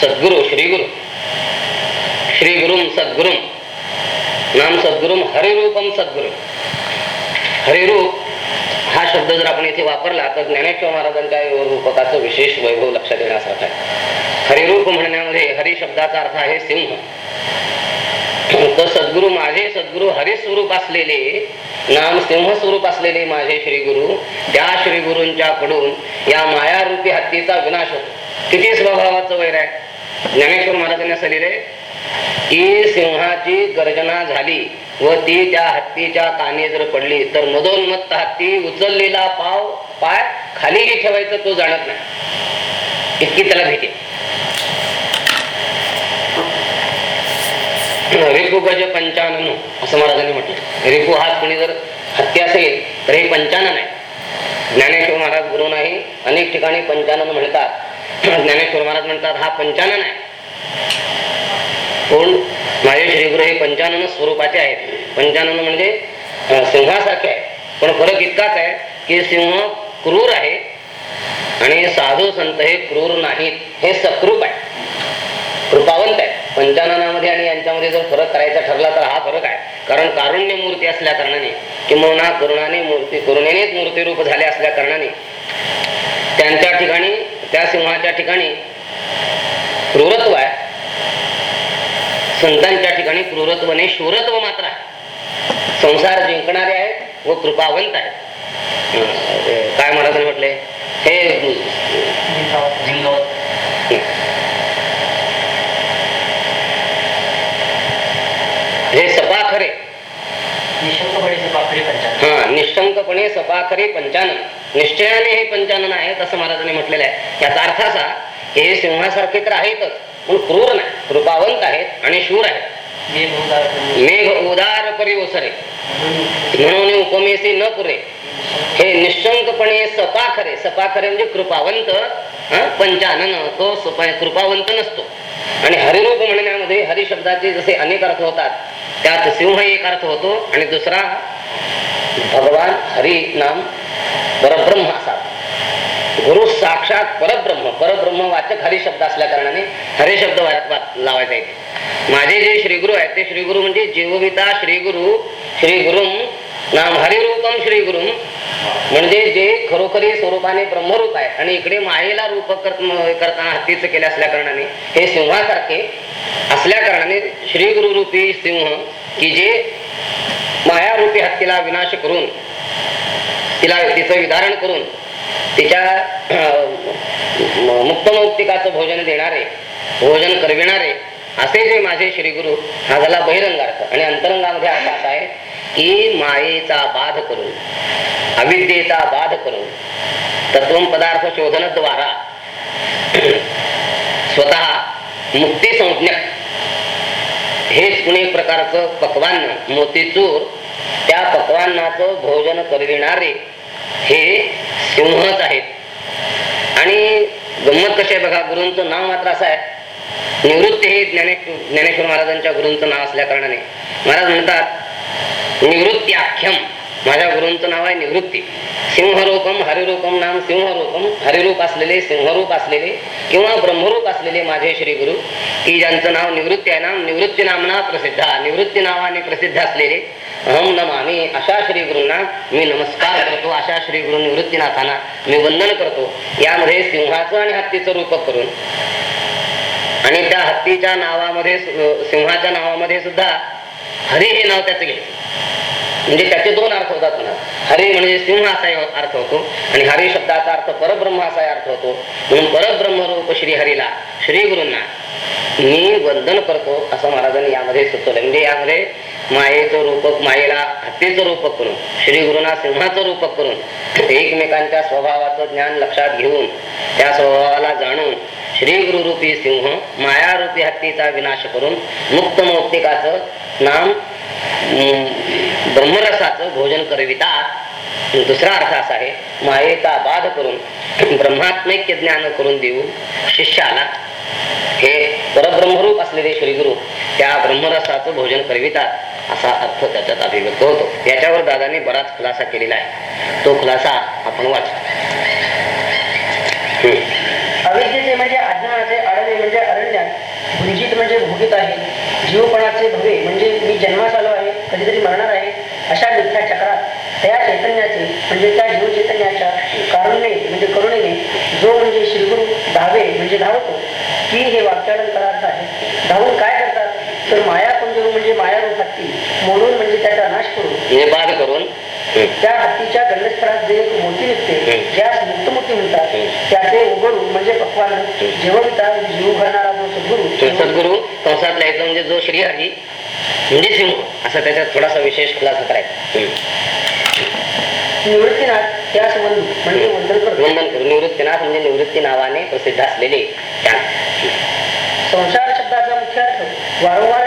A: सद्गुरु श्रीगुरु. श्री श्रीगुरुम सद्गुरुम नाम सद्गुरुम हरिरूपम सद्गुरु। हरिरूप हा शब्द जर आपण इथे वापरला तर ज्ञानेश्वर महाराजांच्या रूपकाचं विशेष वैभव लक्षात येण्यासारखं आहे. हरिरूप म्हणण्यामध्ये हरी शब्दाचा अर्थ आहे सिंह. तर सद्गुरु माझे सद्गुरु हरिस्वरूप असलेले नाम सिंह स्वरूप असलेले माझे श्री गुरु त्या श्री गुरूंच्या कडून या मायारूपी हत्तीचा विनाश होतो. किती स्वभावाचं वैर आहे. ज्ञानेश्वर महाराजांनी असं ती सिंहाची गर्जना झाली व ती त्या हत्तीच्या कानी जर पडली तर मदोन्मत्त हत्ती उचललेला पाव पाय खालीही ठेवायचं तो जाणत नाही. इतकी त्याला भीती. रिपुगज पंचानन असं महाराजांनी म्हटलं. रिपू हात कोणी जर हत्ती असेल तर हे पंचानन आहे. ज्ञानेश्वर महाराज गुरु नाही अनेक ठिकाणी पंचानन म्हणतात. ज्ञानेश्वर महाराज म्हणतात हा पंचानन आहे. कोण? माझे श्रीगुरु हे पंचानन स्वरूपाचे आहेत. पंचानन म्हणजे सिंहासारखे आहे पण फरक इतकाच आहे की सिंह क्रूर आहे आणि साधू संत हे क्रूर नाहीत. हे सकृप आहे कृपावंत आहे पंचाननामध्ये आणि यांच्यामध्ये जर फरक करायचा ठरला तर हा फरक आहे. कारण कारुण्य मूर्ती असल्या कारणाने किंवा करुणाने मूर्ती करुणेनेच मूर्तीरूप झाले असल्या कारणाने त्यांच्या ठिकाणी त्या सिंहाच्या ठिकाणी क्रूरत्व आहे. संतांच्या ठिकाणी क्रूरत्व नाही शूरत्व मात्र आहे. संसार जिंकणारे आहेत व कृपावंत आहेत. काय महाराजांनी म्हटले? हे हे सपाखरे. हा निशंकपणे सपाखरे पंचानन. निश्चयाने हे पंचानन आहेत असं महाराजांनी म्हटलेलं आहे. याचा अर्थ असा हे सिंहासारखे तर आहेतच. पण क्रूर नाही कृपावंत आहेत आणि शूर आहेत. मेघ उदार परी ओसरे. म्हणून उपमेसी न पुरे. हे निशंकपणे सपाखरे सपाखरे म्हणजे कृपावंत पंचानन तो कृपावंत नसतो. आणि हरिरूप म्हणण्यामध्ये हरी शब्दाचे जसे अनेक अर्थ होतात त्यात सिंह एक अर्थ होतो आणि दुसरा भगवान हरी नाम परब्रह्म असा गुरु साक्षात परब्रह्म परब्रह्म वाचक हरी शब्द असल्या कारणाने हरी शब्द लावायचा येते माझे जे श्रीगुरु आहेत ते श्रीगुरु म्हणजे जीवविता श्रीगुरु श्रीगुरुम नाम हरिरूपम श्रीगुरु. म्हणजे जे खरोखरी स्वरूपाने ब्रह्मरूप आहे आणि इकडे मायेला रूप करताना हत्तीचं केले असल्या कारणाने हे सिंहासारखे असल्या कारणाने श्री रूपी सिंह की जे मायारूपी हत्तीला विनाश करून तिला तिचं विधारण करून तिच्या मुक्तमौक्तिकाचं भोजन देणारे भोजन करविणारे असे जे माझे श्री गुरु हा झाला बहिरंगार्थ. आणि अंतरंगामध्ये अर्थ असा आहे की मायेचा बाध करून अविद्येचा बाध करून तत्व पदार्थ शोधनद्वारा स्वतः मुक्ती संज्ञक हेच कुणी प्रकारचं पक्वान्न मोतीचूर त्या पक्वान्नाचं भोजन करविणारे हे सिंहच आहेत आणि गंमत कशी आहे बघा गुरूंचं नाव मात्र असं आहे. निवृत्ती हे ज्ञानेश्वर ज्ञानेश्वर महाराजांच्या गुरूंचं नाव असल्या कारणाने. महाराज म्हणतात आख्यम माझ्या गुरूंचं नाव आहे निवृत्ती. सिंहरूपम हरिरूपम नाम सिंहरूपम. हरिरूप असलेले सिंहरूप असलेले किंवा ब्रह्मरूप असलेले माझे श्री गुरु की ज्यांचं नाव निवृत्ती आहे नाम निवृत्ती नामना प्रसिद्ध. निवृत्ती नावाने प्रसिद्ध असलेले ओम नमामी अशा श्री गुरूंना मी नमस्कार करतो. अशा श्री गुरु निवृत्तीनाथांना मी वंदन करतो. यामध्ये सिंहाचं आणि हत्तीचं रूपक करून. आणि त्या हत्तीच्या नावामध्ये सिंहाच्या नावामध्ये सुद्धा हरी हे नाव त्याचं घ्यायचं म्हणजे त्याचे दोन अर्थ होतात म्हणा. हरी म्हणजे सिंह असा अर्थ होतो. आणि हरी शब्दाचा अर्थ परब्रह्म असा अर्थ होतो. म्हणून परब्रह्म रूप श्री हरीला श्री गुरूंना मी वंदन करतो असं महाराजांनी यामध्ये सुचवलं. म्हणजे यामध्ये मायेचं रूपक मायेला हत्तीचं रूपक करून श्री गुरुना सिंहाचं रूपक करून एकमेकांच्या स्वभावाचं ज्ञान लक्षात घेऊन त्या स्वभावाला जाणून श्री गुरुरूपी सिंह मायारूपी हत्तीचा विनाश करून मुक्त मौक्तिकाचं नाम ब्रह्मरसाचं भोजन करवितात दुसरा अर्थ असा आहे मायेचा बाध करून ब्रह्मात्मैक्य ज्ञान करून देऊ शिष्याला. हे परब्रह्मरूप असलेले श्रीगुरु त्या ब्रह्मरसाचं भोजन करवितात असा अर्थ त्याच्यात अभिव्यक्त होतो. याच्यावर दादांनी बराच खुलासा केलेला आहे. तो खुलासा आपण वाच.
B: अविद्येचे म्हणजे अज्ञानाचे आडवे म्हणजे अरण्य भुंजित म्हणजे भोगीत आहे. जीवपणाचे भवे म्हणजे जन्मास आलो आहे कधीतरी मरणार आहे अशा मिथ्या चक्रात त्या चैतन्याचे म्हणजे त्या जीव चैतन्याच्या कारुण्ये म्हणजे करुणेने जो म्हणजे श्रीगुरु धावे म्हणजे धावतो की हे वाक्याडन करायचं आहे धावून काय करतात तर माया कुंजरू म्हणजे माया रूप हत्ती मोडून म्हणजे त्याचा नाश करून
A: म्हणजे बाध करून.
B: त्या हत्तीच्या गंडस्थळात जे एक मोती निघते. ज्यास मुक्तमूर्ती म्हणतात. त्याचे उघडू म्हणजे पक्वान जेवविता जीव घालणारा जो सद्गुरू
A: सद्गुरु कंसात लिहायचं म्हणजे जो श्रीहरी म्हणजे सिंह असा त्याच्यात थोडासा विशेष खुलासा करायचा.
B: निवृत्तीनाथ त्यास म्हणजे वंदन
A: करून निवृत्तीनाथ म्हणजे निवृत्ती नावाने प्रसिद्ध असलेले
B: संसार शब्दाचा मुख्य अर्थ वारंवार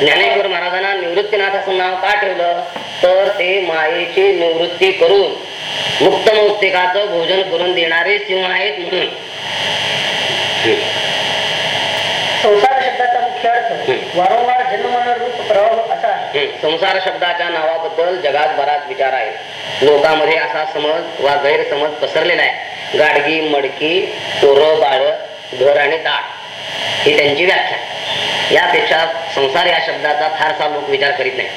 A: ज्ञानेश्वर महाराजांना निवृत्तीनाथ असं नाव का ठेवलं? तर ते मायेची निवृत्ती करून मुक्त मौक्तिकाचं भोजन करून देणारे सिंह आहेत म्हणून
B: संसार शब्दाचा मुख्य अर्थ
A: हम्म.
B: वारंवार जन्मन रूप प्रवाह असा
A: संसार शब्दाच्या नावाबद्दल जगात बराच विचार आहे. लोकांमध्ये असा समज वा गैरसमज पसरलेला आहे. गाडगी मडकी पोरं बाळ घर आणि दाळ ही त्यांची व्याख्या. यापेक्षा संसार या शब्दाचा फारसा लोक विचार करीत नाही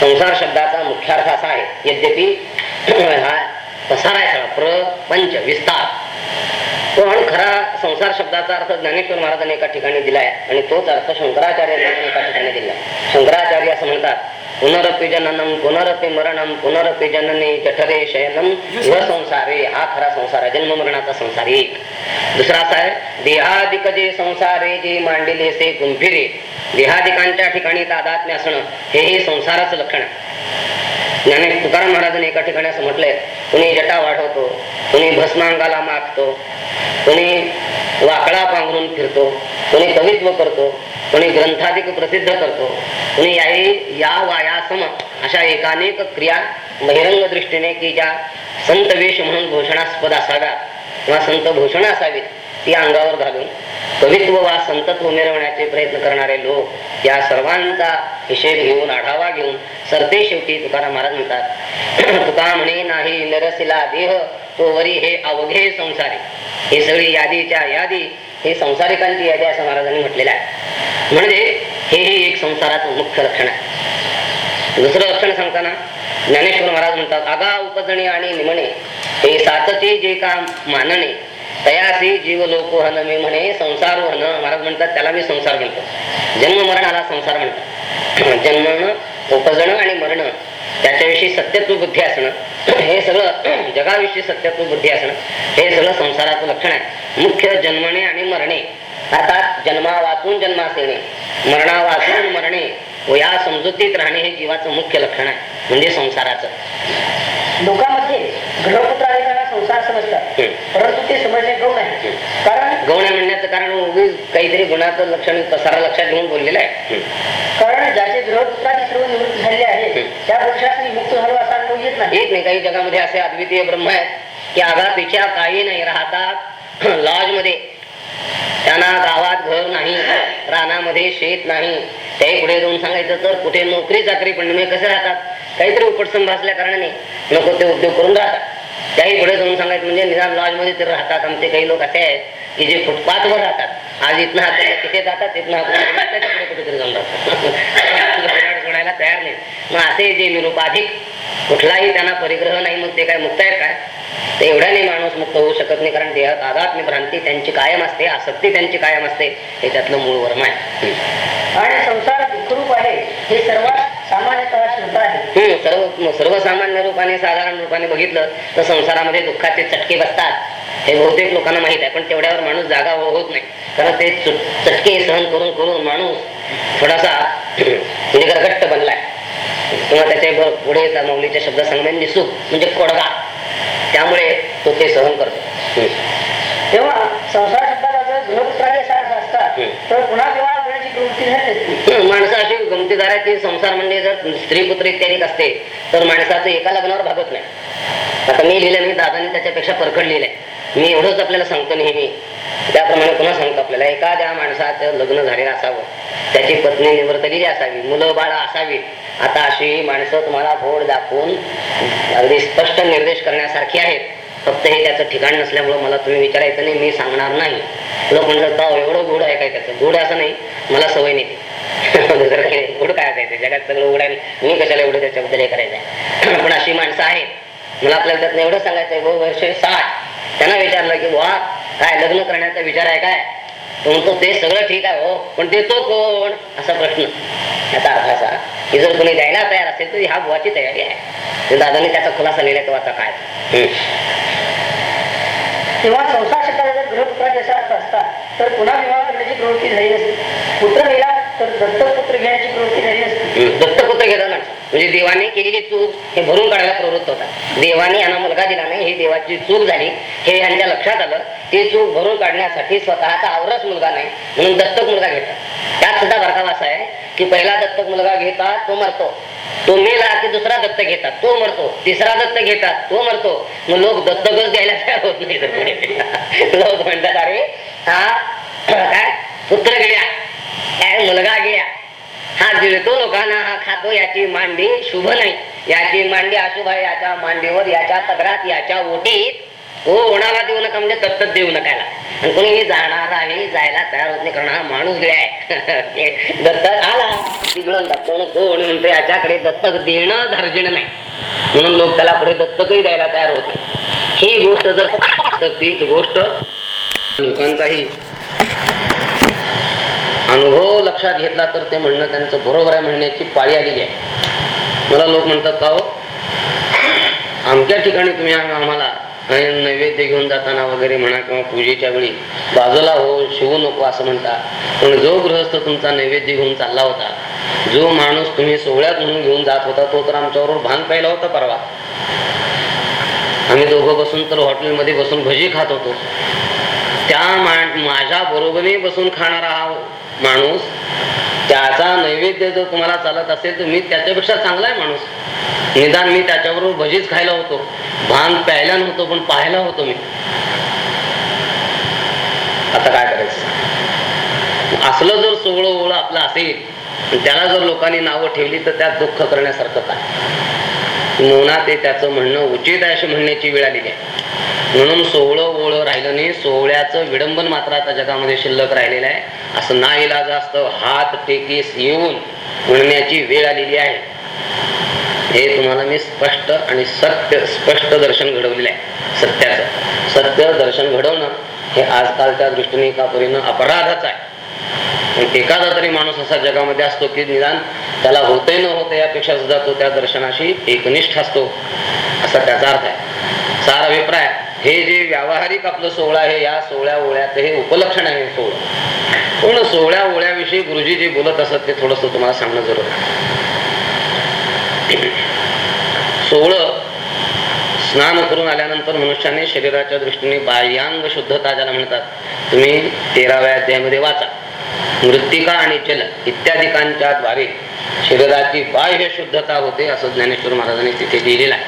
A: संसार शब्दाचा मुख्य अर्थ असा आहे यद्यपि हा पसार आहे सगळा. प्रपंच विस्तार. पण खरा संसार शब्दाचा अर्थ ज्ञानेश्वर महाराजांनी एका ठिकाणी दिलाय. आणि तोच अर्थ शंकराचार्यांनी एका ठिकाणी दिला शंकराचार्य असं म्हणतात पुनरपी जननम पुनरपि मरणम पुनरपी जननी जठरे शयनम व संसारे हा खरा संसार आहे जन्म मरणाचा संसार एक. दुसरा असा आहे देहादिक जे संसारे जे मांडिले से गुंफिरे. देहादिकांच्या ठिकाणी तादात्म्य असणं हे हे संसाराचं लक्षण आहे. ज्ञाने तुकाराम महाराजांनी एका ठिकाणी असं म्हटलंय कुणी जटा वाढवतो कुणी भस्मांगाला मागतो कुणी वाकडा पांघरून फिरतो कुणी कवित्व करतो कुणी ग्रंथाधिक प्रसिद्ध करतो कुणी याही या वायासम अशा एकानेक क्रिया बहिरंग दृष्टीने की ज्या संत वेश म्हणून घोषणास्पद असाव्यात किंवा संत भूषण असावीत. ती अंगावर घालून कवित्व वा संतत्व मिरवण्याचे प्रयत्न करणारे लोक या सर्वांचा हिशेब घेऊन आढावा घेऊन सरते शेवटी तुकाराम महाराज म्हणतात तुका म्हणे नाही नरसिला देह तो वरी हे अवघे संसारी. ही सगळी यादीच्या यादी हे संसारिकांची यादी असं महाराजांनी म्हटलेलं आहे. म्हणजे हेही एक संसाराचं मुख्य लक्षण आहे. दुसरं लक्षण सांगताना ज्ञानेश्वर महाराज म्हणतात आगा उपजणे आणि निमणे हे सातचे जे काम मानणे तयासी जीव लोक हन मी म्हणे संसार हन महाराज म्हणतात त्याला मी संसार म्हणतो. जन्म मरणाला संसार म्हणतो. जन्म उपजणं आणि मरण त्याच्याविषयी सत्यत्व बुद्धी असणं. हे सगळं जगाविषयी सत्यत्व बुद्धी असणं. हे सगळं संसाराचं लक्षण आहे. मुख्य जन्मणे आणि मरणे. अर्थात जन्मा वाचून जन्मास येणे मरणा. वाचून मरणे व या समजुतीत राहणे हे जीवाचं मुख्य लक्षण आहे. म्हणजे संसाराचं.
B: लोकांमध्ये ग्रहपुत्राधिकांना परंतु ते समजणे गौण आहे. कारण
A: गौण म्हणण्याचं कारण उगीच काहीतरी गुणाचं लक्षण पसारा लक्षात घेऊन बोललेलं आहे.
B: कारण ज्याचे ग्रहपुत्रादी सर्व निवृत्त झालेले आहे. त्या पुरुषास मुक्त झालो असा अनुभव येत नाही.
A: येत नाही. काही जगामध्ये असे अद्वितीय ब्रह्म आहेत की आघातीच्या काही नाही. राहतात लॉजमध्ये त्यांना गावात घर नाही रानामध्ये शेत नाही. त्याही पुढे जाऊन सांगायचं तर कुठे नोकरी चाकरी पण कसे राहतात? काहीतरी उपटसंभ असल्या कारणाने नको ते उद्योग करून राहतात. त्याही पुढे जाऊन सांगायचं म्हणजे निदान लॉजमध्ये तर राहतात. आमचे काही लोक असे आहेत की जे फुटपाथवर राहतात. आज इथनं हाताला तिथे जातात तिथनं हाताला कुठेतरी जाऊन राहतात. सोडायला तयार नाही मग असे जे निरुपाधिक कुठलाही त्यांना परिग्रह नाही मग ते काय मुक्त आहेत काय ते एवढ्याने माणूस मुक्त होऊ शकत नाही कारण देहात आघात भ्रांती त्यांची कायम असते आसक्ती त्यांची कायम असते. हे त्यातलं मूळ वर्म आहे.
B: आणि संसार दुःखरूप आहे. हे सर्वात
A: हम्म सर्व सर्वसामान्य रूपाने साधारण रूपाने बघितलं तर संसारामध्ये दुःखाचे चटके बसतात. हे बहुतेक लोकांना माहीत आहे पण तेवढ्यावर माणूस जागा होत नाही. कारण ते चटके सहन करून करून माणूस थोडासा गरगट्ट बनलाय. किंवा त्याच्या ब- पुढे मौलीच्या शब्द सांगणे निसूक म्हणजे कोडगा. त्यामुळे तो ते सहन करतो.
B: तेव्हा संसार शब्दाचा जर गृहपुत्रादी असा अर्थ असता
A: हम्म.
B: तर पुन्हा विवाह
A: माणसं अशी गमतीदार आहे की संसार म्हणजे जर स्त्री पुत्र इत्यादी असते तर माणसाचं एका लग्नावर भागत नाही. आता मी लिहिलं मी दादाने त्याच्यापेक्षा परखड लिहिलंय. मी एवढंच आपल्याला सांगतो नेहमी. त्याप्रमाणे पुन्हा सांगतो आपल्याला एखाद्या माणसाचं लग्न झालेलं असावं त्याची पत्नी निवर्तलेली असावी मुलं बाळ असावी आता अशी माणसं तुम्हाला बोर्ड दाखवून अगदी स्पष्ट निर्देश करण्यासारखी आहेत. फक्त हे त्याचं ठिकाण नसल्यामुळं मला तुम्ही विचारायचं नाही मी सांगणार नाही. लोक म्हणतात का एवढं गोड आहे काय त्याचं? गोड असं नाही मला सवय नाही. दुसरं काही गोड काय असायचं? जगात सगळं उघड आहे मी कशाला एवढं त्याच्याबद्दल हे करायचंय? पण अशी माणसं आहेत. मला आपल्याला त्यातनं एवढं सांगायचंय हो, वर्ष साठ. त्यांना विचारलं की वा काय लग्न करण्याचा विचार आहे काय? तो म्हणतो ते सगळं ठीक आहे हो पण देतो कोण? असा प्रश्न. याचा अर्थ असा की जर कोणी द्यायला तयार असेल तर ह्या बुवाची तयारी आहे. दादाने त्याचा खुलासा लिहिला तो आता काय. हम्म.
B: तेव्हा संसार शब्दाचा जर गृहपुत्रादी असा अर्थ असता तर पुन्हा विवाह करण्याची प्रवृत्ती झाली नसती. पुत्र मेला तर दत्तक पुत्र घेण्याची प्रवृत्ती झाली नसती.
A: हम्म. दत्तपुत्र माणसं म्हणजे देवाने केलेली चूक हे भरून काढायला प्रवृत्त होता देवाने यांना मुलगा दिला नाही ही देवाची चूक झाली. हे यांच्या लक्षात आलं. ती चूक भरून काढण्यासाठी स्वतःचा आवरच मुलगा नाही म्हणून दत्तक मुलगा घेतात. त्यात सुद्धा भरकाव असा आहे की पहिला दत्तक मुलगा घेतात तो मरतो. तो मेला की दुसरा दत्तक घेतात तो मरतो. तिसरा दत्तक घेतात तो मरतो. मग लोक दत्तकच द्यायला तयार होत नाही लोक म्हणतात अरे हा काय? पुत्र गेल्या काय? मुलगा गेल्या हा गिळतो लोकांना हा खातो याची मांडी शुभ नाही. याची मांडी अशुभ आहे याच्या मांडीवर याच्या तगरात याच्या ओटीत हो होणारा म्हणजे देऊ नका म्हणजे तत्त देऊ नकायला आणि कोणी जाणार आहे जायला तयार होत नाही कारण हा माणूस गे आहे. दत्तक आला. बिघडून दाखवून कोण म्हणतो याच्याकडे दत्तक देणं धार्जिण नाही. म्हणून लोक त्याला पुढे दत्तकही द्यायला तयार होत ही गोष्ट जर तर तीच गोष्ट लोकांचाही अनुभव लक्षात घेतला तर ते म्हणणं त्यांचं बरोबर आहे म्हणण्याची पाळी आलेली आहे. मला लोक म्हणतात का हो आमच्या ठिकाणी तुम्ही आम्हाला आणि नैवेद्य घेऊन जाताना वगैरे म्हणा किंवा पूजेच्या वेळी बाजूला हो शिवू नको असं म्हणता. पण जो गृहस्थ तुमचा नैवेद्य घेऊन चालला होता जो माणूस तुम्ही सोहळ्यात म्हणून घेऊन जात होता तो तर आमच्याबरोबर भान प्यायला होता परवा. आम्ही दोघं बसून तर हॉटेलमध्ये बसून भजी खात होतो. त्या माझ्या बरोबरी बसून खाणारा हा माणूस त्याचा नैवेद्य जर तुम्हाला चालत असेल तर मी त्याच्यापेक्षा चांगला आहे माणूस. निदान मी त्याच्याबरोबर भजीच खायला होतो. भान प्यायला नव्हतो पण पाहायला होतो मी. आता काय करायचं? असलं जर सोहळं ओळ आपलं असेल त्याला जर लोकांनी नावं ठेवली तर त्यात दुःख करण्यासारखं काय? मोना ते त्याचं म्हणणं उचित आहे अशी म्हणण्याची वेळ आलेली आहे. म्हणून सोहळं ओळं राहिलं नाही. सोहळ्याचं विडंबन मात्र आता जगामध्ये शिल्लक राहिलेलं आहे. असं ना इलाज असतं हात टेकीस येऊन म्हणण्याची वेळ आलेली आहे. हे तुम्हाला मी स्पष्ट आणि सत्य स्पष्ट दर्शन घडवलेलं आहे. सत्याचं. सत्य दर्शन घडवणं हे आजकालच्या दृष्टीने का परीनं अपराधच आहे. पण एखादा तरी माणूस असा जगामध्ये असतो की निदान त्याला होते न होते यापेक्षा सुद्धा तो त्या दर्शनाशी एकनिष्ठ असतो. असा त्याचा अर्थ आहे. सार अभिप्राय हे जे व्यावहारिक आपलं सोहळा आहे या सोहळ्या ओळ्याचं हे उपलक्षण आहे हे सोहळं. पण सोहळ्या ओळ्याविषयी गुरुजी जे बोलत असत ते थोडस तुम्हाला सांगणं जरूर. सोहळ सोहळं स्नान करून आल्यानंतर मनुष्याने शरीराच्या दृष्टीने बाह्यांग शुद्धता ज्याला म्हणतात तुम्ही तेराव्या अध्यायामध्ये वाचा. मृत्तिका आणि जल इत्यादिकांच्या द्वारे शरीराची बाह्य शुद्धता होते असं ज्ञानेश्वर महाराजांनी तिथे लिहिलेलं आहे.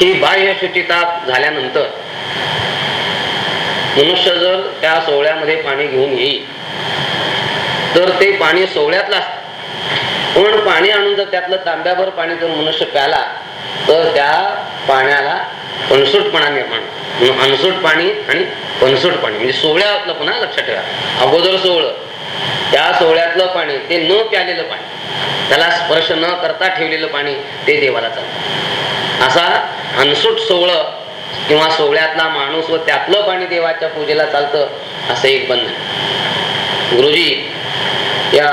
A: ही बाह्य शुचिता झाल्यानंतर मनुष्य जर त्या सोहळ्यामध्ये पाणी घेऊन येईल तर ते पाणी सोहळ्यातलं असतं. पण पाणी आणून जर त्यातलं तांब्याभर पाणी जर मनुष्य प्याला तर त्या पाण्याला पणसूटपणा निर्माण म्हणून अनसूट पाणी आणि पणसूट पाणी म्हणजे सोहळ्यातलं पुन्हा लक्षात ठेवा. अगोदर सोहळं त्या सोहळ्यातलं पाणी ते न प्यालेलं पाणी त्याला स्पर्श न करता ठेवलेलं पाणी ते देवाला चालतं. असा अनसूट सोहळं किंवा सोहळ्यातला माणूस व त्यातलं पाणी देवाच्या पूजेला चालतं असं एक बंधन गुरुजी या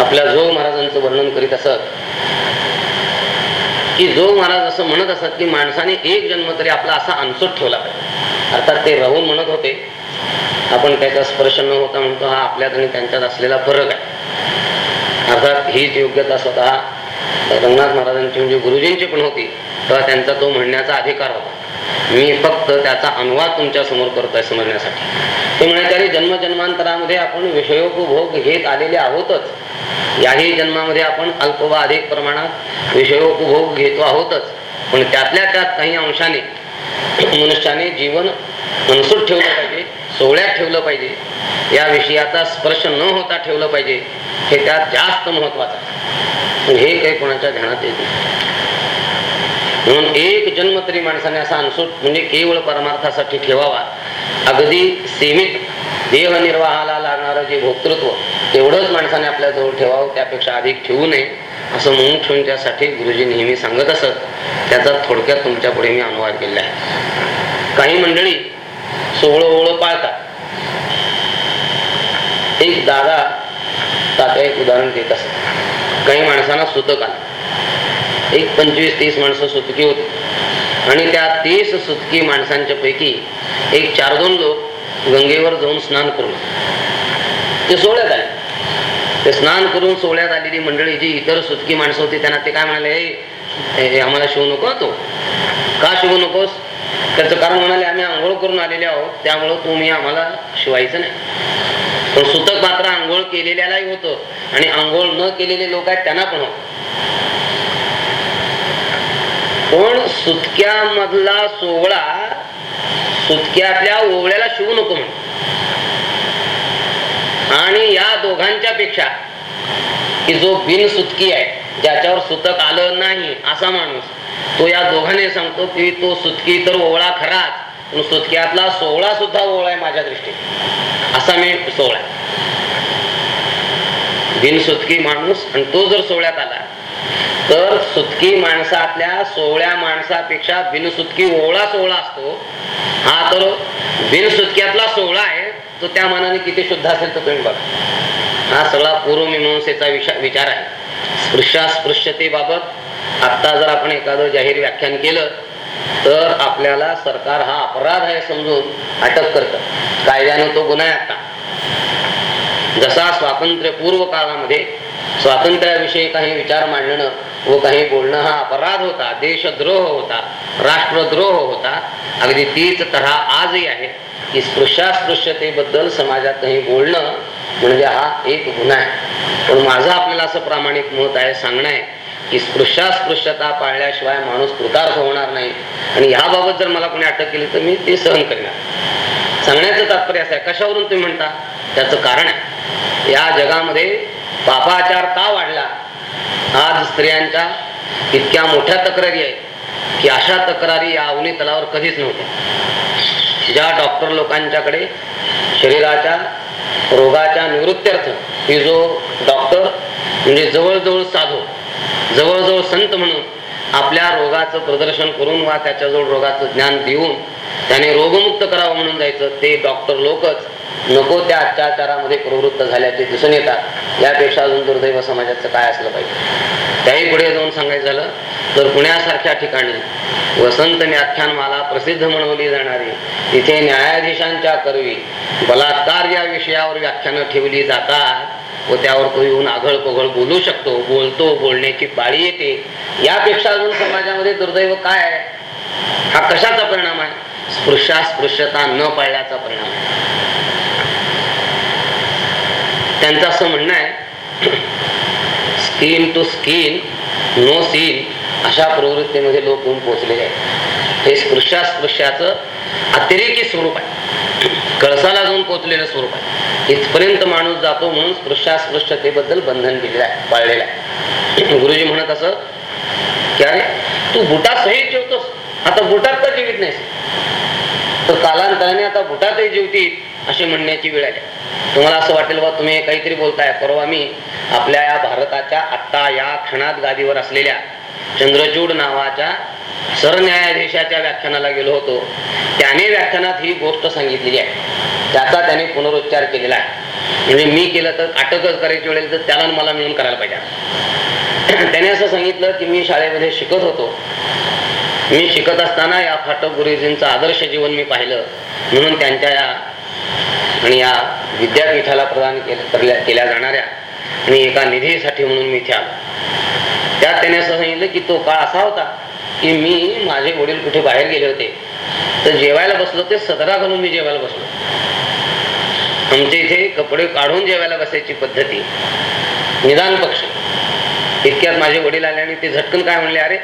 A: आपल्या जो महाराजांचं वर्णन करीत असत की जो महाराज असं म्हणत असत की माणसाने एक जन्म तरी आपला असा अनसूट ठेवला पाहिजे. अर्थात ते राहून म्हणत होते आपण त्याचा स्पर्श न होता म्हणतो हा आपल्यात आणि त्यांच्यात असलेला फरक आहे. अर्थात हीच योग्यता स्वतः रंगनाथ महाराजांची म्हणजे गुरुजींची पण होती. तेव्हा त्यांचा तो म्हणण्याचा अधिकार होता. मी फक्त त्याचा अनुवाद तुमच्यासमोर करतोय समजण्यासाठी. ते म्हणायचे जन्मजन्मांतरामध्ये आपण विषयोपभोग घेत आलेले आहोतच. याही जन्मामध्ये आपण अल्प व अधिक प्रमाणात विषयोपभोग घेतो आहोतच. पण त्यातल्या त्यात काही अंशाने मनुष्याने जीवन मनसूट ठेवलं पाहिजे सोहळ्यात ठेवलं पाहिजे. या विषयाचा स्पर्श न होता ठेवलं पाहिजे. हे त्यात जास्त महत्वाचं आहे. हे काही कोणाच्या ध्यानात येत नाही. म्हणून एक जन्म तरी माणसाने असा अनसूट म्हणजे केवळ परमार्थासाठी ठेवावा. अगदी सीमित देहनिर्वाहाला लागणारं जे भोक्तृत्व तेवढंच माणसाने आपल्या जवळ ठेवावं त्यापेक्षा अधिक ठेवू नये असं म्हणून ठेवून त्यासाठी गुरुजी नेहमी सांगत असत. त्याचा थोडक्यात तुमच्यापुढे मी अनुवाद केलेला आहे. काही मंडळी सोहळं ओळं पाळतात. एक दादा तात्या एक उदाहरण देत असत. काही माणसांना सुतक आलं. एक पंचवीस तीस माणसं सुतकी होती. आणि त्या तीस सुतकी माणसांच्या पैकी एक चार दोन लोक गंगेवर जाऊन स्नान करून ते सोहळ्यात आले. ते स्नान करून सोहळ्यात आलेली मंडळी जी इतर सुतकी माणसं होती त्यांना ते काय म्हणाले आम्हाला शिवू नको तो. का शिवू नकोस? त्याचं कारण म्हणाले आम्ही आंघोळ करून आलेले आहोत त्यामुळं तुम्ही आम्हाला शिवायचं नाही. पण सुतक मात्र आंघोळ केलेल्यालाही होतं. आणि आंघोळ न केलेले लोक आहेत त्यांना पण होत. पण सुतक्यामधला सोहळा सुतक्यातल्या ओवळ्याला शिवू नको म्हणून. आणि या दोघांच्या पेक्षा की जो बिन सुतकी आहे ज्याच्यावर सुतक आलं नाही असा माणूस तो या दोघांनी सांगतो की तो सुतकी तर ओवळा खराच पण सुतक्यातला सोहळा सुद्धा ओवळा आहे माझ्या दृष्टीने. असा मी सोहळा बिनसुतकी माणूस आणि तो जर सोहळ्यात आला तर सुतकी माणसातल्या सोहळ्या माणसापेक्षा बिनसुतकी ओळा सोहळा असतो. हा तर बिनसुतक्यातला सोहळा आहे. तो त्या मनाने किती शुद्ध असेल तर तुम्ही बघा. हा सगळा पूर्वमीमांसेचा विचार आहे. स्पृश्यास्पृश्यतेबाबत आत्ता जर आपण एखादं जाहीर व्याख्यान केलं तर आपल्याला सरकार हा अपराध आहे समजून अटक करतं. कायद्यानं तो गुन्हा आहे आता. जसा स्वातंत्र्य पूर्व काळामध्ये स्वातंत्र्याविषयी काही विचार मांडणं व काही बोलणं हा अपराध होता देशद्रोह होता राष्ट्रद्रोह होता अगदी तीच तऱ्हा आजही आहे की स्पृश्यास्पृश्यतेबद्दल समाजात काही बोलणं म्हणजे हा एक गुन्हा आहे. पण माझं आपल्याला असं प्रामाणिक मत आहे सांगणं आहे की स्पृश्यास्पृश्यता पाळल्याशिवाय माणूस कृतार्थ होणार नाही. आणि ह्याबाबत जर मला कोणी अटक केली तर मी ते सहन करणार. सांगण्याचं तात्पर्य असं आहे. कशावरून तुम्ही म्हणता? त्याचं कारण आहे. या जगामध्ये पापाचार का वाढला? आज स्त्रियांच्या इतक्या मोठ्या तक्रारी आहेत की अशा तक्रारी या अवनी तलावर कधीच नव्हत्या. ज्या डॉक्टर लोकांच्याकडे शरीराच्या रोगाच्या निवृत्त्यर्थ ही जो डॉक्टर म्हणजे जवळजवळ साधू जवळजवळ संत म्हणून आपल्या रोगाचं प्रदर्शन करून वा त्याच्याजवळ रोगाचं ज्ञान देऊन त्याने रोगमुक्त करावं म्हणून जायचं ते डॉक्टर लोकच नको त्या अत्याचारामध्ये प्रवृत्त झाल्याचे दिसून येतात. यापेक्षा अजून दुर्दैव समाजाचं काय असलं पाहिजे? त्याही पुढे जाऊन सांगायचं झालं तर पुण्यासारख्या ठिकाणी वसंत व्याख्यानमाला प्रसिद्ध म्हणवली जाणारी तिथे न्यायाधीशांच्या करवी बलात्कार या विषयावर व्याख्यानं ठेवली जातात व त्यावर तो येऊन आघळ पघळ बोलू शकतो बोलतो बोलण्याची पाळी येते. यापेक्षा अजून समाजामध्ये दुर्दैव काय आहे? हा कशाचा परिणाम आहे? स्पृश्यास्पृश्यता न पाळल्याचा परिणाम आहे. त्यांचं असं म्हणणं आहे skin to skin no scene अशा प्रवृत्तीमध्ये लोक होऊन पोहोचलेले आहेत. हे स्पृश्यास्पृश्याचं अतिरेकी स्वरूप आहे. कळसाला जाऊन पोहोचलेलं स्वरूप आहे. इथपर्यंत माणूस जातो म्हणून स्पृश्यास्पृश्यतेबद्दल बंधन दिलेलं आहे पाळलेलं आहे. गुरुजी म्हणत असं की अरे तू बुटात सहित जेवतोस आता बुटात तर जीवित नाहीस. तर कालांतराने आता बुटातही जेवतील असे म्हणण्याची वेळ आली. तुम्हाला असं वाटेल बा तुम्ही काहीतरी बोलताय. परवा मी आपल्या या भारताच्या आत्ता या क्षणात गादीवर असलेल्या चंद्रचूड नावाच्या सरन्यायाधीशाच्या व्याख्यानाला गेलो होतो. त्याने व्याख्यानात ही गोष्ट सांगितलेली आहे. त्याचा त्याने पुनरुच्चार केलेला आहे. म्हणजे मी केलं तर अटकच करायची वेळेल तर त्याला मला मिळून करायला पाहिजे. त्याने असं सांगितलं की मी शाळेमध्ये शिकत होतो. मी शिकत असताना या फाटक गुरुजींचं आदर्श जीवन मी पाहिलं. म्हणून त्यांच्या या आणि या विद्यापीठाला प्रदान केल्या जाणाऱ्या आणि एका निधीसाठी म्हणून मी इथे आलो. त्यात त्याने असं सांगितलं की तो काळ असा होता की मी माझे वडील कुठे बाहेर गेले होते तर जेवायला बसलो ते सदरा घालून मी जेवायला बसलो. आमच्या इथे कपडे काढून जेवायला बसायची पद्धती निदान पक्ष. इतक्यात माझे वडील आले आणि ते झटकन काय म्हणले अरे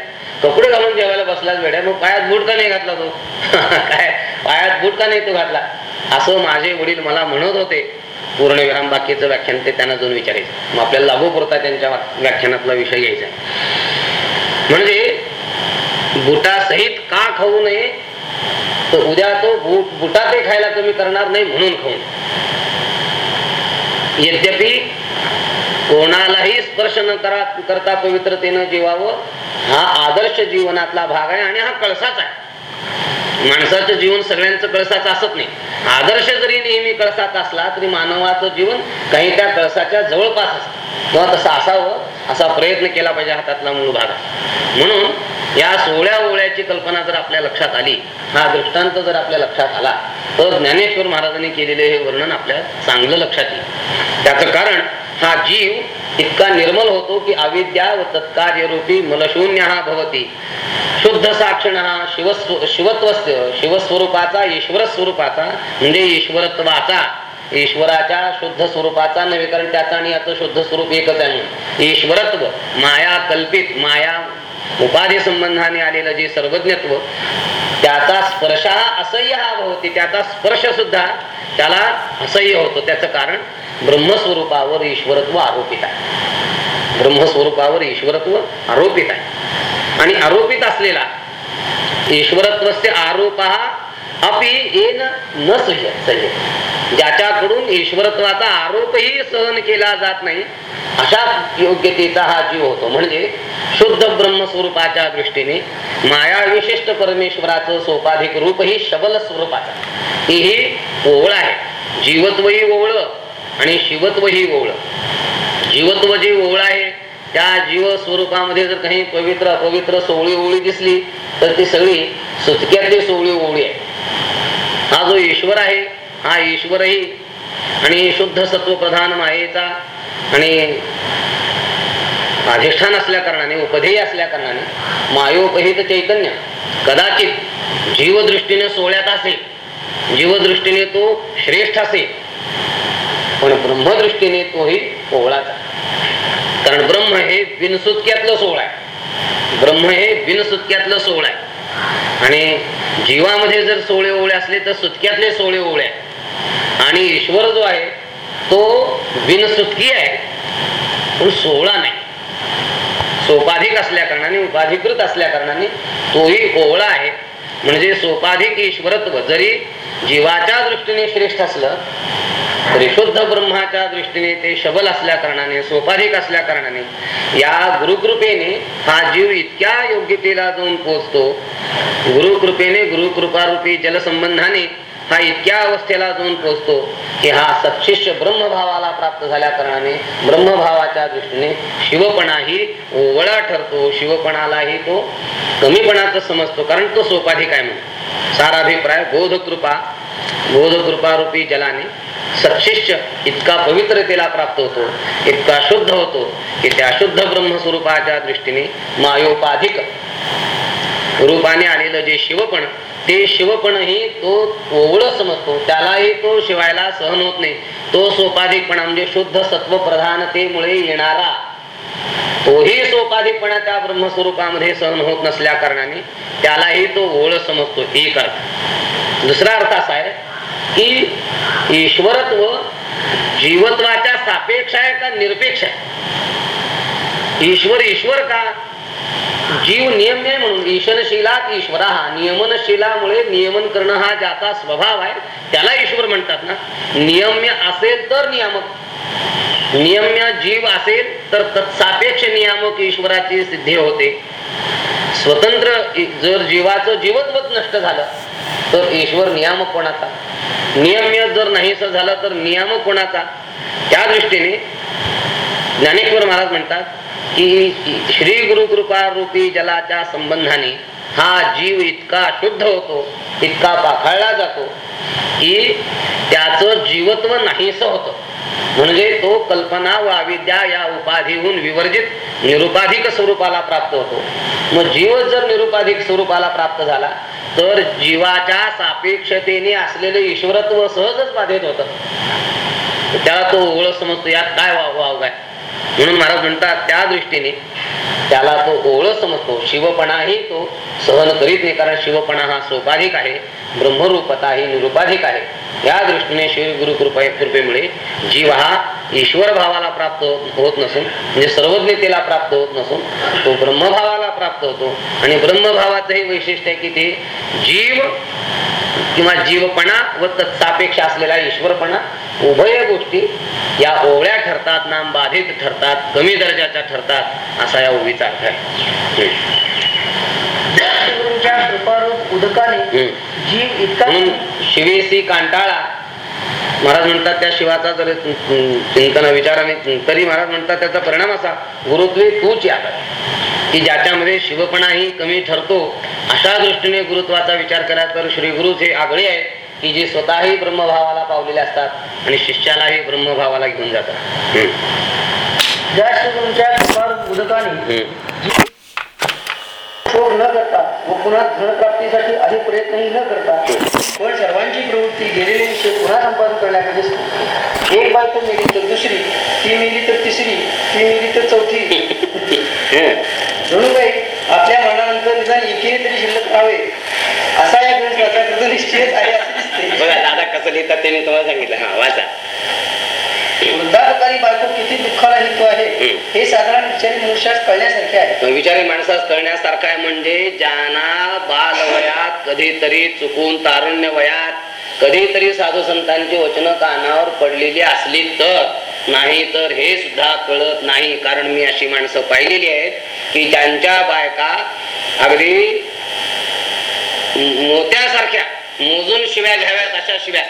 A: कपडे घालून जेवायला बसलाच वेड्या मग पायात बूट का नाही घातला तो? काय पायात बूट का नाही तो घातला? असं माझे वडील मला म्हणत होते. पूर्ण विराम बाकीचं व्याख्यान ते त्यांना जाऊन विचारायचं. मग आपल्याला लागू पुरता त्यांच्या व्याख्यानातला विषय घ्यायचा. म्हणजे बुटासहित का खाऊ नये? तर उद्या तो बुटा ते खायला कमी करणार नाही म्हणून खाऊन यद्यपि कोणालाही स्पर्श न करा करता पवित्रतेनं जीवावं हा आदर्श जीवनातला भाग आहे आणि हा कळसाच आहे. माणसाचं जीवन सगळ्यांचं कळसाचं असत नाही. आदर्श जरी नेहमी कळसाचा असला तरी मानवाचं जीवन काही त्या कळसाच्या जवळपास असत. किंवा तसं असावं असा प्रयत्न केला पाहिजे हातातला मूळ भाग. म्हणून या सोहळ्या ओळ्याची कल्पना जर आपल्या लक्षात आली हा दृष्टांत जर आपल्या लक्षात आला तर ज्ञानेश्वर महाराजांनी केलेले हे वर्णन आपल्या चांगलं लक्षात येईल. त्याचं कारण हा जीव इतका निर्मल होतो की अविद्या व तत्कार्यरूपी मलशून्य हा भवती. शुद्ध साक्षण हा शिवस्व शिवत्वस्य शिवस्वरूपाचा ईश्वर स्वरूपाचा म्हणजे ईश्वरत्वाचा. ईश्वराच्या शुद्ध स्वरूपाचा नव्हे कारण त्याचा आणि याचं शुद्ध स्वरूप एकच आहे. ईश्वरत्व माया कल्पित माया उपाधी संबंधाने आलेलं जे सर्वज्ञत्व त्याचा स्पर्श हा असह्य हा होते त्याचा स्पर्श सुद्धा त्याला असह्य होतो. त्याचं कारण ब्रह्मस्वरूपावर ईश्वरत्व आरोपित आहे. ब्रह्मस्वरूपावर ईश्वरत्व आरोपित आहे. आणि आरोपित असलेला ईश्वरत्वस्य आरोप हा अपि येन न सह्य सह्य. ज्याच्याकडून ईश्वरत्वाचा आरोपही सहन केला जात नाही अशा योग्यतेचा हा जीव होतो. म्हणजे शुद्ध ब्रह्मस्वरूपाच्या दृष्टीने माया विशिष्ट परमेश्वराचं सोपाधिक रूप ही शबल स्वरूपाचा. ही ओवळ आहे आहे. जीवत्वही ओवळ आणि शिवत्वही ओवळ. जीवत्व जी ओवळ आहे त्या जीव स्वरूपामध्ये जर काही पवित्र अपवित्र सोवळी ओवळी दिसली तर ती सगळी सुतक्यातली सोवळी ओवळी आहे. हा जो ईश्वर आहे हा ईश्वरही आणि शुद्ध सत्व प्रधान मायेचा आणि अधिष्ठान असल्या कारणाने उपधेय असल्या कारणाने मायोपहित चैतन्य कदाचित जीवदृष्टीने सोहळ्यात असेल जीवदृष्टीने तो श्रेष्ठ असेल पण ब्रह्मदृष्टीने तोही ओवळाचा. कारण ब्रह्म हे बिनसुतक्यातलं सोहळ आहे. ब्रह्म हे बिनसुतक्यातलं सोहळ आहे. आणि जीवामध्ये जर सोहळे ओवळे असले तर सुतक्यातले सोहळे ओवळे आहे आणि ईश्वर जो आहे तो बिनसुतकी आहे. पण सोहळा नाही. सोपाधिक असल्या कारणाने उपाधिकृत असल्या कारणाने तोही ओवळा आहे. म्हणजे सोपाधिक ईश्वरत्व जरी जीवाच्या दृष्टीने श्रेष्ठ असलं तरी शुद्ध ब्रह्माच्या दृष्टीने ते शबल असल्या कारणाने सोपाधिक असल्या कारणाने या गुरुकृपेने हा जीव इतक्या योग्यतेला जाऊन पोचतो गुरुकृपेने गुरुकृपारूपी जलसंबंधाने हा इतक्या अवस्थेला जाऊन पोहोचतो. की हा सत्शिष्य ब्रह्मभावाला प्राप्त झाल्या कारणाने ब्रह्मभावाच्या दृष्टीने शिवपणाही ओवळा ठरतो. शिवपणालाही तो कमीपणाचं समजतो. कारण तो सोपाधिक आहे म्हणून साराभिप्राय बोधकृपा बोधकृपारूपी जलाने सत्शिष्य इतका पवित्रतेला प्राप्त होतो इतका शुद्ध होतो की त्या शुद्ध ब्रह्मस्वरूपाच्या दृष्टीने मायोपाधिक रूपाने आलेलं जे शिवपण ते शिवपणही तो ओवळ समजतो त्यालाही तो शिवायला सहन होत नाही. तो सोपाधिकपणा म्हणजे शुद्ध सत्व प्रधानतेमुळे येणारा. तोही सोपाधिकपणा त्या ब्रह्मस्वरूपामध्ये सहन होत नसल्या कारणाने त्यालाही तो ओळ समजतो. एक अर्थ. दुसरा अर्थ असा आहे की ईश्वरत्व जीवत्वाच्या सापेक्ष आहे का निरपेक्ष आहे? ईश्वर ईश्वर का? जीव नियम्य आहे म्हणून ईशनशिलात ईश्वर हा नियमनशिलामुळे नियमन करणं हा ज्याचा स्वभाव आहे त्याला ईश्वर म्हणतात ना. नियम्य असेल तर नियामक. नियम्य जीव असेल तर तत्सापेक्ष नियामक ईश्वराची सिद्धी होते. स्वतंत्र जर जीवाचं जीवत्वच नष्ट झालं तर ईश्वर नियामक कोणाचा? नियम्य जर नाहीस झालं तर नियामक कोणाचा? त्या दृष्टीने ज्ञानेश्वर महाराज म्हणतात की श्री गुरु कृपा रूपी जलाच्या संबंधाने हा जीव इतका शुद्ध होतो इतका पाखाळला जातो की त्याचं जीवत्व नाहीस होतं. म्हणजे तो कल्पना व अविद्या या उपाधीहून विवर्जित निरुपाधिक स्वरूपाला प्राप्त होतो. मग जीव जर निरुपाधिक स्वरूपाला प्राप्त झाला तर जीवाच्या सापेक्षतेने असलेले ईश्वरत्व सहजच बाधित होतं. त्याला तो ओळख समजतो यात काय वाव वाव काय म्हणून महाराज म्हणतात त्या दृष्टीने त्याला तो ओळ समजतो. शिवपणाही तो सहन करीत नाही कारण शिवपणा हा सोपाधिक आहे. ब्रह्मरूपता ही निरुपाधिक आहे. या दृष्टीने श्री गुरु कृपा कृपेमुळे जीव हा ईश्वर भावाला प्राप्त होत- नसून म्हणजे सर्वज्ञतेला प्राप्त होत नसून तो ब्रह्मभावाला प्राप्त होतो. आणि ब्रह्मभावाचंही वैशिष्ट्य आहे की ते जीव किंवा जीवपणा व तत्सापेक्ष असलेला ईश्वरपणा उभय गोष्टी या ओवळ्या ठरतात नाम बाधित ठरतात कमी दर्जाच्या ठरतात असा या ओवीचा अर्थ आहे.
B: गुरुच्या कृपारूप उदकाने
A: हम्म.
B: जीव इतका
A: म्हणून शिवेसी कांटाळा महाराज म्हणतात त्या शिवाचा जर चिंतन विचाराने तरी महाराज म्हणतात त्याचा परिणाम असा गुरुत्वे तूच यात की ज्याच्यामध्ये शिवपणाही कमी ठरतो अशा दृष्टीने गुरुत्वाचा विचार केला तर श्री गुरुच हे आगळे आहे की जे स्वतःही ब्रह्मभावाला पावलेले असतात आणि शिष्यालाही ब्रह्मभावाला घेऊन जातात.
B: उदकाने
A: हम्म.
B: न करता व पुन्हा धनप्राप्तीसाठी अधिक प्रयत्नही न करता पण सर्वांची प्रवृत्ती गेलेले विषय पुन्हा संपादन करण्याकडे असते एक बायको मेली तर दुसरी ती मिली तर तिसरी ती मिली तर चौथी. जणूबाई आपल्या मनानंतर निदान एकीने तरी शिल्लक राहावे. असा या ग्रंथाचा निश्चित आहे असं दिसते.
A: बघा दादा कसं लिहितात ते मी तुम्हाला सांगितलं. हा वाचा.
B: बायको किती दुःखाला हेतू आहे हे साधारण विचारी मनुष्यास कळण्यासारखे आहे.
A: विचारी माणसास करण्यासारखा आहे म्हणजे ज्यांना बालवयात कधीतरी चुकून तारुण्य वयात कधीतरी साधू संतांची वचन कानावर पडलेली असली तर नाही तर हे सुद्धा कळत नाही. कारण मी अशी माणसं पाहिलेली आहेत की ज्यांच्या बायका अगदी मोत्यासारख्या मोजून शिव्या घ्याव्यात अशा शिव्या.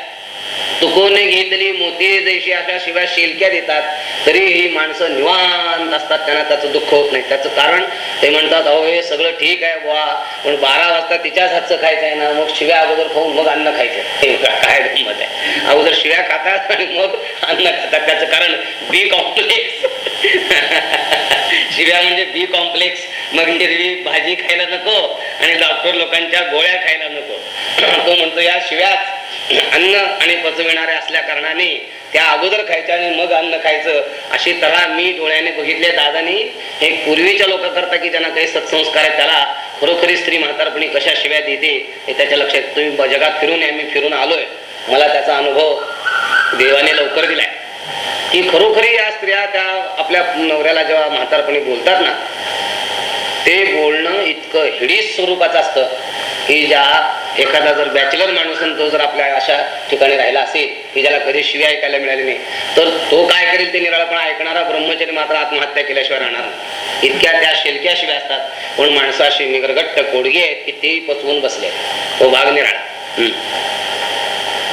A: तुकोने घेतली मोती जैशी अशा शिवाय शेलक्या देतात. तरी ही माणसं निवांत असतात. त्यांना त्याचं दुःख होत नाही. त्याचं कारण ते म्हणतात अहो हे सगळं ठीक आहे बुवा. पण बारा वाजता तिच्याच हातचं खायचं आहे ना. मग शिव्या अगोदर खाऊन मग अन्न खायचं काय गंमत आहे? अगोदर शिव्या खातात आणि मग अन्न खातात. त्याचं कारण बी कॉम्प्लेक्स शिव्या म्हणजे बी कॉम्प्लेक्स मग हिरवी भाजी खायला नको आणि डॉक्टर लोकांच्या गोळ्या खायला नको. तो म्हणतो या शिव्याच अन्न आणि पचविणारे असल्या कारणाने त्या अगोदर खायच्या आणि मग अन्न खायचं अशी तऱ्हा मी डोळ्याने बघितले दादानी. हे पूर्वीच्या लोक करता की त्यांना काही सत्संस्कार आहे त्याला खरोखरी स्त्री म्हातारपणी कशा शिव्या देते हे त्याच्या लक्षात. तुम्ही जगात फिरून मी फिरून आलोय. मला त्याचा अनुभव देवाने लवकर दिलाय. की खरोखरी या स्त्रिया त्या आपल्या नवऱ्याला जेव्हा म्हातारपणी बोलतात ना ते बोलणं इतकं हिडीस स्वरूपाचं असतं की ज्या एखादा जर बॅचलर माणूस तो जर आपल्या अशा ठिकाणी राहिला असेल की ज्याला कधी शिव्या ऐकायला मिळाली नाही तर तो काय करेल ते निराळपणा ऐकणारा ब्रह्मचारी मात्र आत्महत्या केल्याशिवाय राहणार. इतक्या त्या शेलक्या शिव्या असतात. पण माणसं अशी निगरगट्ट कोडगी आहेत की तेही पचवून बसले तो भाग निराळा. हम्म.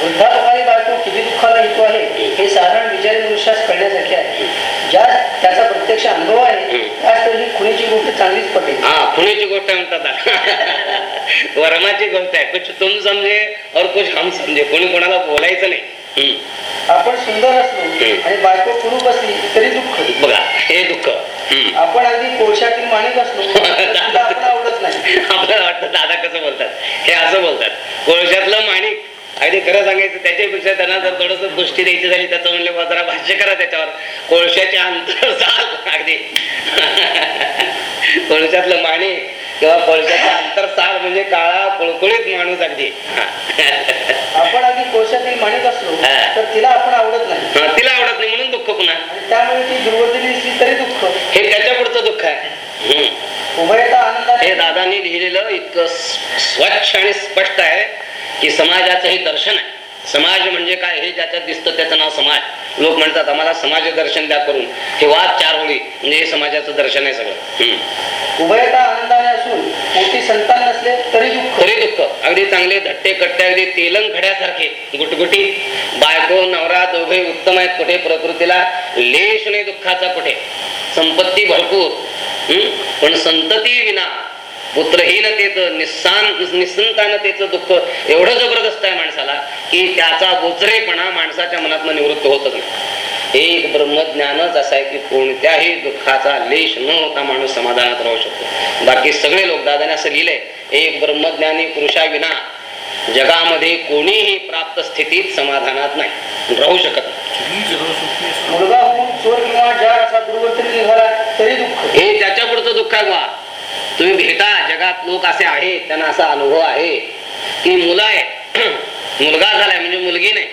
B: वृद्धापकाळी बायको किती दुःखाला हेतू आहे हे साधारण विचारी मनुष्यास कळण्यासारखे आहे. ज्या त्याचा प्रत्यक्ष अनुभव आहे त्यास तर खुणीची गोष्ट चांगलीच पटेल.
A: हा खुणीची गोष्ट म्हणतात वर्माची गोष्ट आहे. कुछ तुम समजे और कुछ हम समजे कोणी कोणाला बोलायचं नाही.
B: आपण सुंदर असलो आणि बायको कुरू बसली तरी दुःख.
A: बघा हे दुःख.
B: आपण अगदी कोळशातील माणिक असलो आवडत नाही.
A: आपल्याला वाटतं दादा कसं बोलतात? हे असं बोलतात. कोळशातलं माणिक. अगदी खरं सांगायचं त्याच्यापेक्षा त्यांना जर थोडस गोष्टी द्यायची झाली त्याचं म्हणले जरा भाष्य करा त्याच्यावर. कोळशाचे अंतर साल अगदी. कोळशातलं माणिक. किंवा कोळशाचं अंतर साल म्हणजे काळा कुळकुळीत माणूस अगदी.
B: आपण अगदी कोळशातील माणिक असलो. तर तिला आपण आवडत नाही.
A: तिला आवडत नाही म्हणून दुःख पुन्हा.
B: त्यामुळे ती दुर्वर्तनी दिसली तरी दुःख.
A: हे त्याच्या पुढचं दुःख आहे. हे दादांनी लिहिलेलं इतकं स्वच्छ आणि स्पष्ट आहे की समाजाचं हे दर्शन आहे. समाज म्हणजे काय? हे ज्याच्यात दिसतं त्याचं नाव समाज. लोक म्हणतात आम्हाला समाज दर्शन द्या करून. हे वाद चार ओळी. म्हणजे हे समाजाचं दर्शन आहे सगळं.
B: उभयता आनंदाने असून मोठी संतान नसले तरी दुःख.
A: खरे दुःख. अगदी चांगले धट्टे कट्टे अगदी तेलंग खड्यासारखे गुटगुटी बायको नवरा दोघे उत्तम आहेत कुठे? प्रकृतीला लेश नाही दुःखाचा कुठे? संपत्ती भरपूर. हम्म? पण संतती विना पुत्रहीनतेचं निस्सान निसंतानतेचं दुःख एवढं जबरदस्त आहे माणसाला की त्याचा बोचरेपणा माणसाच्या मनातनं निवृत्त होतच नाही. एक ब्रह्मज्ञानच असं आहे की कोणत्याही दुःखाचा लेश न होता माणूस समाधानात राहू शकतो. बाकी सगळे लोक दादाने असं लिहिलंय एक ब्रह्मज्ञानी पुरुषाविना जगामध्ये कोणीही प्राप्त स्थितीत समाधानात नाही राहू शकत हे त्याच्या पुढचं दुःख. आहे तुम्ही भेटा जगात लोक असे आहेत त्यांना असा अनुभव आहे. की मुलं आहे मुलगा झालाय म्हणजे मुलगी नाही.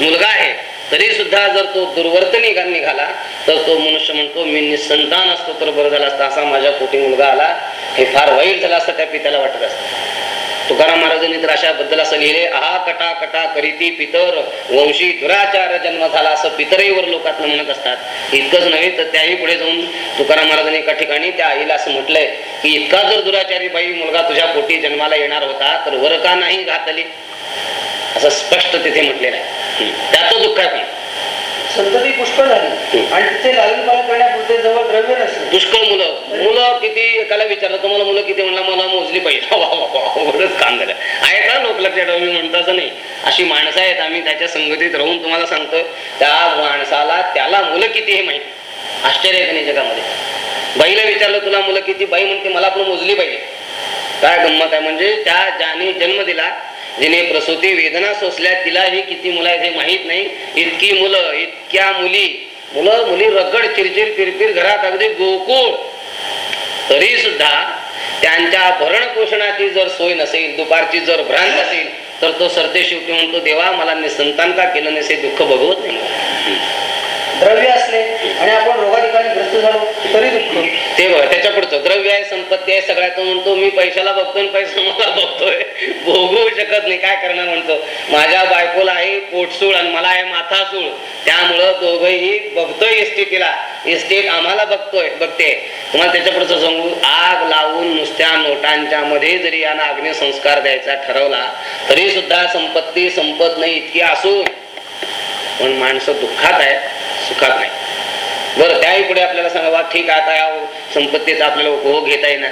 A: मुलगा आहे. तरी सुद्धा जर तो दुर्वर्तनी गा- निघाला तर तो मनुष्य म्हणतो मी निसंतान असतो तर बरं झालं असतं. असा माझ्या पोटी मुलगा आला. हे फार वाईट झालं असतं त्या पित्याला वाटत असतं. तुकाराम महाराजांनी तर अशा बद्दल असं लिहिले आहा कटा कटा करीती पितर वंशी दुराचार जन्म झाला असं पितरेवर लोकातनं म्हणत असतात. इतकंच नव्हे तर त्याही पुढे जाऊन तुकाराम महाराजांनी एका ठिकाणी त्या आईला असं म्हटलंय की इतका जर दुराचारी बाई मुलगा तुझ्या पोटी जन्माला येणार होता तर वर का नाही घातली. असं स्पष्ट तिथे म्हटलेलं आहे. त्याचं दुःख आहे
B: संतती पुष्कळ झाली. आणि तिथे लालन पालन करण्यापुरते जवळ द्रव्य नसले.
A: पुष्कळ मुलं. मुलं किती एकाला विचारलं तुम्हाला मुलं किती म्हणला मला मोजली पाहिजे. एवढंच काम झालं. आहे का लोक लक्षात ठेवा, मी म्हणतो असं नाही. अशी माणसं आहेत आम्ही त्याच्या संगतीत राहून तुम्हाला सांगतोय त्या माणसाला त्याला मुलं किती हे माहिती? आश्चर्य आहे नाही जगामध्ये? बाईला विचारलं तुला मुलं किती? बाई म्हणते मला पण मोजली पाहिजे. काय गंमत आहे? म्हणजे त्या ज्याने जन्म दिला जिने प्रसूती वेदना सोसल्या तिलाही किती मुलं आहेत हे माहीत नाही. इतकी मुलं इतक्या मुली. मुलं मुली रगड चिरचिर किरकिर घरात अगदी गोकुळ. तरी सुद्धा त्यांच्या भरण पोषणाची जर सोय नसेल दुपारची जर भ्रांत असेल तर तो सरते शेवटी म्हणतो देवा मला निसंतान का केलं नसे दुःख भगवत नाही
B: द्रव्य असले आणि आपण रोगाधिकाने ग्रस्त झालो तरी दुःख
A: ते बघ त्याच्या पुढचं. द्रव्य आहे संपत्ती आहे सगळ्यात म्हणतो मी पैशाला बघतोय पैसा मला बघतोय. भोगवू शकत नाही काय करणार म्हणतो? माझ्या बायकोला आहे पोटसूळ आणि मला आहे माथासूळ. त्यामुळं दोघंही बघतोय इस्टेटीला इस्टेट आम्हाला बघतोय बघते. तुम्हाला त्याच्या पुढचं सांगू आग लावून नुसत्या नोटांच्या मध्ये जरी यांना अग्निसंस्कार द्यायचा ठरवला तरी सुद्धा संपत्ती संपत नाही इतकी असून. पण माणसं दुःखात आहे सुखात नाही. बरं त्याही पुढे आपल्याला सांगा ठीक आता या संपत्तीचा आपल्याला उपभोग घेता येणार.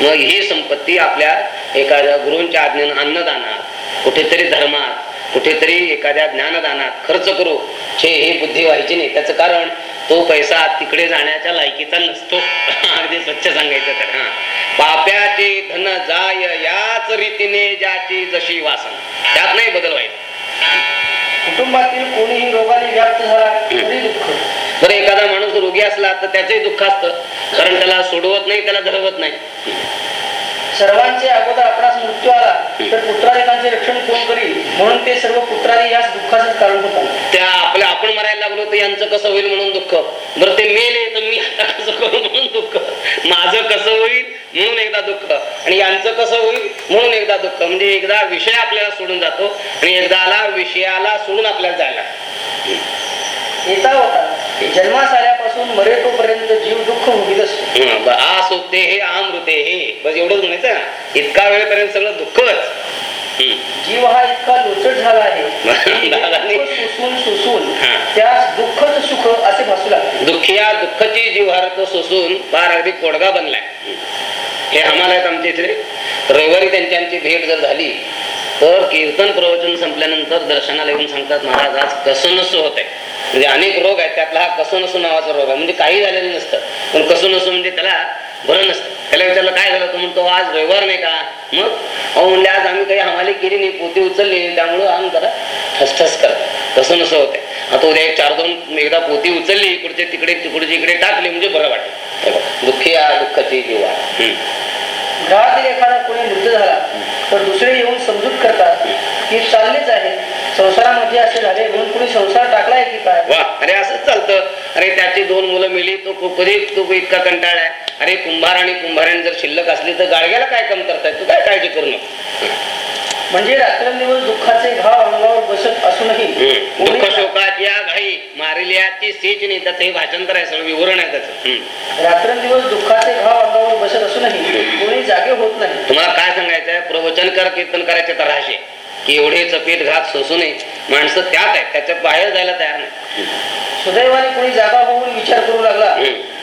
A: मग ही संपत्ती आपल्या एखाद्या गुरूंच्या आज्ञेनं अन्नदानात कुठेतरी धर्मात कुठेतरी एखाद्या ज्ञानदानात खर्च करू. छे ही बुद्धी व्हायची नाही. त्याचं कारण तो पैसा तिकडे जाण्याच्या लायकीचा नसतो. अगदी स्वच्छ सांगायचं तर हा. पाप्याचे धन जाय याच रीतीने ज्याची जशी वासन. त्यात नाही बदल व्हायचं.
B: कुटुंबातील कोणीही रोगाने व्याप्त झाला तरी दुःख.
A: बरं एखादा माणूस रोगी असला तर त्याचंही दुःख असतं. कारण त्याला सोडवत नाही त्याला धरवत नाही.
B: सर्वांचे अगोदर आपणास मृत्यू आला तर पुत्राधिकांचे रक्षण कोण करील? म्हणून ते सर्व पुत्रादी यास दुःखाचंच कारण होतात.
A: त्या आपल्या आपण मरायला लागलो तर यांचं कसं होईल म्हणून दुःख? बरं ते मेले तर मी आता कसं करू म्हणून दुःख? माझं कसं होईल? म्हणून एकदा दुःख. आणि यांचं कसं होईल? म्हणून एकदा दुःख. म्हणजे एकदा विषय आपल्याला सोडून जातो आणि एकदाला विषयाला सोडून आपल्याला जायला.
B: येता होता. जन्मास आल्यापासून मरे तोपर्यंत जीव दुःख भोगीत असतो
A: हं, ब- आ सोते हे आमृते हे. बस एवढंच म्हणायचं ना? इतका वेळेपर्यंत सगळं दुःखच.
B: जीव हा इतका लोचट झाला आहे दुःख सोसून सोसून. त्यास दुःखच सुख असे भासू लागते.
A: दुःखिया दुःखाची जीवहारत सोसून फार अगदी कोडगा बनलाय. हे आम्हाला आहेत आमच्या इथे. रविवारी त्यांची भेट जर झाली तर कीर्तन प्रवचन संपल्यानंतर दर्शनाला येऊन सांगतात महाराज आज कसनसू होत आहे म्हणजे अनेक रोग आहेत त्यातला हा कसनसू नावाचा रोग आहे. म्हणजे काही झालेलं नसतं पण कसनसू म्हणजे त्याला बरं नसतं. त्याला विचारलं काय झालं? तो म्हणतो हो, आज रविवार नाही का? मग अहो म्हणजे आज आम्ही काही हमाली केली नाही पोती उचलली त्यामुळं आम्ही जरा ठसठस करतो कसं नसं होतंय. आता उद्या एक चार दोन एकदा पोती उचलली इकडचे तिकडे तिकडचे इकडे टाकली म्हणजे बरं वाटेल. बघ, दुःखी या दुःखाची जीवा. हम्म.
B: घरातील एखादा कोणी मृत झाला तर दुसरे येऊन समजूत करतात की चाललेच आहे. संसारामध्ये असे झाले म्हणून कुणी संसार टाकलाय की काय?
A: वा अरे असंच चालतं. अरे त्याची दोन मुलं मिली तो खूप कधी तो इतका कंटाळा आहे. अरे कुंभार आणि कुंभाराने जर शिल्लक असली तर गाडग्याला काय कम करताय तू काय काळजी करू नको.
B: म्हणजे रात्रंदिवस दुःखाचे घाव अंगावर बसत असूनही
A: दुःख शोकाची या घाई मारिल्याची सीच नाही त्याचं हे भाषांतर आहे सगळं विवरण आहे त्याचं.
B: रात्रंदिवस दुःखाचे घाव अंगावर बसत असूनही कोणी जागे होत नाही.
A: तुम्हाला काय सांगायचंय प्रवचनकार कीर्तन करायचे तर राहायचे की एवढे चपेट घात सोसू नये. माणसं त्यात आहेत त्याच्या बाहेर जायला तयार नाही.
B: सुदैवाने कोणी जागा होऊन विचार करू लागला.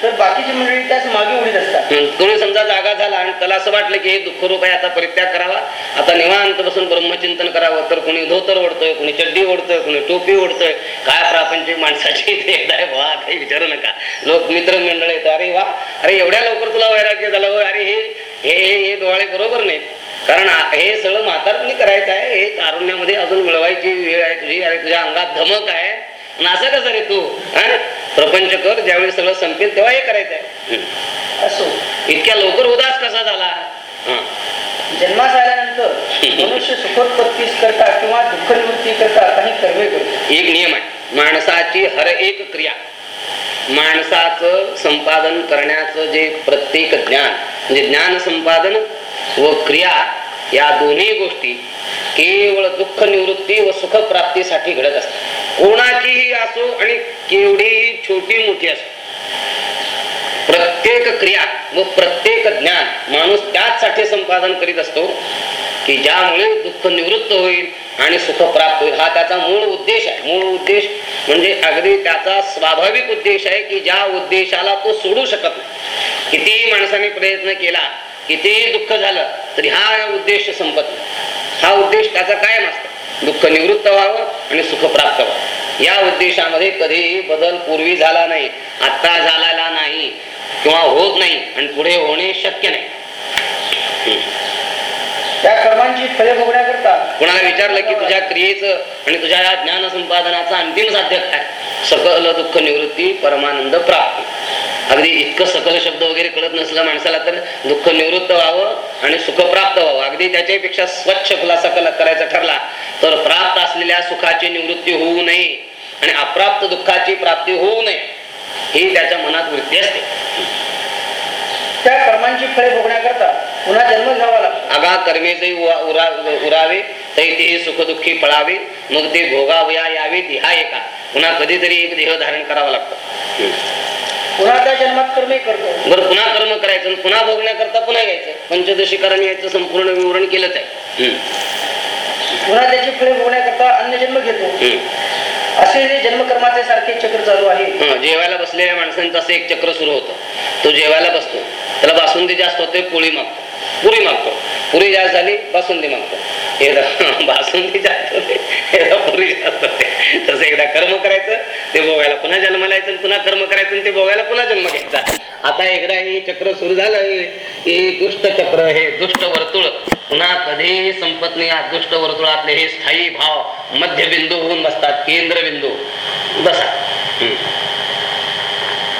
B: तर बाकीची मंडळी त्याच मागे उडीत असतात
A: कोणी समजा जागा झाला आणि त्याला असं वाटलं की हे दुःख रूप आहे आता परित्याग करावा. आता निवांत बसून ब्रह्मचिंतन करावं तर कोणी धोतर ओढतोय कोणी चड्डी ओढतोय कोणी टोपी ओढतोय. काय प्रापंचिक माणसाची वा काही विचारू नका. लोक मित्र मंडळ येतात अरे वा अरे एवढ्या लवकर तुला वैराग्य झालं अरे हे हे हे- डोळे बरोबर नाहीत. कारण हे सगळं म्हातारपणी करायचं आहे हे तारुण्यामध्ये अजून मिळवायची वेळ आहे तुझी. अरे तुझ्या अंगात धमक आहे. आणि असं कसं रे तू हा? प्रपंच कर ज्यावेळी सगळं संपेल तेव्हा हे करायचं आहे हम्म.
B: असो.
A: इतक्या लवकर उदास कसा झाला.
B: जन्मास आल्यानंतर मनुष्य सुखोत्पत्तीस करता किंवा दुःख निवृत्ती करता काही कर्मे करतो.
A: एक नियम आहे. माणसाची हर एक क्रिया माणसाचं संपादन करण्याचं जे प्रत्येक ज्ञान म्हणजे ज्ञान संपादन व क्रिया या दोन्ही गोष्टी केवळ दुःख निवृत्ती व सुख प्राप्तीसाठी घडत असतात. कोणाचीही असो आणि केवढीही छोटी मोठी असो. प्रत्येक क्रिया व प्रत्येक ज्ञान माणूस त्याचसाठी संपादन करीत असतो की ज्यामुळे दुःख निवृत्त होईल आणि सुख प्राप्त होईल. हा त्याचा मूळ उद्देश आहे. मूळ उद्देश म्हणजे अगदी त्याचा स्वाभाविक उद्देश आहे की ज्या उद्देशाला तो सोडू शकत नाही. कितीही माणसाने प्रयत्न केला कितीही दुःख झालं तरी हा उद्देश संपत नाही. हा उद्देश त्याचा कायम असतो. दुःख निवृत्त व्हावं आणि सुख प्राप्त व्हावं. या उद्देशामध्ये कधीही बदल पूर्वी झाला नाही आता झालेला नाही किंवा होत नाही आणि पुढे होणे शक्य नाही.
B: त्या कर्मांची फळे भोगण्याकरता
A: कोणाला विचारलं की तुझ्या क्रियेचं आणि तुझ्या या ज्ञान संपादनाचं अंतिम साध्य काय? सकल दुःख निवृत्ती परमानंद प्राप्ती. अगदी इतकं सकल शब्द वगैरे कळत नसलं माणसाला तर दुःख निवृत्त व्हावं आणि सुख प्राप्त व्हावं. अगदी त्याच्यापेक्षा स्वच्छ खुलासा करायचा ठरला तर प्राप्त असलेल्या सुखाची निवृत्ती होऊ नये. आणि अप्राप्त दुःखाची प्राप्ती होऊ नये ही त्याच्या मनात वृत्ती असते.
B: त्या कर्मांची फळे भोगण्याकरता पुन्हा जन्म घ्यावा लागतो.
A: आगा कर्मेचे उरा- उरा- उरावे तैतेही सुखदुःखी पळावे मग ते भोगावया यावे ह्या एका. पुन्हा कधीतरी एक देह धारण करावा लागतं.
B: पुन्हा त्या जन्मात कर्मे करतो.
A: बरं पुन्हा कर्म करायचं पुन्हा भोगण्याकरता पुन्हा यायचं पंचदशी कारण याचं संपूर्ण विवरण केलंच आहे.
B: पुन्हा त्याची फळे भोगण्याकरता अन्य जन्म घेतो. असे जे जन्मकर्माचे सारखे चक्र चालू आहे.
A: जेवायला बसलेल्या माणसांचं असं एक चक्र सुरू होतं. तो जेवायला बसतो. त्याला बासुंदी जास्त होते पोळी मागतो. पुरी मागतो. पुरी जास्त झाली बासुंदी मागतो. बासुंदी जास्त होते. एकदा तसं एकदा कर्म करायचं ते भोगायला पुन्हा जन्माला यायचं पुन्हा कर्म करायचं आणि ते भोगायला पुन्हा जन्म घ्यायचा. आता एकदा हे चक्र सुरू झालं हे दुष्ट चक्र हे दुष्ट वर्तुळ. पुन्हा कधीही संपत नाही या दुष्ट वर्तुळातले हे स्थायी भाव. मध्यबिंदू होऊन बसतात केंद्रबिंदू. बसा.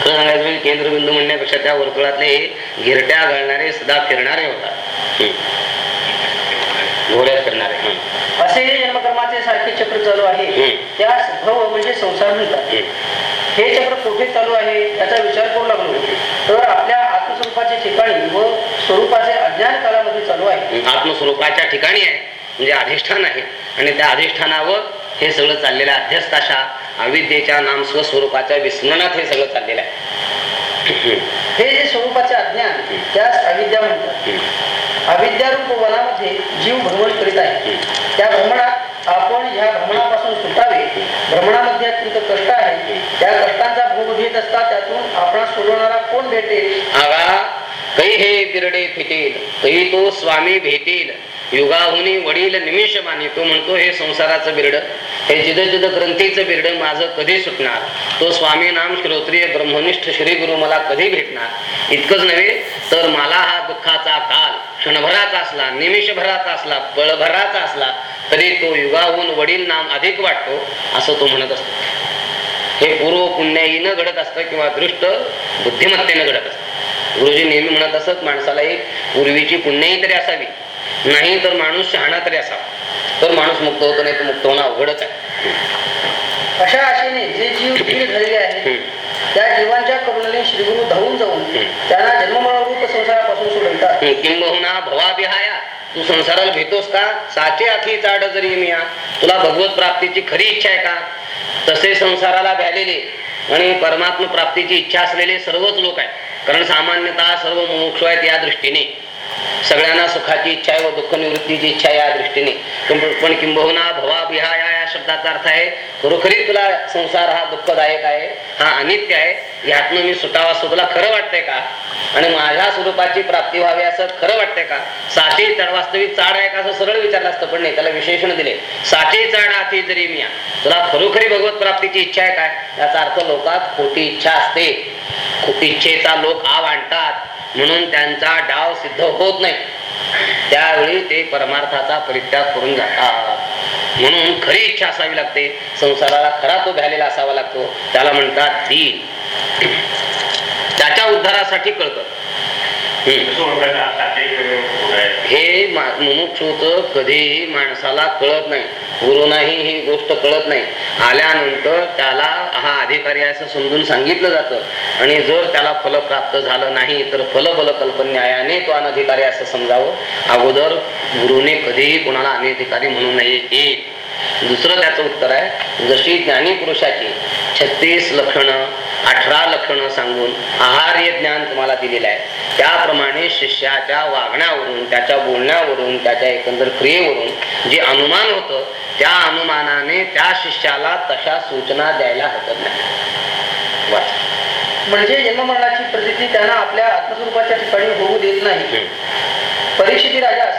A: म्हणजे केंद्रबिंदू म्हणण्यापेक्षा त्या वर्तुळातले हे गिरट्या घालणारे सदा फिरणारे होतात. घोड्या फिरणारे हम्म.
B: असे जे जन्मकर्माचे सारखे चक्र चालू आहे. त्यास भव म्हणजे संसार म्हणतात
A: हम्म.
B: हे चक्र कुठे चालू आहे याचा विचार करू लागलो. तर आपल्या आत्मस्वरूपाचे ठिकाणी व स्वरूपाचे अज्ञान कालामध्ये चालू आहे.
A: आत्मस्वरूपाच्या ठिकाणी आहे. म्हणजे अधिष्ठान आहे. आणि त्या अधिष्ठानावर हे सगळं चाललेलं आहे. अध्यस्थाशा अविद्येच्या नाम स्वस्वरूपाच्या विस्मरणात हे सगळं चाललेलं आहे.
B: हे जे स्वरूपाचे अज्ञान त्यास अविद्या म्हणतात. अविद्यारूप वनामध्ये जीव भ्रमण करीत आहे. त्या भ्रमणात आपण ह्या भ्रमणापासून सुटावे. भ्रमणामध्ये अत्यंत कष्ट आहे. त्या कष्टांचा भोग घेत असता त्यातून आपण सोडवणारा कोण भेटेल?
A: आगा कै हे बिरडे फिटेल कै तो स्वामी भेटेल. युगाहुनी वडील निमिष माने तो म्हणतो हे संसाराचं बिरड हे जिद जिद ग्रंथीचं बिरड माझं कधी सुटणार? तो स्वामी नाम श्रोत्रिय ब्रह्मनिष्ठ श्री गुरु मला कधी भेटणार? इतकंच नव्हे तर मला हा दुःखाचा काल क्षणभराचा असला निमिषभराचा असला पळभराचा असला तरी तो युगाहून वडील नाम अधिक वाटतो असं तो म्हणत असतो हे पूर्व पुण्याईनं घडत असतं किंवा दृष्ट बुद्धिमत्तेनं घडत असतं गुरुजी नेहमी म्हणत असत माणसाला एक पूर्वीची पुण्याई तरी असावी नाही तर माणूस शहाणा तरी असावा तर माणूस मुक्त होतो नाही तर मुक्त होणं अवघडच आहे
B: अशा आशेने जे जीव धीर झालेले आहेत
A: हम्म.
B: त्या जीवांच्या करुणाने श्रीगुरु धावून जाऊन. त्यांना जन्ममळरूप संसारापासून
A: किंबहुना भवा बिहाया? तू संसाराला भेटोस का? साचे आखी चाड जरी मिया. तुला भगवत प्राप्तीची खरी इच्छा आहे का? तसे संसाराला भ्यालेले आणि परमात्म प्राप्तीची इच्छा असलेले सर्वच लोक आहेत. कारण सामान्यतः सर्व मोक्ष आहेत या दृष्टीने. सगळ्यांना सुखाची इच्छा आहे व दुःख निवृत्तीची इच्छा या दृष्टीने. पण- किंबहुना भवा बिहा या शब्दाचा अर्थ आहे खरोखरी तुला संसार हा दुःखदायक आहे हा अनित्य आहे यातनं मी सुटावा असं खरं वाटतंय का? आणि माझ्या स्वरूपाची प्राप्ती व्हावी असं खरं वाटतंय का? साठी चढ वास्तविक चाड आहे का असं सरळ विचारलं असतं पण नाही त्याला विशेषण दिले. साठी चाड आती जरी मी तुला खरोखरी भगवत प्राप्तीची इच्छा आहे काय? याचा अर्थ लोकात खोटी इच्छा असते. इच्छेचा लोक आव आणतात. म्हणून त्यांचा डाव सिद्ध होत नाही. त्यावेळी ते परमार्थाचा परित्याग करून जातात. म्हणून खरी इच्छा असावी लागते. संसाराला खरा तो भ्यालेला असावा लागतो. त्याला म्हणतात दीन. त्याच्या उद्धारासाठी कळतं? हे मुमुक्षूच कधीही माणसाला कळत नाही. गुरुनाही ही गोष्ट कळत नाही. आल्यानंतर त्याला हा अधिकारी असं समजून सांगितलं जातं. आणि जर त्याला फल प्राप्त झालं नाही तर फल फल कल्पन्यायाने तो अनधिकारी असं समजावं. अगोदर गुरुने कधीही कोणाला अनधिकारी म्हणू नये. एक दुसरं त्याचं उत्तर आहे जशी ज्ञानी पुरुषाची छत्तीस लक्षणं अठरा लक्षणं सांगून आहार्य ज्ञान तुम्हाला दिलेलं आहे. त्याप्रमाणे शिष्याच्या वागण्यावरून त्याच्या बोलण्यावरून त्याच्या एकंदर क्रियेवरून जे अनुमान होतं त्या अनुमानाने त्या शिष्याला तशा सूचना द्यायला हरकत नाही.
B: म्हणजे जन्ममरणाची प्रती त्यांना आपल्या आत्मस्वरूपाच्या ठिकाणी होऊ देत नाही. परीक्षिती राजास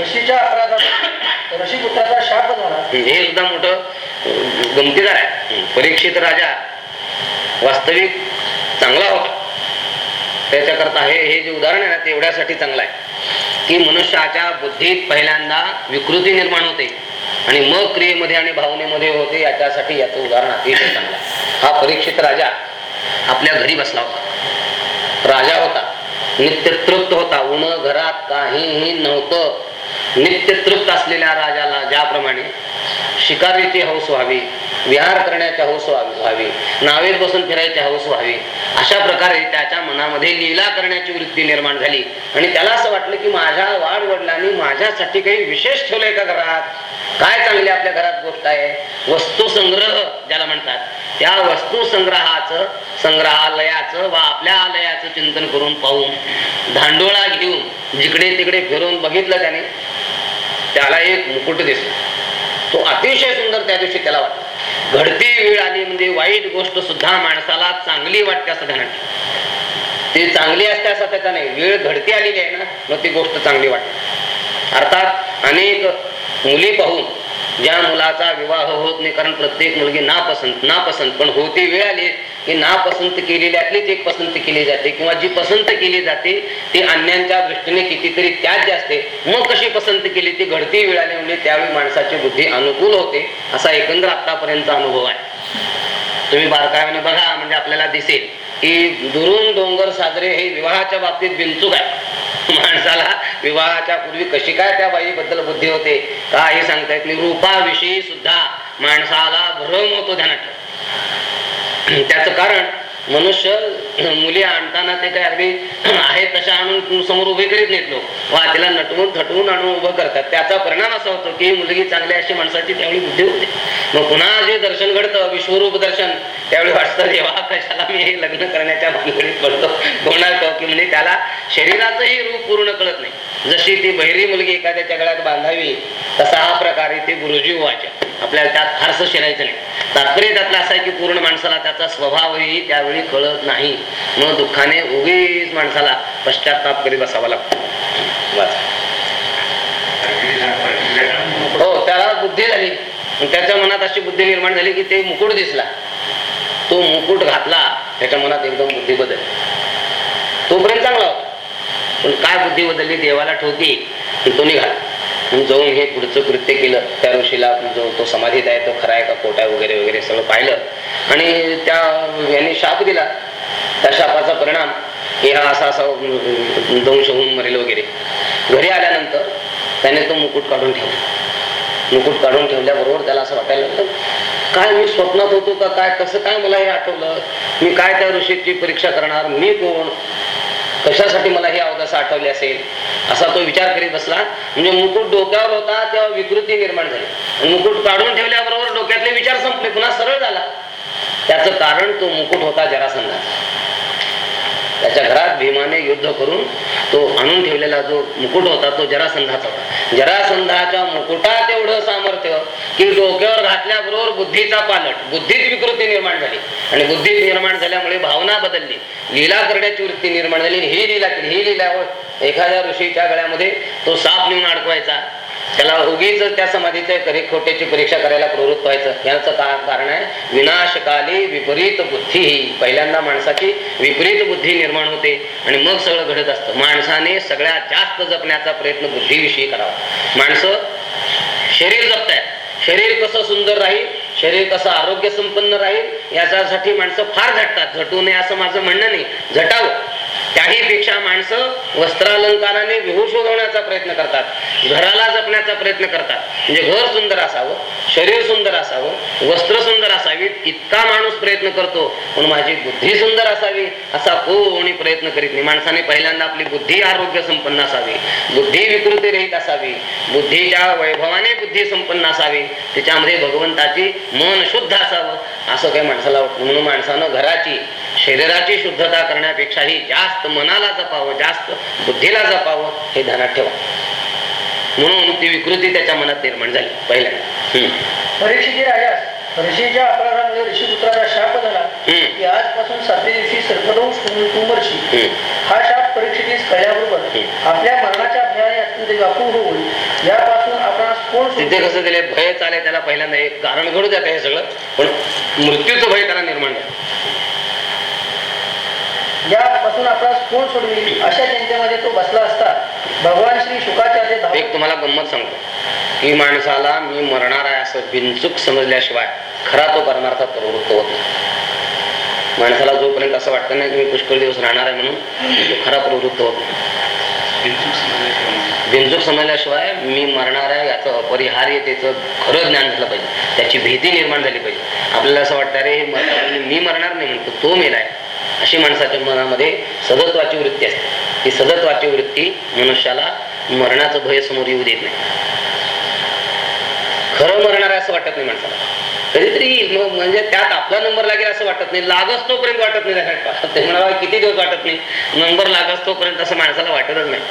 B: ऋषीच्या अपराधात ऋषी पुत्राचा शाप झाला.
A: हे सुद्धा मोठं गमतीदार आहे. परीक्षित राजा वास्तविक चांगला होता. त्याच्याकरता हे हे जे उदाहरण आहे ना ते एवढ्यासाठी चांगलं आहे. की मनुष्याच्या बुद्धीत पहिल्यांदा विकृती निर्माण होते. आणि मग क्रियेमध्ये आणि भावनेमध्ये होते याच्यासाठी याचं उदाहरण अतिशय चांगला हा परीक्षित राजा आपल्या घरी बसला होता. राजा होता. नित्य तृप्त होता. उन घरात काहीही नव्हतं. नित्य तृप्त असलेल्या राजाला ज्याप्रमाणे शिकारीची हौस व्हावी विहार करण्याची हौस व्हावी. नावेत बसून फिरायची हौस व्हावी. अशा प्रकारे त्याच्या मनामध्ये लीला करण्याची वृत्ती निर्माण झाली. आणि त्याला असं वाटलं की माझ्या वाढ वडिलांनी माझ्यासाठी काही विशेष ठेवलंय का घरात? काय चांगली आपल्या घरात गोष्ट आहे? वस्तू संग्रह ज्याला म्हणतात. त्या वस्तू संग्रहाचं संग्रहालयाचं व आपल्या आलयाचं चिंतन करून पाहून धांडोळा घेऊन जिकडे तिकडे फिरून बघितलं त्याने त्याला एक मुकुट दिसला. तो अतिशय सुंदर त्या दिवशी त्याला वाटला. घडती वेळ आली म्हणजे वाईट गोष्ट सुद्धा माणसाला चांगली वाटते असं ध्यानात ती चांगली असते असं त्याचा नाही. वेळ घडती आलेली आहे ना मग ती गोष्ट चांगली वाटते. अर्थात अनेक मुली पाहून ज्या मुलाचा विवाह होत नाही कारण प्रत्येक मुलगी नापसंत नापसंत पण होती वेळ आली ना नापसंत केलेल्यातलीच एक पसंत केली जाते किंवा जी पसंत केली जाते ती अन्यांच्या दृष्टीने कितीतरी त्याच असते. मग कशी पसंत केली ती घडती वेळ म्हणजे त्यावेळी माणसाची बुद्धी अनुकूल होते. असा एकंदर आतापर्यंत अनुभव आहे. तुम्ही बारकाव्याने बघा म्हणजे आपल्याला दिसेल की दुरून डोंगर साजरे हे विवाहाच्या बाबतीत बिनचूक आहे. माणसाला विवाहाच्या पूर्वी कशी काय त्या बाईबद्दल बुद्धी होते? का हे सांगता येत नाही रूपाविषयी सुद्धा माणसाला भ्रम होतो ध्यानात. त्याचं कारण मनुष्य मुली आणताना ते काय अगदी आहे तशा आणून समोर उभे करीत नाहीत लोक. वा तिला नटवून थटवून आणून उभं करतात. त्याचा परिणाम असा होतो की मुलगी चांगली अशी माणसाची त्यावेळी बुद्धी होते. मग पुन्हा जे दर्शन घडतं विश्वरूप दर्शन त्यावेळी वाटतं देवा कशाला मी हे लग्न करण्याच्या भानगडीत पडतो? कोणाला की म्हणजे त्याला शरीराचंही रूप पूर्ण कळत नाही. जशी ती बहिरी मुलगी एखाद्याच्या गळ्यात बांधावी तसा हा प्रकार इथे गुरुजी वाचा आपल्याला त्यात फारसं शिरायचं नाही. तात्पर्य त्यातलं असं आहे की पूर्ण माणसाला त्याचा स्वभावही त्यावेळी कळत नाही. मग दुःखाने उगीच माणसाला पश्चाताप करीत बसावा लागतो. हो त्याला बुद्धी झाली. त्याच्या मनात अशी बुद्धी निर्माण झाली की ते मुकुट दिसला. तो मुकुट घातला त्याच्या मनात एकदम बुद्धी बदल. तोपर्यंत चांगला होता. पण काय बुद्धी बदलली? देवाला ठेवती तो निघाला. मग जाऊन हे पुढचं कृत्य केलं त्या ऋषीला जो तो समाधीत आहे तो खरा आहे का खोटा वगैरे वगैरे सगळं पाहिलं. आणि त्या याने शाप दिला. त्या शापाचा परिणाम हे हा असा असा दंश होऊन मरेल वगैरे. घरी आल्यानंतर त्याने तो मुकुट काढून ठेवला. मुकुट काढून ठेवल्याबरोबर त्याला असं वाटायला लागलं काय मी स्वप्नात होतो का? काय कसं काय मला हे आठवलं? मी काय त्या ऋषीची परीक्षा करणार? मी कोण? कशासाठी मला हे अवदसा आठवले असेल? असा तो विचार करीत बसला. म्हणजे मुकुट डोक्यावर होता तेव्हा विकृती निर्माण झाली. मुकुट काढून ठेवल्याबरोबर डोक्यातले विचार संपले पुन्हा सरळ झाला. त्याच कारण तो मुकुट होता जरासंधाचा. त्याच्या घरात भीमाने युद्ध करून तो आणून ठेवलेला जो मुकुट होता तो जरासंधाचा होता. जरासंधाच्या मुकुटात एवढं सामर्थ्य की डोक्यावर घातल्याबरोबर बुद्धीचा पालट बुद्धीत विकृती निर्माण झाली. आणि बुद्धीत निर्माण झाल्यामुळे भावना बदलली. लीला करण्याची वृत्ती निर्माण झाली ही लीला केली. ही लिहिल्यावर एखाद्या ऋषीच्या गळ्यामध्ये तो साप नेऊन अडकवायचा. त्याला उगीच त्या समाधीचे खरे खोट्याची परीक्षा करायला प्रवृत्त व्हायचं. याचं कारण आहे विनाशकाली विपरीत बुद्धी ही. पहिल्यांदा माणसाची विपरीत बुद्धी निर्माण होते आणि मग सगळं घडत असतं. माणसाने सगळ्यात जास्त जपण्याचा प्रयत्न बुद्धीविषयी करावा. माणसं शरीर जपताय शरीर कसं सुंदर राहील? शरीर कसं आरोग्य संपन्न राहील याच्यासाठी माणसं फार झटतात. झटू नये असं माझं म्हणणं नाही. झटावं. त्याही पेक्षा माणसं वस्त्रालंकाराने विहू शोधवण्याचा प्रयत्न करतात. घराला जपण्याचा प्रयत्न करतात. म्हणजे घर सुंदर असावं शरीर सुंदर असावं वस्त्र सुंदर असावीत इतका माणूस प्रयत्न करतो पण माझी बुद्धी सुंदर असावी असा कोणी प्रयत्न करीत नाही. माणसाने पहिल्यांदा आपली बुद्धी आरोग्य संपन्न असावी बुद्धी विकृती रहित असावी बुद्धीच्या वैभवाने बुद्धी संपन्न असावी त्याच्यामध्ये भगवंताची मन शुद्ध असावं असं काही माणसाला म्हणून माणसानं घराची शरीराची शुद्धता करण्यापेक्षाही जास्त मनाला जपावं जास्त बुद्धीला जपावं हे ध्यानात ठेवा म्हणून ती विकृती त्याच्या मनात निर्माण झाली पहिल्यांदा हम्म.
B: परीक्षेचे राजास ऋषीच्या अपराधामुळे ऋषीपुत्राचा शाप झाला
A: हम्म.
B: की आजपासून सातव्या दिवशी सर्पदंश होऊन तू मरशी
A: हम्म.
B: हा शाप परीक्षेस कळल्याबरोबर
A: हम्म.
B: आपल्या मरणाच्या भयाने अत्यंत होऊन यापासून आपणास कोण
A: तिथे कसं दिले भय चाले त्याला पहिल्यांदा एक कारण घडू जात हे सगळं पण मृत्यूचं भय त्याला निर्माण झालं
B: यापासून आपणास कोण सोडवी अशा चिंतेमध्ये तो बसला असता भगवान श्री शुकाचार्य
A: एक तुम्हाला गंमत सांगतो. की माणसाला मी मरणार आहे असं बिनचूक समजल्याशिवाय खरा तो परमार्थात प्रवृत्त होत नाही. माणसाला जोपर्यंत असं वाटतं नाही की मी पुष्कळ दिवस राहणार आहे म्हणून तो खरा प्रवृत्त होत बिनचूक समजल्याशिवाय. मी मरणार आहे याचं अपरिहार्य त्याचं खरं ज्ञान झालं पाहिजे. त्याची भीती निर्माण झाली पाहिजे. आपल्याला असं वाटतं हे म्हणजे मी मरणार नाही म्हणतो तो मेलाय अशी माणसाच्या मनामध्ये सदत्वाची वृत्ती असते. ही सदत्वाची वृत्ती मनुष्याला मरणाचं भय समोर येऊ देत नाही. खरं मरणार असं वाटत नाही माणसाला. कधीतरी म्हणजे त्यात आपला नंबर लागेल असं वाटत नाही. लागच तोपर्यंत वाटत नाही ते म्हणाला किती दिवस वाटत नाही? नंबर लागच तोपर्यंत असं माणसाला वाटतच नाही.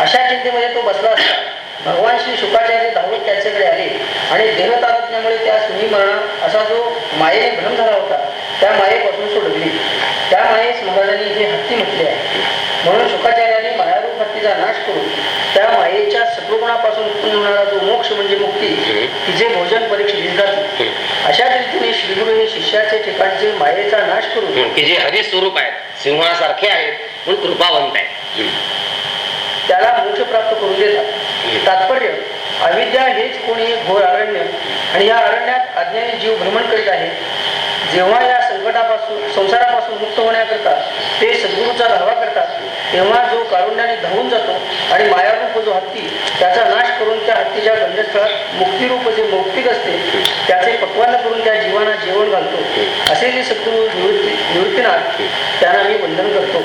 B: अशा चिंतेमध्ये तो बसला असता. भगवान श्री शुकाचार्य धावत त्याच्याकडे आले. आणि देहतारज्ञामुळे त्यास मी मरणार असा जो मायेने भ्रम झाला होता त्या मायेपासून सोडविली त्या मायेस महाराजांनी हे हत्ती म्हटले आहे. म्हणून शुकाचार्याने मायारूप हत्तीचा नाश करून त्या मायेच्या सत्वगुणापासून उत्पन्न होणारा जो मोक्ष म्हणजे मुक्ती तिचे भोजन परीक्षेत घातले. अशा रीतीने श्रीगुरु हे शिष्याचे ठिकाणचे मायेचा नाश करून
A: की जे हरिस्वरूप आहेत सिंहासारखे आहेत पण कृपावंत आहेत.
B: त्याला मोक्ष प्राप्त करून देतात. तात्पर्य अविद्या हेच कोणी घोर अरण्य आणि या अरण्यात अज्ञानी जीव भ्रमण करीत आहे. जेव्हा या संकटापासून संसारापासून मुक्त होण्याकरता ते सद्गुरूचा धावा करतात तेव्हा जो कारुण्याने धावून जातो आणि मायारूप जो हत्ती त्याचा नाश करून त्या हत्तीच्या गंधस्थळात मुक्तिरूप जे मौक्तिक असते त्याचे पक्वान्न करून त्या जीवाना जेवण घालतो. असे जे सद्गुरू निवृत्ती निवृत्तीनाथ त्यांना मी वंदन करतो.